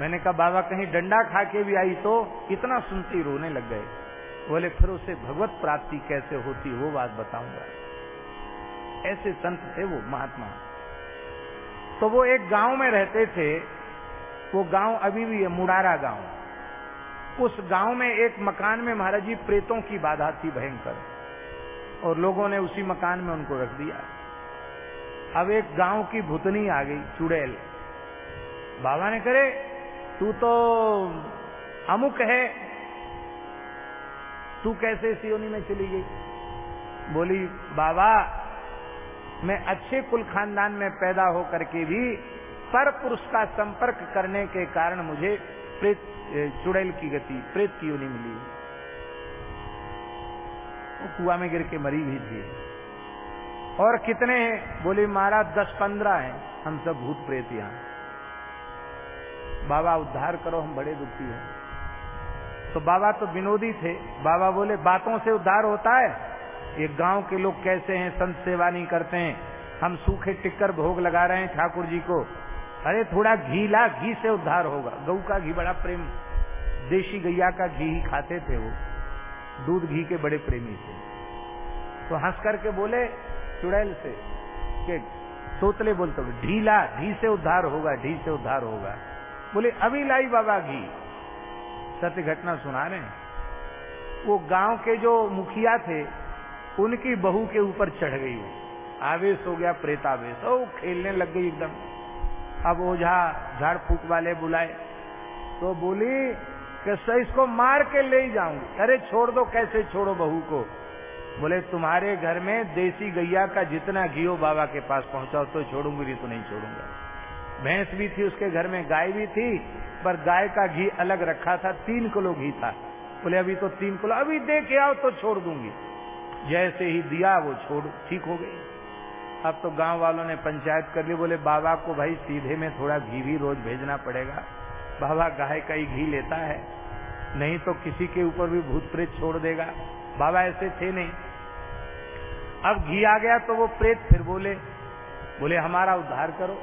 मैंने कहा, बाबा, कहीं डंडा खा के भी आई तो? इतना सुनती रोने लग गए। बोले, फिर उसे भगवत प्राप्ति कैसे होती वो बात बताऊँगा। ऐसे संत थे वो, महात्मा। तो वो एक गाँव में रहते थे। वो गाँव अभी भी है, मुडारा गाँव। उस गाँव में एक मकान में महाराज जी प्रेतों की बाधा थी भयंकर। और लोगों ने उसी मकान में उनको रख दिया। अब एक गाँव की भूतनी आ गई, चुड़ैल। बाबा ने करे तू तो अमुक है तू कैसे इस सियोनी में चली गई? बोली, बाबा, मैं अच्छे कुल खानदान में पैदा होकर के भी पर पुरुष का संपर्क करने के कारण मुझे प्रेत चुड़ैल की गति, प्रेत की योनि मिली। वो कुआ में गिर के मरी भी थी। और कितने हैं? बोले, महाराज, दस पंद्रह हैं। हम सब भूत प्रेत यहाँ। बाबा, उद्धार करो, हम बड़े दुखी हैं। तो बाबा तो विनोदी थे। बाबा बोले, बातों से उद्धार होता है। ये गाँव के लोग कैसे हैं? संत सेवा नहीं करते हैं। हम सूखे टिक्कर भोग लगा रहे हैं ठाकुर जी को। अरे थोड़ा घी ला घी से उद्धार होगा। गऊ का घी बड़ा प्रेम, देशी गैया का घी ही खाते थे वो। दूध घी के बड़े प्रेमी थे। तो हंस करके बोले चुड़ैल से, के तोतले बोलते, ढीला, ढी से उद्धार होगा, ढी से उद्धार होगा। बोले, अभी लाई बाबा घी। सत्य घटना सुना रहे हैं। वो गाँव के जो मुखिया थे, उनकी बहू के ऊपर चढ़ गई। आवेश हो गया, प्रेतावेश। ओ, खेलने लग गई एकदम। अब ओझा झाड़ फूक वाले बुलाए। तो बोली कि इसको मार के ले जाऊँगी। अरे, छोड़ दो, कैसे छोड़ो बहू को? बोले, तुम्हारे घर में देसी गैया का जितना घी बाबा के पास पहुंचाओ तो छोड़ूँगी तो नहीं छोड़ूँगा। भैंस भी थी, उसके घर में गाय भी थी, पर गाय का घी अलग रखा था, तीन किलो घी था। बोले, अभी तो तीन किलो, अभी दे के आओ तो छोड़ दूँगी। जैसे ही दिया, वो छोड़, ठीक हो गई। अब तो गाँव वालों ने पंचायत कर ली, बोले, बाबा को भाई सीधे में थोड़ा घी भी रोज भेजना पड़ेगा। बाबा गाय का ही घी लेता है, नहीं तो किसी के ऊपर भी भूत प्रेत छोड़ देगा। बाबा ऐसे थे नहीं। अब घी आ गया तो वो प्रेत फिर बोले बोले, हमारा उद्धार करो।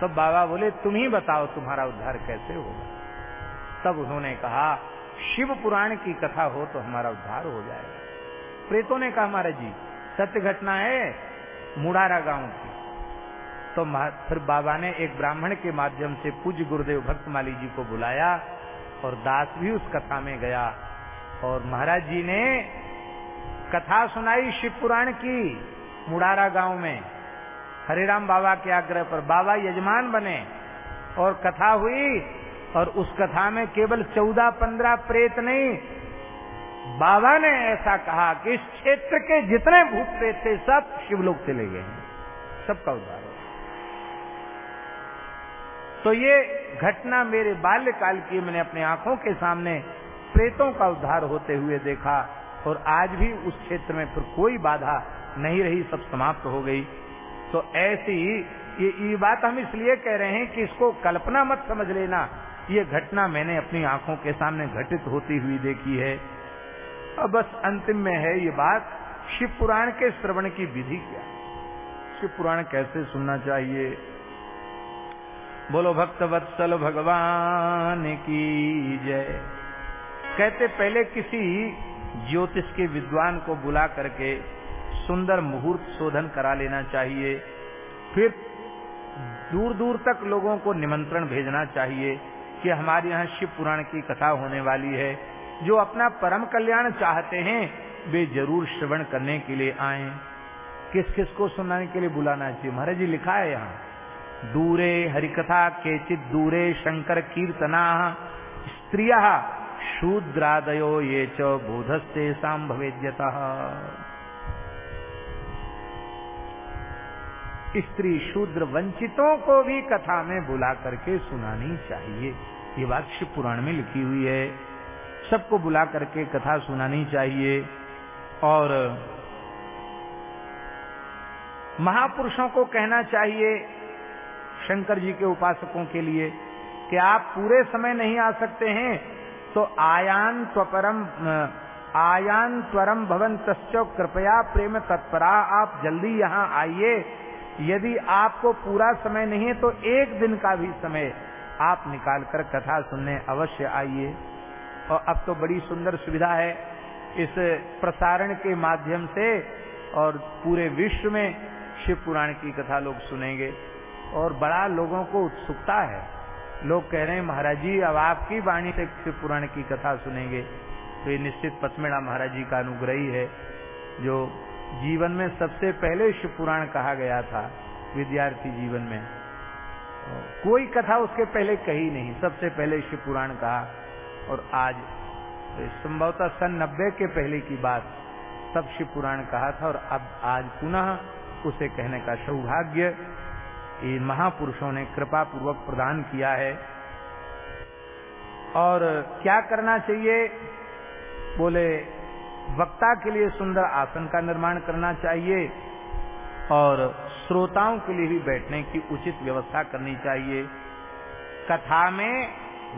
तब बाबा बोले, तुम ही बताओ तुम्हारा उद्धार कैसे होगा? तब उन्होंने कहा, शिव पुराण की कथा हो तो हमारा उद्धार हो जाएगा। प्रेतों ने कहा, महाराज जी, सत्य घटना है मुड़ारा गाँव की। तो फिर बाबा ने एक ब्राह्मण के माध्यम से पूज्य गुरुदेव भक्तमाली जी को बुलाया और दास भी उस कथा में गया। और महाराज जी ने कथा सुनाई शिव पुराण की मुड़ारा गाँव में। हरिराम बाबा के आग्रह पर बाबा यजमान बने और कथा हुई और उस कथा में केवल चौदह पंद्रह प्रेत नहीं, बाबा ने ऐसा कहा कि इस क्षेत्र के जितने भूत प्रेत थे, सब शिवलोक चले गए हैं। सबका उद्धार हो। तो ये घटना मेरे बाल्यकाल की मैंने अपने आँखों के सामने प्रेतों का उद्धार होते हुए देखा और आज भी उस क्षेत्र में फिर कोई बाधा नहीं रही, सब समाप्त हो गई। तो ऐसी ये, ये बात हम इसलिए कह रहे हैं कि इसको कल्पना मत समझ लेना। ये घटना मैंने अपनी आँखों के सामने घटित होती हुई देखी है। अब बस अंतिम में है ये बात शिव पुराण के श्रवण की विधि क्या? शिव पुराण कैसे सुनना चाहिए? बोलो भक्त वत्सल भगवान की जय। कहते पहले किसी ज्योतिष के विद्वान को बुला करके सुंदर मुहूर्त शोधन करा लेना चाहिए। फिर दूर दूर तक लोगों को निमंत्रण भेजना चाहिए कि हमारे यहाँ शिव पुराण की कथा होने वाली है। जो अपना परम कल्याण चाहते हैं, वे ज़रूर श्रवण करने के लिए आए। किस किस को सुनाने के लिए बुलाना चाहिए? महाराज जी लिखा है यहाँ, दूरे हरिकथा केचित दूरे शंकर कीर्तना, स्त्रिय शूद्रादयो ये च बोधस्ते सांभवेद्यता स्त्री शूद्र वंचितों को भी कथा में बुला करके सुनानी चाहिए। ये बात शिव पुराण में लिखी हुई है। सबको बुला करके कथा सुनानी चाहिए। और महापुरुषों को कहना चाहिए, शंकर जी के उपासकों के लिए, कि आप पूरे समय नहीं आ सकते हैं तो आयान त्वरम आयान त्वरम भवन तस्व कृपया प्रेम तत्परा, आप जल्दी यहाँ आइए। यदि आपको पूरा समय नहीं है तो एक दिन का भी समय आप निकाल कर कथा सुनने अवश्य आइए। और अब तो बड़ी सुंदर सुविधा है इस प्रसारण के माध्यम से और पूरे विश्व में शिव पुराण की कथा लोग सुनेंगे। और बड़ा लोगों को उत्सुकता है। लोग कह रहे हैं, महाराज जी, अब आपकी वाणी से शिव पुराण की कथा सुनेंगे। तो ये निश्चित पचमेड़ा महाराज जी का अनुग्रही है, जो जीवन में सबसे पहले शिव पुराण कहा गया था, विद्यार्थी जीवन में। कोई कथा उसके पहले कही नहीं, सबसे पहले शिव पुराण कहा। और आज तो संभवतः सन नब्बे के पहले की बात सब शिव पुराण कहा था, और अब आज पुनः उसे कहने का सौभाग्य इन महापुरुषों ने कृपा पूर्वक प्रदान किया है। और क्या करना चाहिए? बोले वक्ता के लिए सुंदर आसन का निर्माण करना चाहिए और श्रोताओं के लिए भी बैठने की उचित व्यवस्था करनी चाहिए। कथा में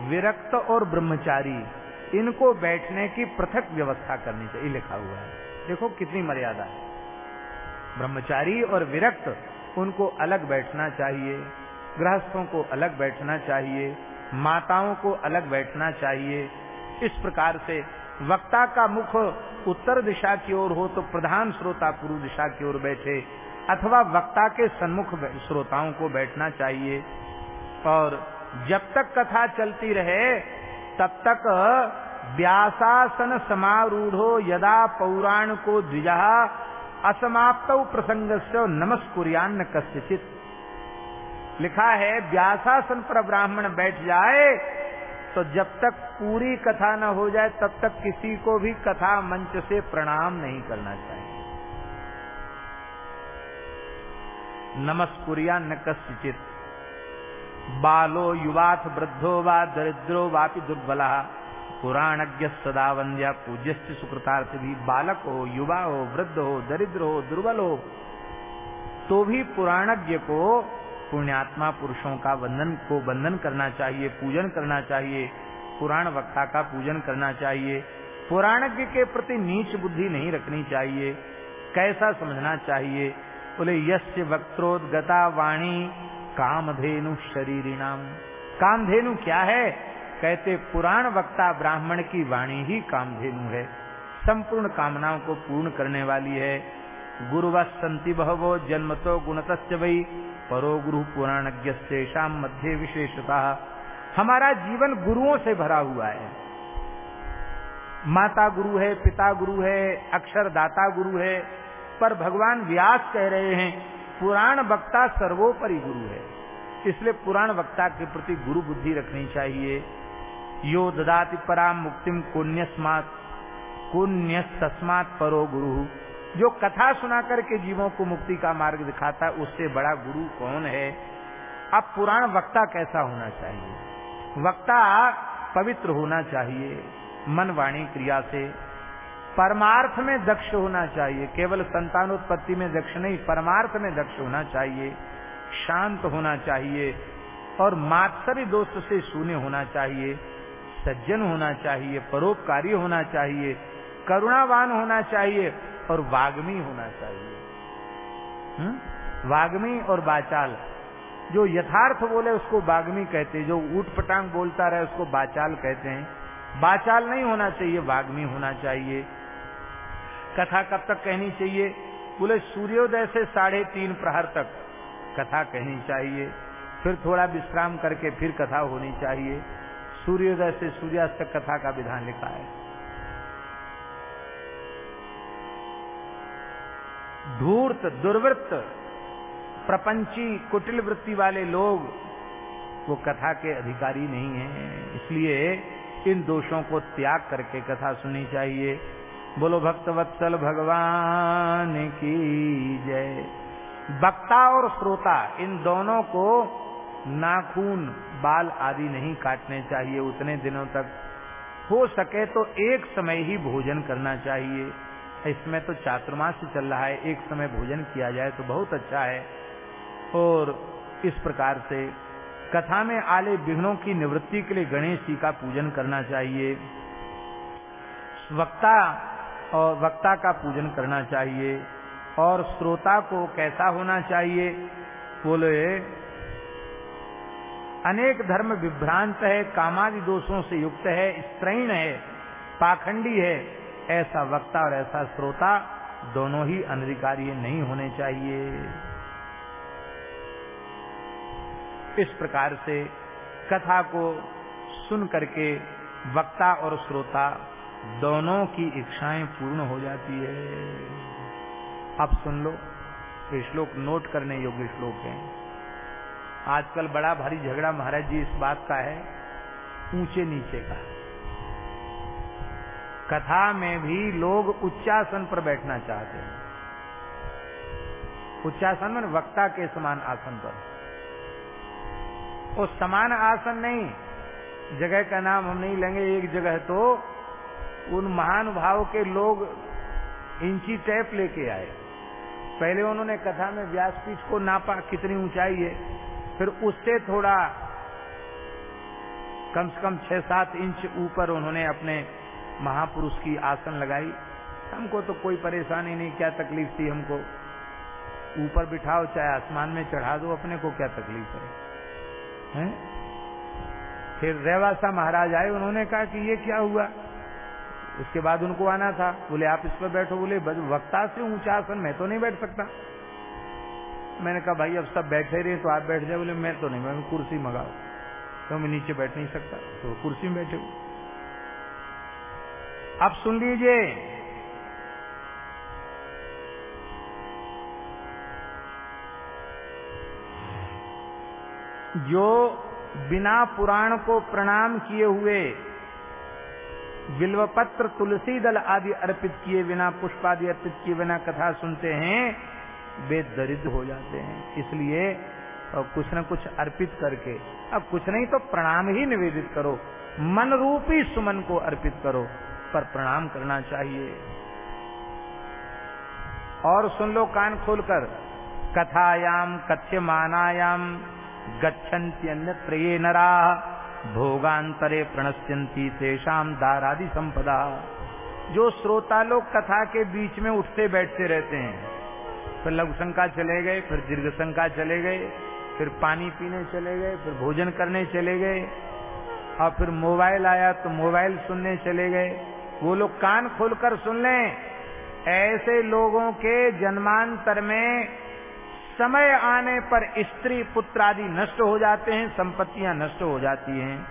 विरक्त और ब्रह्मचारी, इनको बैठने की पृथक व्यवस्था करनी चाहिए लिखा हुआ है। देखो कितनी मर्यादा है। ब्रह्मचारी और विरक्त, उनको अलग बैठना चाहिए, गृहस्थों को अलग बैठना चाहिए, माताओं को अलग बैठना चाहिए। इस प्रकार से वक्ता का मुख उत्तर दिशा की ओर हो तो प्रधान श्रोता पूर्व दिशा की ओर बैठे, अथवा वक्ता के सन्मुख श्रोताओं को बैठना चाहिए। और जब तक कथा चलती रहे, तब तक व्यासासन समारूढ़ो यदा पौराण को द्विजा असमाप्त प्रसंग से नमस्कुरियान्न कस्यचित। लिखा है, व्यासासन पर ब्राह्मण बैठ जाए तो जब तक पूरी कथा न हो जाए, तब तक किसी को भी कथा मंच से प्रणाम नहीं करना चाहिए। नमस्कुरिया न कस्यचित। बालो युवाथ वृद्धो वा दरिद्रो वापि दुर्बला। पुराणज्ञ सदा वंद्या पूज्य सुकृतार्थ भी बालक हो युवा हो वृद्ध हो दरिद्र हो दुर्बल। हो तो भी पुराणज्ञ को पुण्यात्मा पुरुषों का वंदन को वंदन करना चाहिए, पूजन करना चाहिए, पुराण वक्ता का पूजन करना चाहिए। पुराणज्ञ के प्रति नीच बुद्धि नहीं रखनी चाहिए, कैसा समझना चाहिए? बोले, यस्य वक्त्रोदगता वाणी कामधेनु शरीरिणाम। कामधेनु क्या है? कहते, पुराण वक्ता ब्राह्मण की वाणी ही कामधेनु है। संपूर्ण कामनाओं को पूर्ण करने वाली है। गुरुवत संति बहवो जन्मतो गुणतस्य वही परो गुरु पुराणज्ञ शाम मध्य विशेषता हमारा जीवन गुरुओं से भरा हुआ है। माता गुरु है, पिता गुरु है अक्षरदाता गुरु है, पर भगवान व्यास कह रहे हैं, पुराण वक्ता सर्वोपरि गुरु है। इसलिए पुराण वक्ता के प्रति गुरु बुद्धि रखनी चाहिए। यो ददाति पराम मुक्तिम पुण्यस्मात पुण्य तस्मात परो गुरु। जो कथा सुना करके जीवों को मुक्ति का मार्ग दिखाता है उससे बड़ा गुरु कौन है? अब पुराण वक्ता कैसा होना चाहिए? वक्ता पवित्र होना चाहिए मन वाणी क्रिया से। परमार्थ में दक्ष होना चाहिए, केवल संतानोत्पत्ति में दक्ष नहीं, परमार्थ में दक्ष होना चाहिए, शांत होना चाहिए, और मात्सरी दोस्त से शून्य होना चाहिए, सज्जन होना चाहिए, परोपकारी होना चाहिए, करुणावान होना चाहिए और वाग्मी होना चाहिए। हुँ? वाग्मी और बाचाल। जो यथार्थ बोले उसको वाग्मी कहते हैं, जो ऊट पटांग बोलता रहे उसको बाचाल कहते हैं। बाचाल नहीं होना चाहिए, वाग्मी होना चाहिए। कथा कब तक कहनी चाहिए? बोले, सूर्योदय से साढ़े तीन प्रहर तक कथा कहनी चाहिए। फिर थोड़ा विश्राम करके फिर कथा होनी चाहिए। सूर्योदय से सूर्यास्त तक कथा का विधान लिखा है। धूर्त, दुर्वृत्त, प्रपंची, कुटिल वृत्ति वाले लोग, वो कथा के अधिकारी नहीं हैं। इसलिए इन दोषों को त्याग करके कथा सुननी चाहिए। बोलो भक्तवत्सल भगवान की जय। वक्ता और श्रोता, इन दोनों को नाखून, बाल आदि नहीं काटने चाहिए उतने दिनों तक। हो सके तो एक समय ही भोजन करना चाहिए। इसमें तो चातुर्मास चल रहा है, एक समय भोजन किया जाए तो बहुत अच्छा है। और इस प्रकार से कथा में आले विघ्नों की निवृत्ति के लिए गणेश जी का पूजन करना चाहिए। वक्ता और वक्ता का पूजन करना चाहिए और श्रोता को कैसा होना चाहिए? बोले, अनेक धर्म विभ्रांत है, कामादि दोषों से युक्त है, स्त्रीण है, पाखंडी है ऐसा वक्ता और ऐसा श्रोता दोनों ही अनधिकारी नहीं होने चाहिए। इस प्रकार से कथा को सुन करके वक्ता और श्रोता दोनों की इच्छाएँ पूर्ण हो जाती है। अब सुन लो, ये श्लोक नोट करने योग्य श्लोक है। आजकल बड़ा भारी झगड़ा महाराज जी इस बात का है, ऊँचे नीचे का। कथा में भी लोग उच्चासन पर बैठना चाहते हैं। उच्चासन में वक्ता के समान आसन पर। वो समान आसन नहीं, जगह का नाम हम नहीं लेंगे, एक जगह तो उन महानुभाव के लोग इंची टेप लेके आए। पहले उन्होंने कथा में व्यासपीठ को नापा, कितनी ऊंचाई है, फिर उससे थोड़ा कम से कम छह सात इंच ऊपर उन्होंने अपने महापुरुष की आसन लगाई। हमको तो कोई परेशानी नहीं, क्या तकलीफ़ थी हमको? ऊपर बिठाओ, चाहे आसमान में चढ़ा दो, अपने को क्या तकलीफ़ है? है? फिर रेवासा महाराज आए, उन्होंने कहा कि ये क्या हुआ? उसके बाद उनको आना था। बोले, आप इस पर बैठो। बोले वक्ता से ऊँचा आसन, मैं तो नहीं बैठ सकता। मैंने कहा, भाई, अब सब बैठे रहे तो आप बैठ जाए बोले, मैं तो नहीं, मैं कुर्सी मंगाओ तो मैं नीचे बैठ नहीं सकता तो कुर्सी में बैठे अब सुन लीजिए। जो बिना पुराण को प्रणाम किए हुए बिल्वपत्र तुलसी दल आदि अर्पित किए बिना पुष्प आदि अर्पित किए बिना कथा सुनते हैं, वे दरिद्र हो जाते हैं। इसलिए, और कुछ न कुछ अर्पित करके, अब कुछ नहीं तो प्रणाम ही निवेदित करो। मन रूपी सुमन को अर्पित करो। पर प्रणाम करना चाहिए। और सुन लो कान खोलकर। कथायाम कथ्य मानायाम गच्छन्ति अन्यत्र ये नरा, भोगांतरे प्रणश्यंती तेषाम दारादि संपदा। जो श्रोता लोग कथा के बीच में उठते बैठते रहते हैं, फिर लघु शंका चले गए, फिर दीर्घ शंका चले गए, फिर पानी पीने चले गए, फिर भोजन करने चले गए, और फिर मोबाइल आया तो मोबाइल सुनने चले गए। वो लोग कान खोलकर सुन लें। ऐसे लोगों के जन्मांतर में समय आने पर स्त्री पुत्र आदि नष्ट हो जाते हैं, संपत्तियाँ नष्ट हो जाती हैं।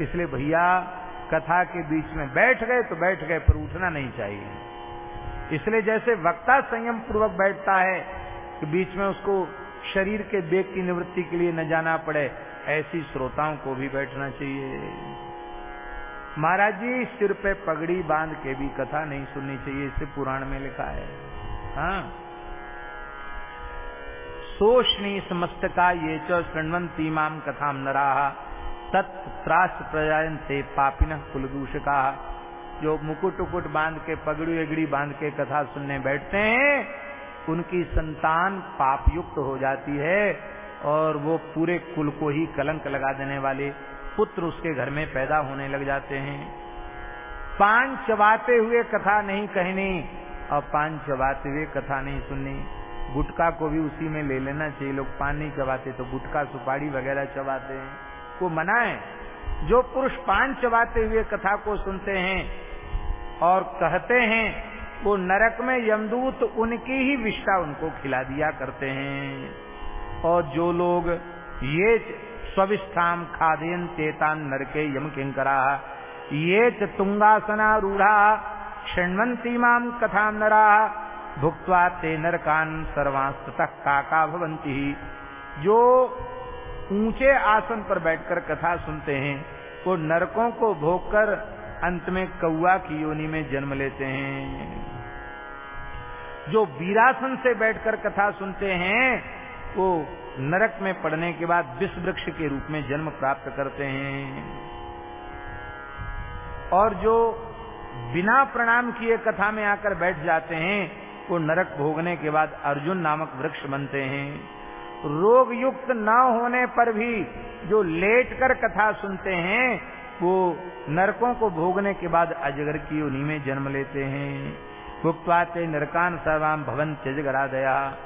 इसलिए भैया, कथा के बीच में बैठ गए तो बैठ गए, पर उठना नहीं चाहिए। इसलिए जैसे वक्ता संयम पूर्वक बैठता है, कि बीच में उसको शरीर के बेग की निवृत्ति के लिए न जाना पड़े, ऐसी श्रोताओं को भी बैठना चाहिए। महाराज जी, सिर पे पगड़ी बाँध के भी कथा नहीं सुननी चाहिए, इसे पुराण में लिखा है। हाँ। समस्त का ये चृणवंती माम कथाम नरा तत्त्रास प्रजायन से पापिन कुलदूषका। जो मुकुट उकुट बाँध के, पगड़ी एगड़ी बाँध के कथा सुनने बैठते हैं, उनकी संतान पाप युक्त हो जाती है, और वो पूरे कुल को ही कलंक लगा देने वाले। पुत्र उसके घर में पैदा होने लग जाते हैं। पान चबाते हुए कथा नहीं कहनी और पान चबाते हुए कथा नहीं सुननी। गुटका को भी उसी में ले लेना चाहिए, लोग पान नहीं चबाते तो गुटका सुपारी वगैरह चबाते हैं। को मना है? जो पुरुष पान चबाते हुए कथा को सुनते हैं और कहते हैं, वो नरक में यमदूत उनकी ही विष्ठा उनको खिला दिया करते हैं। और जो लोग ये स्विष्ठाम खादेन चेतान नरके यम किंकरा ये तुंगासना रूढ़ा षण्वंती माम कथा नरा। भुक्वा ते नरकान सर्वांस्तः काका भवंती जो ऊँचे आसन पर बैठकर कथा सुनते हैं, वो नरकों को भोगकर अंत में कौआ की योनि में जन्म लेते हैं। जो वीरासन से बैठकर कथा सुनते हैं, वो नरक में पड़ने के बाद विष वृक्ष के रूप में जन्म प्राप्त करते हैं। और जो बिना प्रणाम किए कथा में आकर बैठ जाते हैं, वो नरक भोगने के बाद अर्जुन नामक वृक्ष बनते हैं। रोग युक्त न होने पर भी जो लेट कर कथा सुनते हैं, वो नरकों को भोगने के बाद अजगर की उन्हीं में जन्म लेते हैं। भुक्वाते नरकान सर्वाम भवन त्यजगरा दया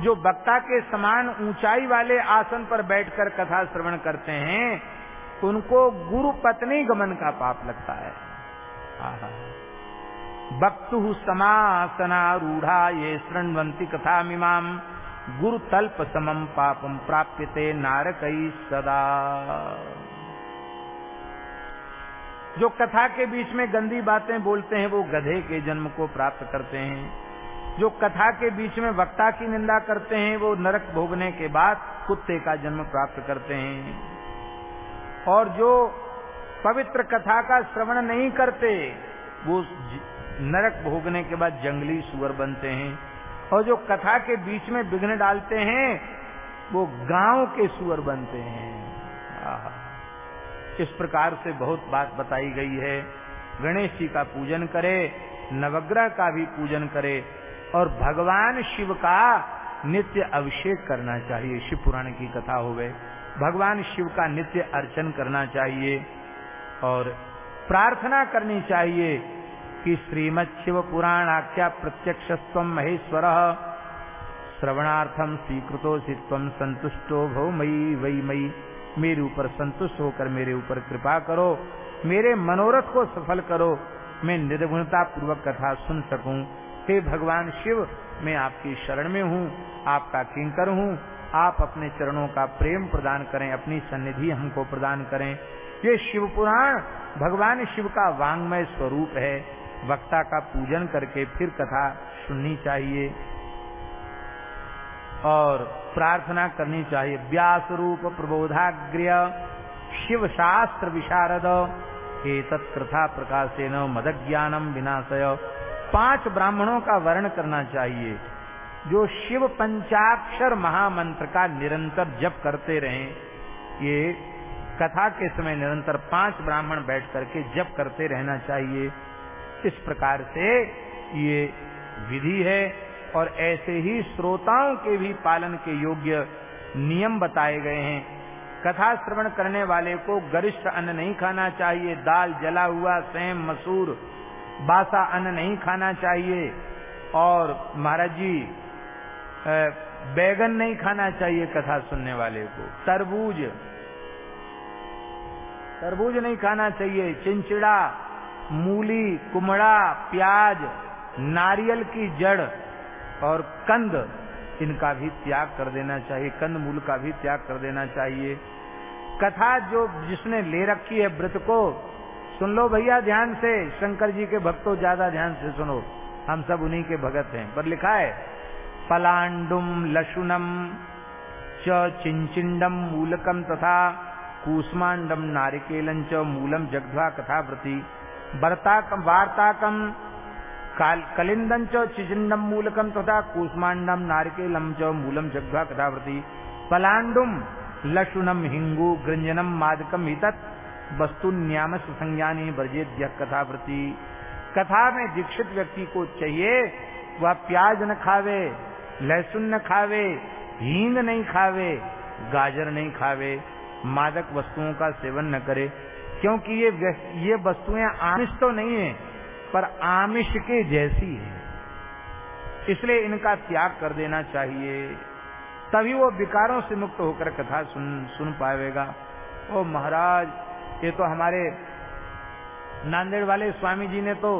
जो वक्ता के समान ऊंचाई वाले आसन पर बैठकर कथा श्रवण करते हैं, उनको गुरु पत्नी गमन का पाप लगता है। वक्तु समासना रूढ़ा ये शृण्वंती कथा मीमाम गुरु तल्प समम पापम प्राप्यते नारकई सदा। जो कथा के बीच में गंदी बातें बोलते हैं, वो गधे के जन्म को प्राप्त करते हैं। जो कथा के बीच में वक्ता की निंदा करते हैं, वो नरक भोगने के बाद कुत्ते का जन्म प्राप्त करते हैं। और जो पवित्र कथा का श्रवण नहीं करते, वो नरक भोगने के बाद जंगली सुअर बनते हैं। और जो कथा के बीच में विघ्न डालते हैं, वो गाँव के सुअर बनते हैं। इस प्रकार से बहुत बात बताई गई है। गणेश जी का पूजन करे, नवग्रह का भी पूजन करे और भगवान शिव का नित्य अभिषेक करना चाहिए। शिव पुराण की कथा हो गए भगवान शिव का नित्य अर्चन करना चाहिए और प्रार्थना करनी चाहिए कि श्रीमद शिव पुराण आख्या प्रत्यक्ष महेश्वर श्रवणार्थम स्वीकृतो तम संतुष्टो भव मई वही मई मेरे ऊपर संतुष्ट होकर मेरे ऊपर कृपा करो। मेरे मनोरथ को सफल करो। मैं निर्गुणता पूर्वक कथा सुन सकूँ। हे भगवान शिव, मैं आपकी शरण में हूँ, आपका किंकर हूँ। आप अपने चरणों का प्रेम प्रदान करें, अपनी सन्निधि हमको प्रदान करें। ये शिव पुराण भगवान शिव का वांग्मय स्वरूप है। वक्ता का पूजन करके फिर कथा सुननी चाहिए और प्रार्थना करनी चाहिए। व्यास रूप प्रबोधाग्र्य शिव शास्त्र विशारद। हे तत्कृथा प्रकाशेन मद ज्ञानम विनाशय। पाँच ब्राह्मणों का वर्ण करना चाहिए। जो शिव पंचाक्षर महामंत्र का निरंतर जप करते रहें, ये कथा के समय निरंतर पाँच ब्राह्मण बैठ करके जप करते रहना चाहिए। इस प्रकार से ये विधि है और ऐसे ही श्रोताओं के भी पालन के योग्य नियम बताए गए हैं। कथा श्रवण करने वाले को गरिष्ठ अन्न नहीं खाना चाहिए। दाल जला हुआ, सेम, मसूर बासा अन्न नहीं खाना चाहिए। और महाराज जी बैगन नहीं खाना चाहिए कथा सुनने वाले को। तरबूज। तरबूज नहीं खाना चाहिए। चिंचिड़ा, मूली, कुमड़ा, प्याज, नारियल की जड़ और कंद, इनका भी त्याग कर देना चाहिए। कंद मूल का भी त्याग कर देना चाहिए। कथा जो जिसने ले रखी है व्रत को सुन लो भैया ध्यान से, शंकर जी के भक्तों ज़्यादा ध्यान से सुनो। हम सब उन्हीं के भगत हैं। पर लिखा है पलांडुम लशुनम च चिंचिंडम मूलकम तथा कूष्मांडम नारिकेलं च मूलम जगध्वा कथा व्रति वार्ताकम वार्ताकम कलिंदं च चिचिंडम मूलकम तथा कूष्मांडम नारिकेलम च मूलम जगध्वा कथा व्रति पलांडुम लशुनम हिंगू, गृंजनम मादकम हितत। वस्तु न्यामस संज्ञानी कथा व्रति कथा में दीक्षित व्यक्ति को चाहिए, वह प्याज न खावे, लहसुन न खावे, हींग नहीं खावे, गाजर नहीं खावे, मादक वस्तुओं का सेवन न करे। क्योंकि ये ये वस्तुएँ आमिष तो नहीं है, पर आमिष के जैसी है। इसलिए इनका त्याग कर देना चाहिए। तभी वो विकारों से मुक्त होकर कथा सुन सुन पाएगा। ओ महाराज ये तो हमारे नांदेड़ वाले स्वामी जी ने तो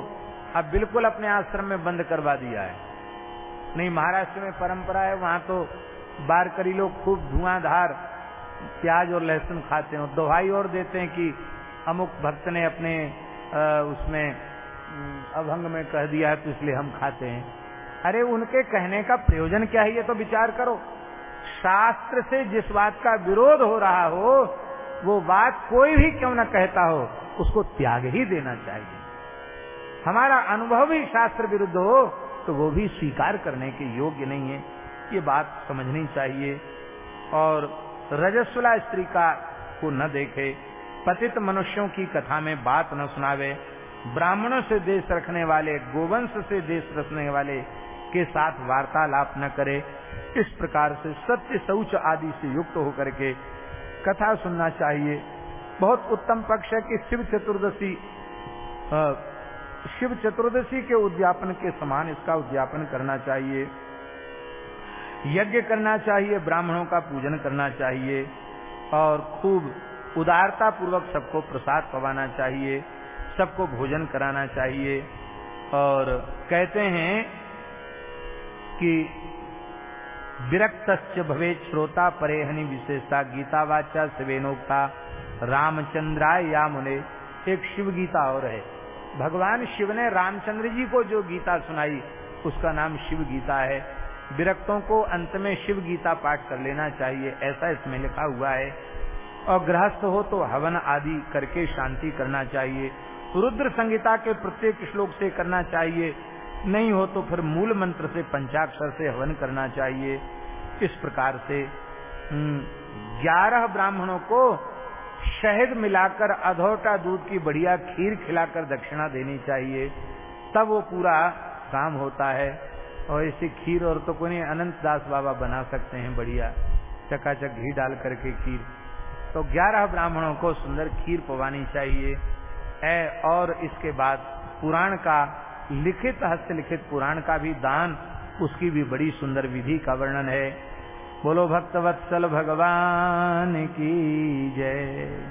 अब बिल्कुल अपने आश्रम में बंद करवा दिया है। नहीं महाराष्ट्र में परंपरा है वहाँ तो बारकरी लोग खूब धुआंधार प्याज और लहसुन खाते हैं। दोहाई और देते हैं कि अमुक भक्त ने अपने आ, उसमें अभंग में कह दिया है तो इसलिए हम खाते हैं। अरे उनके कहने का प्रयोजन क्या है ये तो विचार करो। शास्त्र से जिस बात का विरोध हो रहा हो वो बात कोई भी क्यों न कहता हो, उसको त्याग ही देना चाहिए। हमारा अनुभव ही शास्त्र विरुद्ध हो तो वो भी स्वीकार करने के योग्य नहीं है। ये बात समझनी चाहिए। और रजस्वला स्त्री का को न देखे, पतित मनुष्यों की कथा में बात न सुनावे, ब्राह्मणों से देश रखने वाले, गोवंश से देश रखने वाले के साथ वार्तालाप न करे, इस प्रकार से सत्य शौच आदि से युक्त होकर के कथा सुनना चाहिए। बहुत उत्तम पक्ष है कि शिव चतुर्दशी शिव चतुर्दशी के उद्यापन के समान इसका उद्यापन करना चाहिए। यज्ञ करना चाहिए, ब्राह्मणों का पूजन करना चाहिए और खूब उदारता पूर्वक सबको प्रसाद पवाना चाहिए, सबको भोजन कराना चाहिए और कहते हैं कि विरक्त भवे श्रोता परेहनि विशेषता गीता वाचा शिवेनोक्ता रामचंद्राय या मुने, एक शिव गीता और है। भगवान शिव ने रामचंद्र जी को जो गीता सुनाई, उसका नाम शिव गीता है। विरक्तों को अंत में शिव गीता पाठ कर लेना चाहिए, ऐसा इसमें लिखा हुआ है। और गृहस्थ हो तो हवन आदि करके शांति करना चाहिए। रुद्र संगीता के प्रत्येक श्लोक से करना चाहिए। नहीं हो तो फिर मूल मंत्र से पंचाक्षर से हवन करना चाहिए। इस प्रकार से ग्यारह ब्राह्मणों को शहद मिलाकर अधोटा दूध की बढ़िया खीर खिलाकर दक्षिणा देनी चाहिए। तब वो पूरा काम होता है। और इसी खीर और तो कोई अनंत दास बाबा बना सकते हैं बढ़िया। चकाचक घी डाल करके खीर। तो ग्यारह ब्राह्मणों को सुंदर खीर पवानी चाहिए। और इसके बाद पुराण का लिखित हस्तलिखित पुराण का भी दान, उसकी भी बड़ी सुंदर विधि का वर्णन है। बोलो भक्तवत्सल भगवान की जय।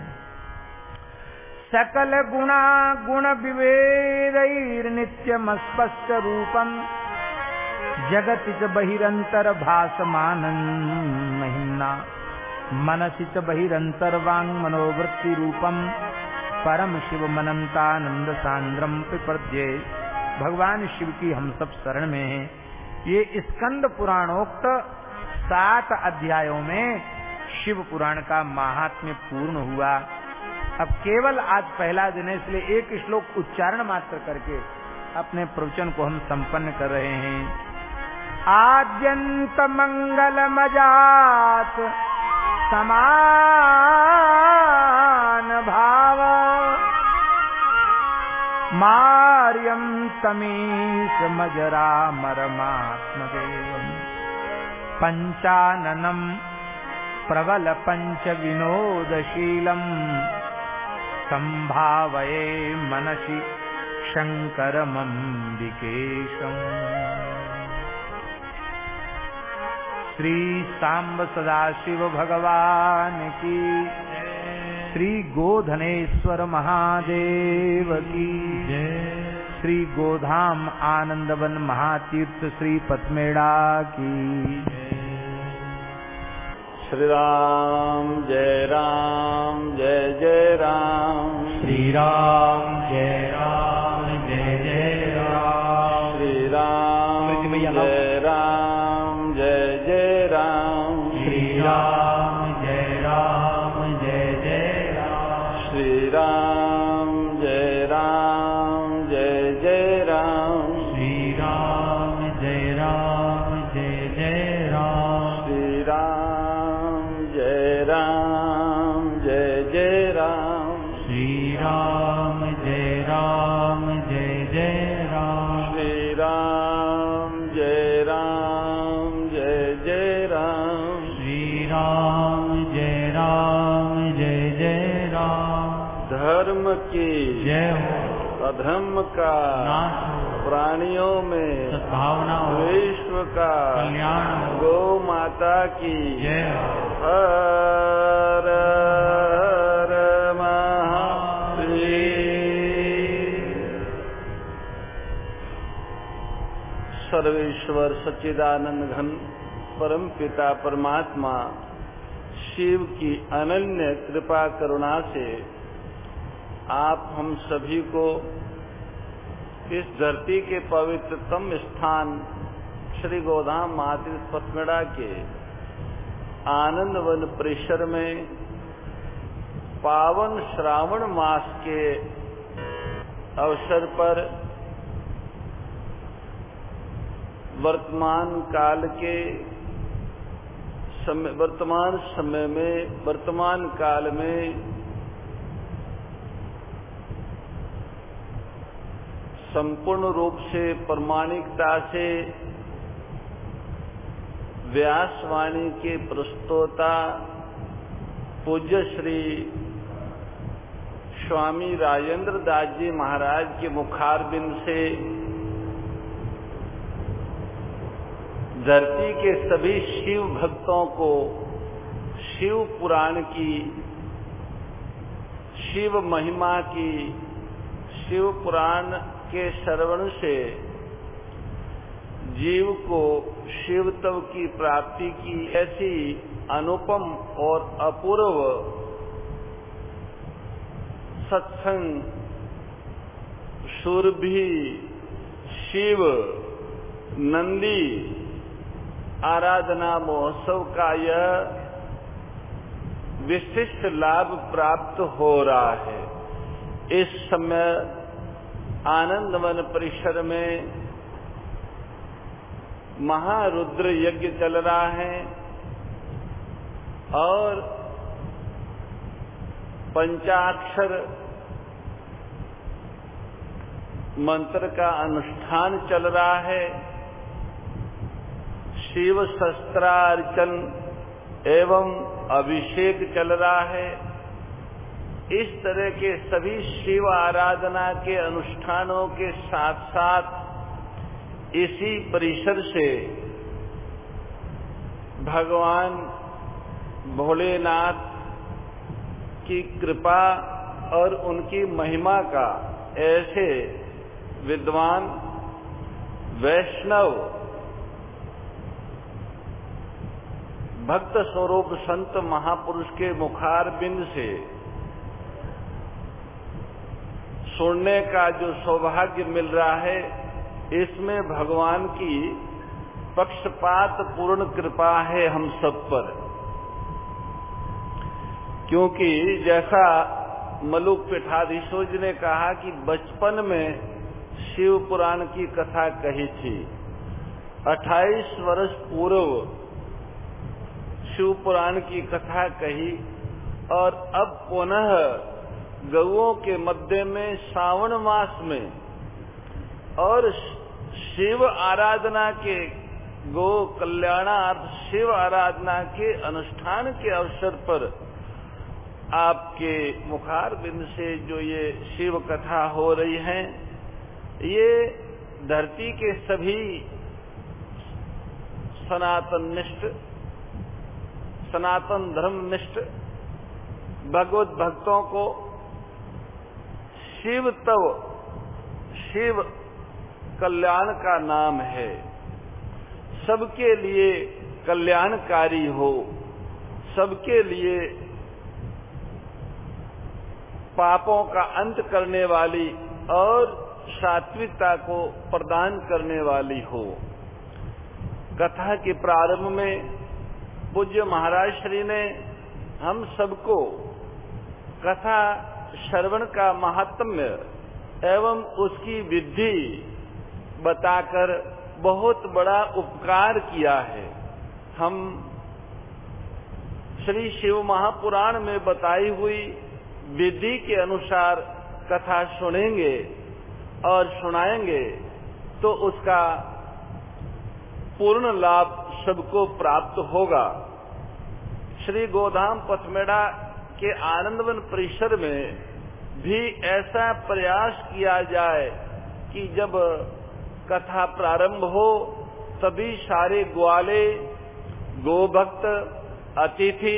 सकल गुणा गुण विवेदैर्नित्यमस्पष्ट रूपम्, जगति च बहिरन्तर भासमानन् महिम्ना। मनसि च मनंतानंद सांद्रम पिपद्ये। भगवान शिव की हम सब शरण में हैं। ये स्कंद पुराणोक्त सात अध्यायों में शिव पुराण का महात्म्य पूर्ण हुआ। अब केवल आज पहला दिन है, इसलिए एक श्लोक उच्चारण मात्र करके अपने प्रवचन को हम संपन्न कर रहे हैं। आद्यंत मंगल मजात समान भाव मार्यम तमीश मजरा मरमात्मदेव पंचाननम प्रबल पंच विनोदशीलम संभावये मनसि शंकरमंबिकेशम श्री सांब सदाशिव भगवान की श्री गोधनेश्वर महादेव की। श्री गोधाम आनंदवन महातीर्थ श्री पथमेड़ा की। श्री राम जय राम जय जय राम। श्री राम जय अधर्म का प्राणियों में सद्भावना विश्व का कल्याण गौ माता की। हर सर्वेश्वर सच्चिदानंद घन परम पिता परमात्मा शिव की अनन्य कृपा करुणा से आप हम सभी को इस धरती के पवित्रतम स्थान श्री गोधाम महातीर्थ पथमेड़ा के आनंद वन परिसर में पावन श्रावण मास के अवसर पर वर्तमान काल के समय, वर्तमान समय में, वर्तमान काल में संपूर्ण रूप से प्रमाणिकता से व्यासवाणी के प्रस्तोता पूज्य श्री स्वामी राजेंद्र दास जी महाराज के मुखारबिंद से धरती के सभी शिव भक्तों को शिव पुराण की, शिव महिमा की, शिव पुराण के श्रवण से जीव को शिवत्व की प्राप्ति की ऐसी अनुपम और अपूर्व सत्संग, सुरभि, शिव, नंदी, आराधना महोत्सव का यह विशिष्ट लाभ प्राप्त हो रहा है। इस समय आनंदवन परिसर में महारुद्र यज्ञ चल रहा है और पंचाक्षर मंत्र का अनुष्ठान चल रहा है। शिव शस्त्रार्चन एवं अभिषेक चल रहा है। इस तरह के सभी शिव आराधना के अनुष्ठानों के साथ साथ इसी परिसर से भगवान भोलेनाथ की कृपा और उनकी महिमा का ऐसे विद्वान वैष्णव भक्त स्वरूप संत महापुरुष के मुखार बिंद से सुनने का जो सौभाग्य मिल रहा है, इसमें भगवान की पक्षपात पूर्ण कृपा है हम सब पर। क्योंकि जैसा मलुक पीठाधीशो जी ने कहा कि बचपन में शिव पुराण की कथा कही थी। 28 वर्ष पूर्व शिव पुराण की कथा कही और अब पुनः गौओं के मध्य में श्रावण मास में, और शिव आराधना के गो कल्याणार्थ शिव आराधना के अनुष्ठान के अवसर पर आपके मुखार बिंद से जो ये शिव कथा हो रही है, ये धरती के सभी सनातन निष्ठ सनातन धर्म निष्ठ भगवत भक्तों को शिव तव, शिव कल्याण का नाम है। सबके लिए कल्याणकारी हो, सबके लिए पापों का अंत करने वाली और सात्विकता को प्रदान करने वाली हो। कथा के प्रारंभ में पूज्य महाराज श्री ने हम सबको कथा श्रवण का महात्म्य एवं उसकी विधि बताकर बहुत बड़ा उपकार किया है। हम श्री शिव महापुराण में बताई हुई विधि के अनुसार कथा सुनेंगे और सुनाएँगे तो उसका पूर्ण लाभ सबको प्राप्त होगा। श्री गोधाम पथमेड़ा के आनंदवन परिसर में भी ऐसा प्रयास किया जाए कि जब कथा प्रारंभ हो, तभी सारे ग्वाले, गोभक्त, अतिथि,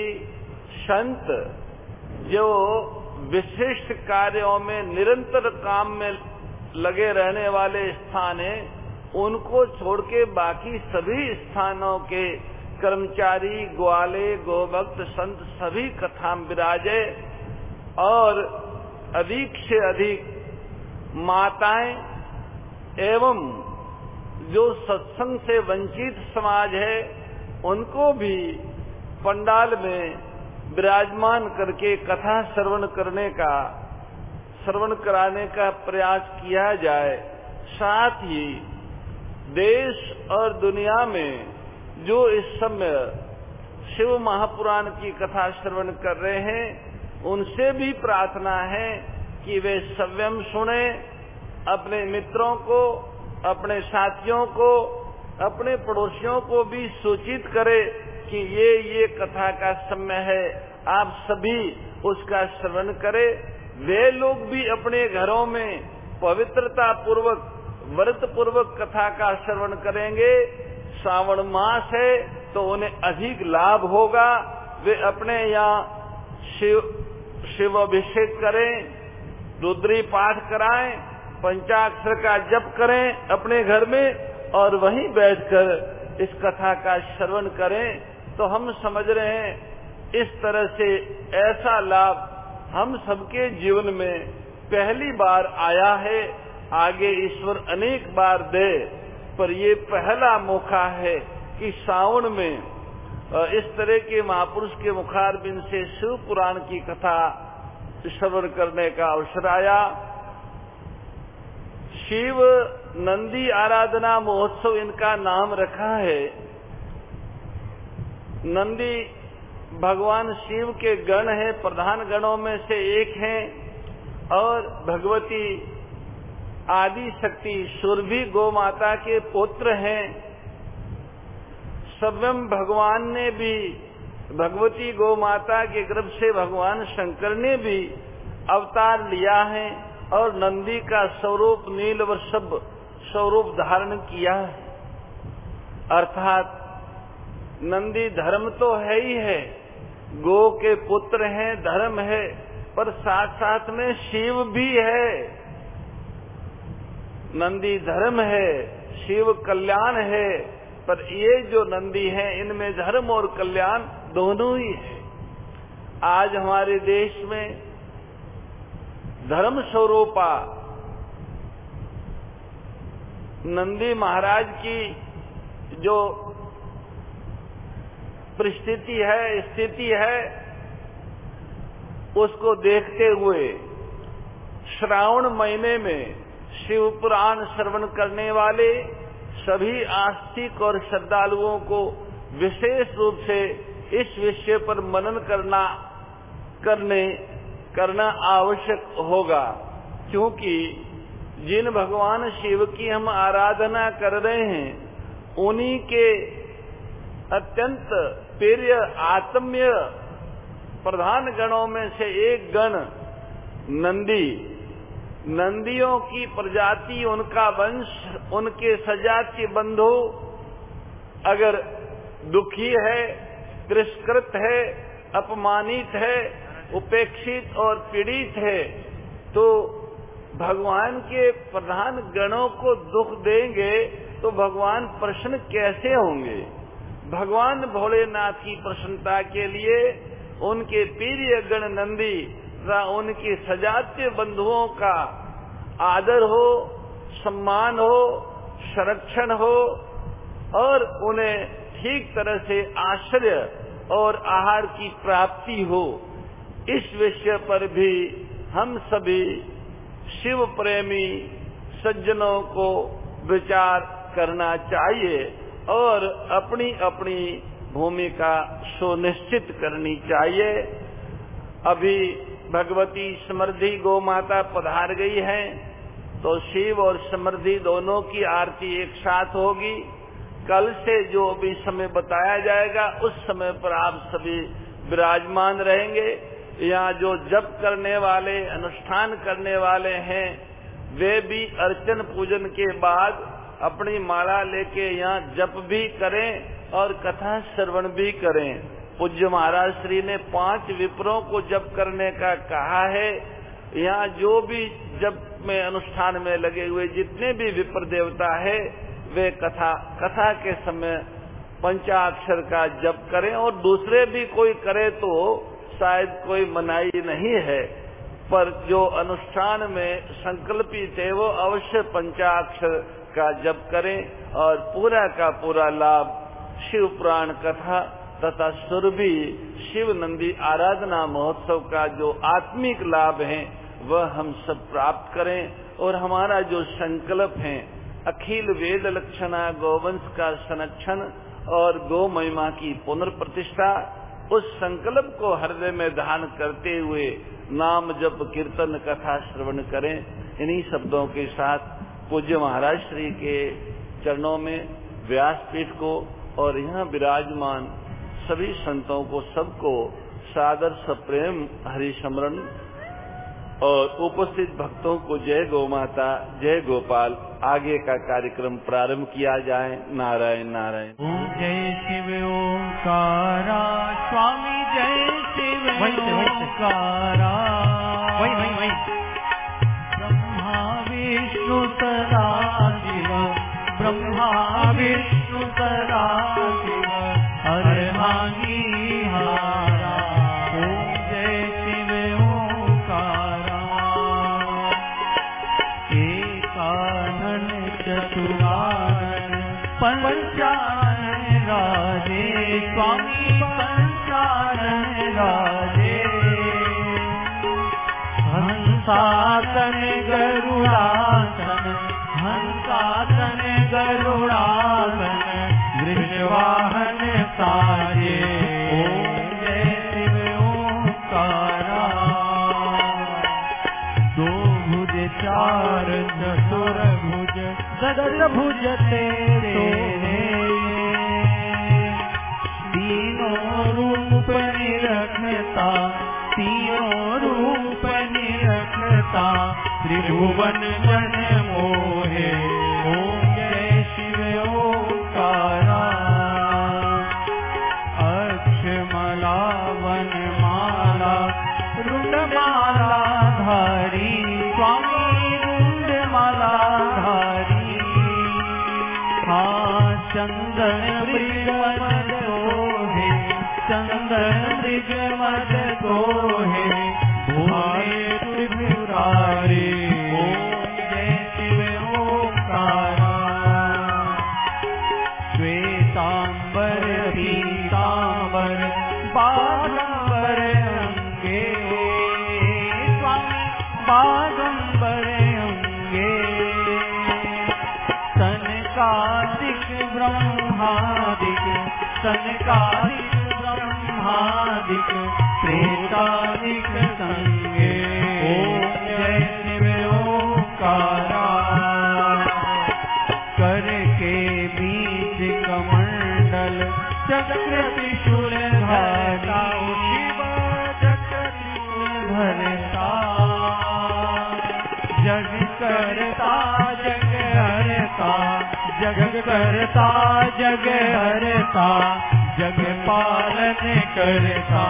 संत, जो विशिष्ट कार्यों में निरंतर काम में लगे रहने वाले स्थान है, उनको छोड़ के बाकी सभी स्थानों के कर्मचारी, ग्वाले गोभक्त संत सभी कथा विराजे और अधिक से अधिक माताएँ एवं जो सत्संग से वंचित समाज है, उनको भी पंडाल में विराजमान करके कथा श्रवण करने का, श्रवण कराने का प्रयास किया जाए। साथ ही देश और दुनिया में जो इस समय शिव महापुराण की कथा श्रवण कर रहे हैं, उनसे भी प्रार्थना है कि वे स्वयं सुने, अपने मित्रों को, अपने साथियों को, अपने पड़ोसियों को भी सूचित करे कि ये ये कथा का समय है। आप सभी उसका श्रवण करें। वे लोग भी अपने घरों में पवित्रता पूर्वक व्रत पूर्वक कथा का श्रवण करेंगे। श्रावण मास है तो उन्हें अधिक लाभ होगा। वे अपने यहाँ शिव शिव अभिषेक करें, रुद्री पाठ कराएँ, पंचाक्षर का जप करें अपने घर में और वहीं बैठकर इस कथा का श्रवण करें। तो हम समझ रहे हैं, इस तरह से ऐसा लाभ हम सबके जीवन में पहली बार आया है। आगे ईश्वर अनेक बार दे। पर ये पहला मौका है कि सावन में इस तरह के महापुरुष के मुखार बिन से शिव पुराण की कथा श्रवण करने का अवसर आया। शिव नंदी आराधना महोत्सव इनका नाम रखा है। नंदी भगवान शिव के गण है, प्रधान गणों में से एक हैं और भगवती आदि शक्ति सुर भी गो माता के पुत्र हैं। स्वयं भगवान ने भी, भगवती गो माता के गर्भ से भगवान शंकर ने भी अवतार लिया है और नंदी का स्वरूप नील वृषभ स्वरूप धारण किया है। अर्थात नंदी धर्म तो है ही है, गो के पुत्र हैं, धर्म है, पर साथ साथ में शिव भी है। नंदी धर्म है, शिव कल्याण है, पर ये जो नंदी है, इनमें धर्म और कल्याण दोनों ही है। आज हमारे देश में धर्म स्वरूपा नंदी महाराज की जो परिस्थिति है, स्थिति है, उसको देखते हुए श्रावण महीने में शिव पुराण श्रवण करने वाले सभी आस्तिक और श्रद्धालुओं को विशेष रूप से इस विषय पर मनन करना, करने, करना आवश्यक होगा। क्योंकि जिन भगवान शिव की हम आराधना कर रहे हैं, उन्हीं के अत्यंत प्रिय आत्म्य प्रधान गणों में से एक गण नंदी नंदियों की प्रजाति, उनका वंश, उनके सजातीय बंधु अगर दुखी है, तिरस्कृत है, अपमानित है, उपेक्षित और पीड़ित है तो भगवान के प्रधान गणों को दुख देंगे तो भगवान प्रश्न कैसे होंगे? भगवान भोलेनाथ की प्रसन्नता के लिए उनके प्रिय गण नंदी तथा उनके सजातीय बंधुओं का आदर हो, सम्मान हो, संरक्षण हो और उन्हें ठीक तरह से आश्रय और आहार की प्राप्ति हो। इस विषय पर भी हम सभी शिव प्रेमी सज्जनों को विचार करना चाहिए और अपनी अपनी भूमिका सुनिश्चित करनी चाहिए। अभी भगवती समृद्धि गो माता पधार गई है तो शिव और समृद्धि दोनों की आरती एक साथ होगी। कल से जो भी समय बताया जाएगा, उस समय पर आप सभी विराजमान रहेंगे। यहाँ जो जप करने वाले, अनुष्ठान करने वाले हैं, वे भी अर्चन पूजन के बाद अपनी माला लेके यहाँ जप भी करें और कथा श्रवण भी करें। पूज्य महाराज श्री ने पाँच विप्रों को जप करने का कहा है। यहाँ जो भी जप में अनुष्ठान में लगे हुए जितने भी विप्र देवता है, वे कथा कथा के समय पंचाक्षर का जप करें और दूसरे भी कोई करे तो शायद कोई मनाई नहीं है। पर जो अनुष्ठान में संकल्पित है, वो अवश्य पंचाक्षर का जप करें और पूरा का पूरा लाभ शिव पुराण कथा तथा सुरभि शिव नंदी आराधना महोत्सव का जो आत्मिक लाभ है, वह हम सब प्राप्त करें और हमारा जो संकल्प है, अखिल वेद लक्षणा गोवंश का संरक्षण और गो महिमा की पुनर्प्रतिष्ठा, उस संकल्प को हृदय में धान करते हुए नाम जप कीर्तन कथा श्रवण करें। इन्हीं शब्दों के साथ पूज्य महाराज श्री के चरणों में व्यासपीठ को और यहाँ विराजमान सभी संतों को सबको सादर सप्रेम हरि स्मरण और उपस्थित भक्तों को जय गौ माता जय गोपाल। आगे का कार्यक्रम प्रारंभ किया जाए। नारायण नारायण। ओम जय शिव ओंकारा। स्वामी जय शिव ओंकारा। वही वही वही। ब्रह्मा विष्णु सदा शिव। ब्रह्मा विष्णु सदा हंसासन गरुडासन हंसासन गरुडासन वृषवाहन साजे। ओम जय शिव ओंकारा। भुज चार चतुर भुज सदर भुज त्रिभुवन जन मोहे ओम जय शिव ओंकारा। माला वन माला रुंड माला धारी, स्वामी रुंड माला धारी। हाँ चंदन मृग मद है चंदन मृग मद को है सनकादिक जय शिव ओंकारा कर के बीज कमंडल चक्र त्रिशूल धारा शिव चक्र धरता जग करता जग हरता जग करता जग हरता जग पालन करता।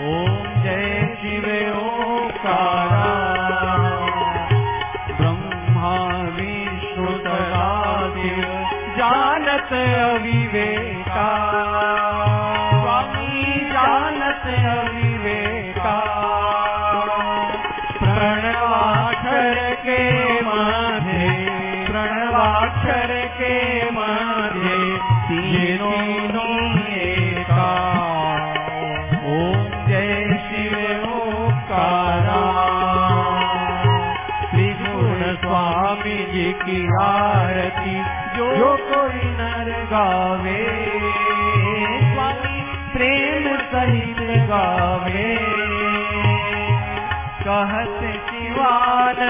ओम जय शिव ओंकारा ब्रह्मा विष्णु जानत अविवेका।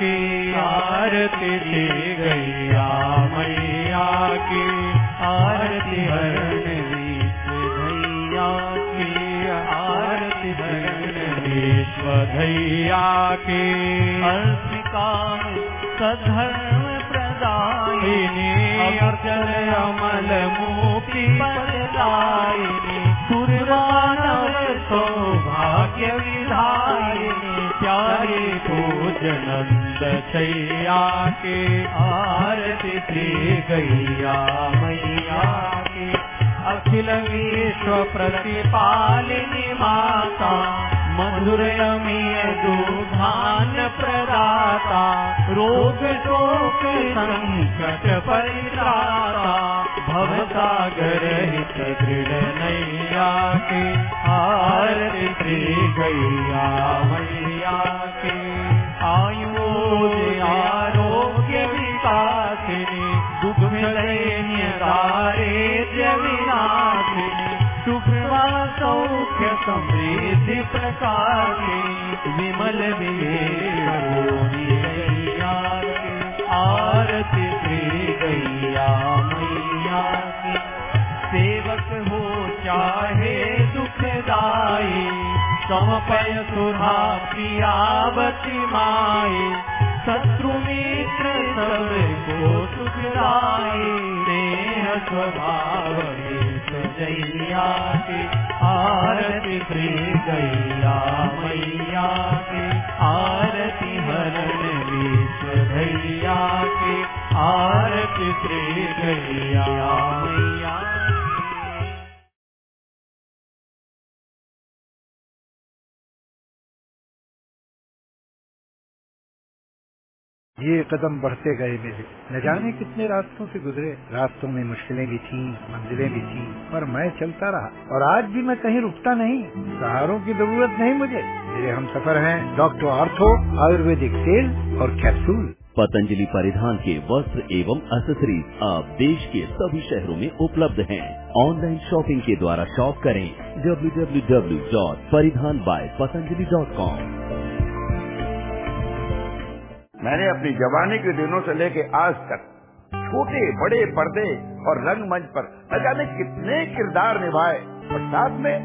की आरती दी गैया मैया की आरती हरण विश्व भैया की आरती हरण विश्व भैया की। अर्पिका सधर्म मधुर अमीय कदम बढ़ते गए मेरे। न जाने कितने रास्तों से गुजरे। रास्तों में मुश्किलें भी थी, मंजिलें भी थी, पर मैं चलता रहा। और आज भी मैं कहीं रुकता नहीं। सहारों की ज़रूरत नहीं मुझे। मेरे हम सफ़र है डॉक्टर आर्थो, आयुर्वेदिक तेल और कैप्सूल। पतंजलि परिधान के वस्त्र एवं एसेसरीज आप देश के सभी शहरों में उपलब्ध हैं। ऑनलाइन शॉपिंग के द्वारा शॉप करें। www.परिधानबायपतंजलि.com मैंने अपनी जवानी के दिनों से लेके आज तक छोटे, बड़े पर्दे और रंगमंच पर न जाने कितने किरदार निभाए और साथ में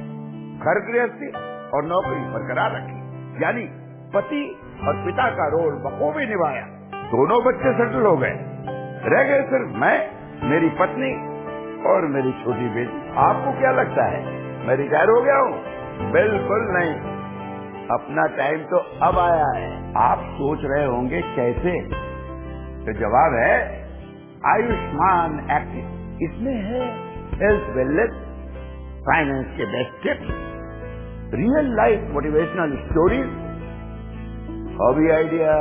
घर गृहस्थी और नौकरी बरकरार रखी। यानी पति और पिता का रोल बखूबी निभाया। दोनों बच्चे सेटल हो गए। रह गए सिर्फ़ मैं, मेरी पत्नी और मेरी छोटी बेटी। आपको क्या लगता है? मैं रिटायर हो गया हूँ? बिल्कुल नहीं। अपना टाइम तो अब आया है। आप सोच रहे होंगे, कैसे? तो जवाब है, आयुष्मान एक्ट इसमें है हेल्थ वेलनेस फाइनेंस के best tips real life motivational stories hobby idea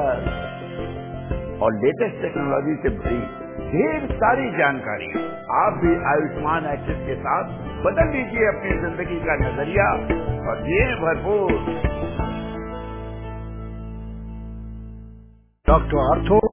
और लेटेस्ट टेक्नोलॉजी से भरी ढेर सारी जानकारी। आप भी आयुष्मान एक्टिव के साथ बदल लीजिए अपनी ज़िंदगी का नज़रिया और ये भरपूर डॉक्टर आर्थो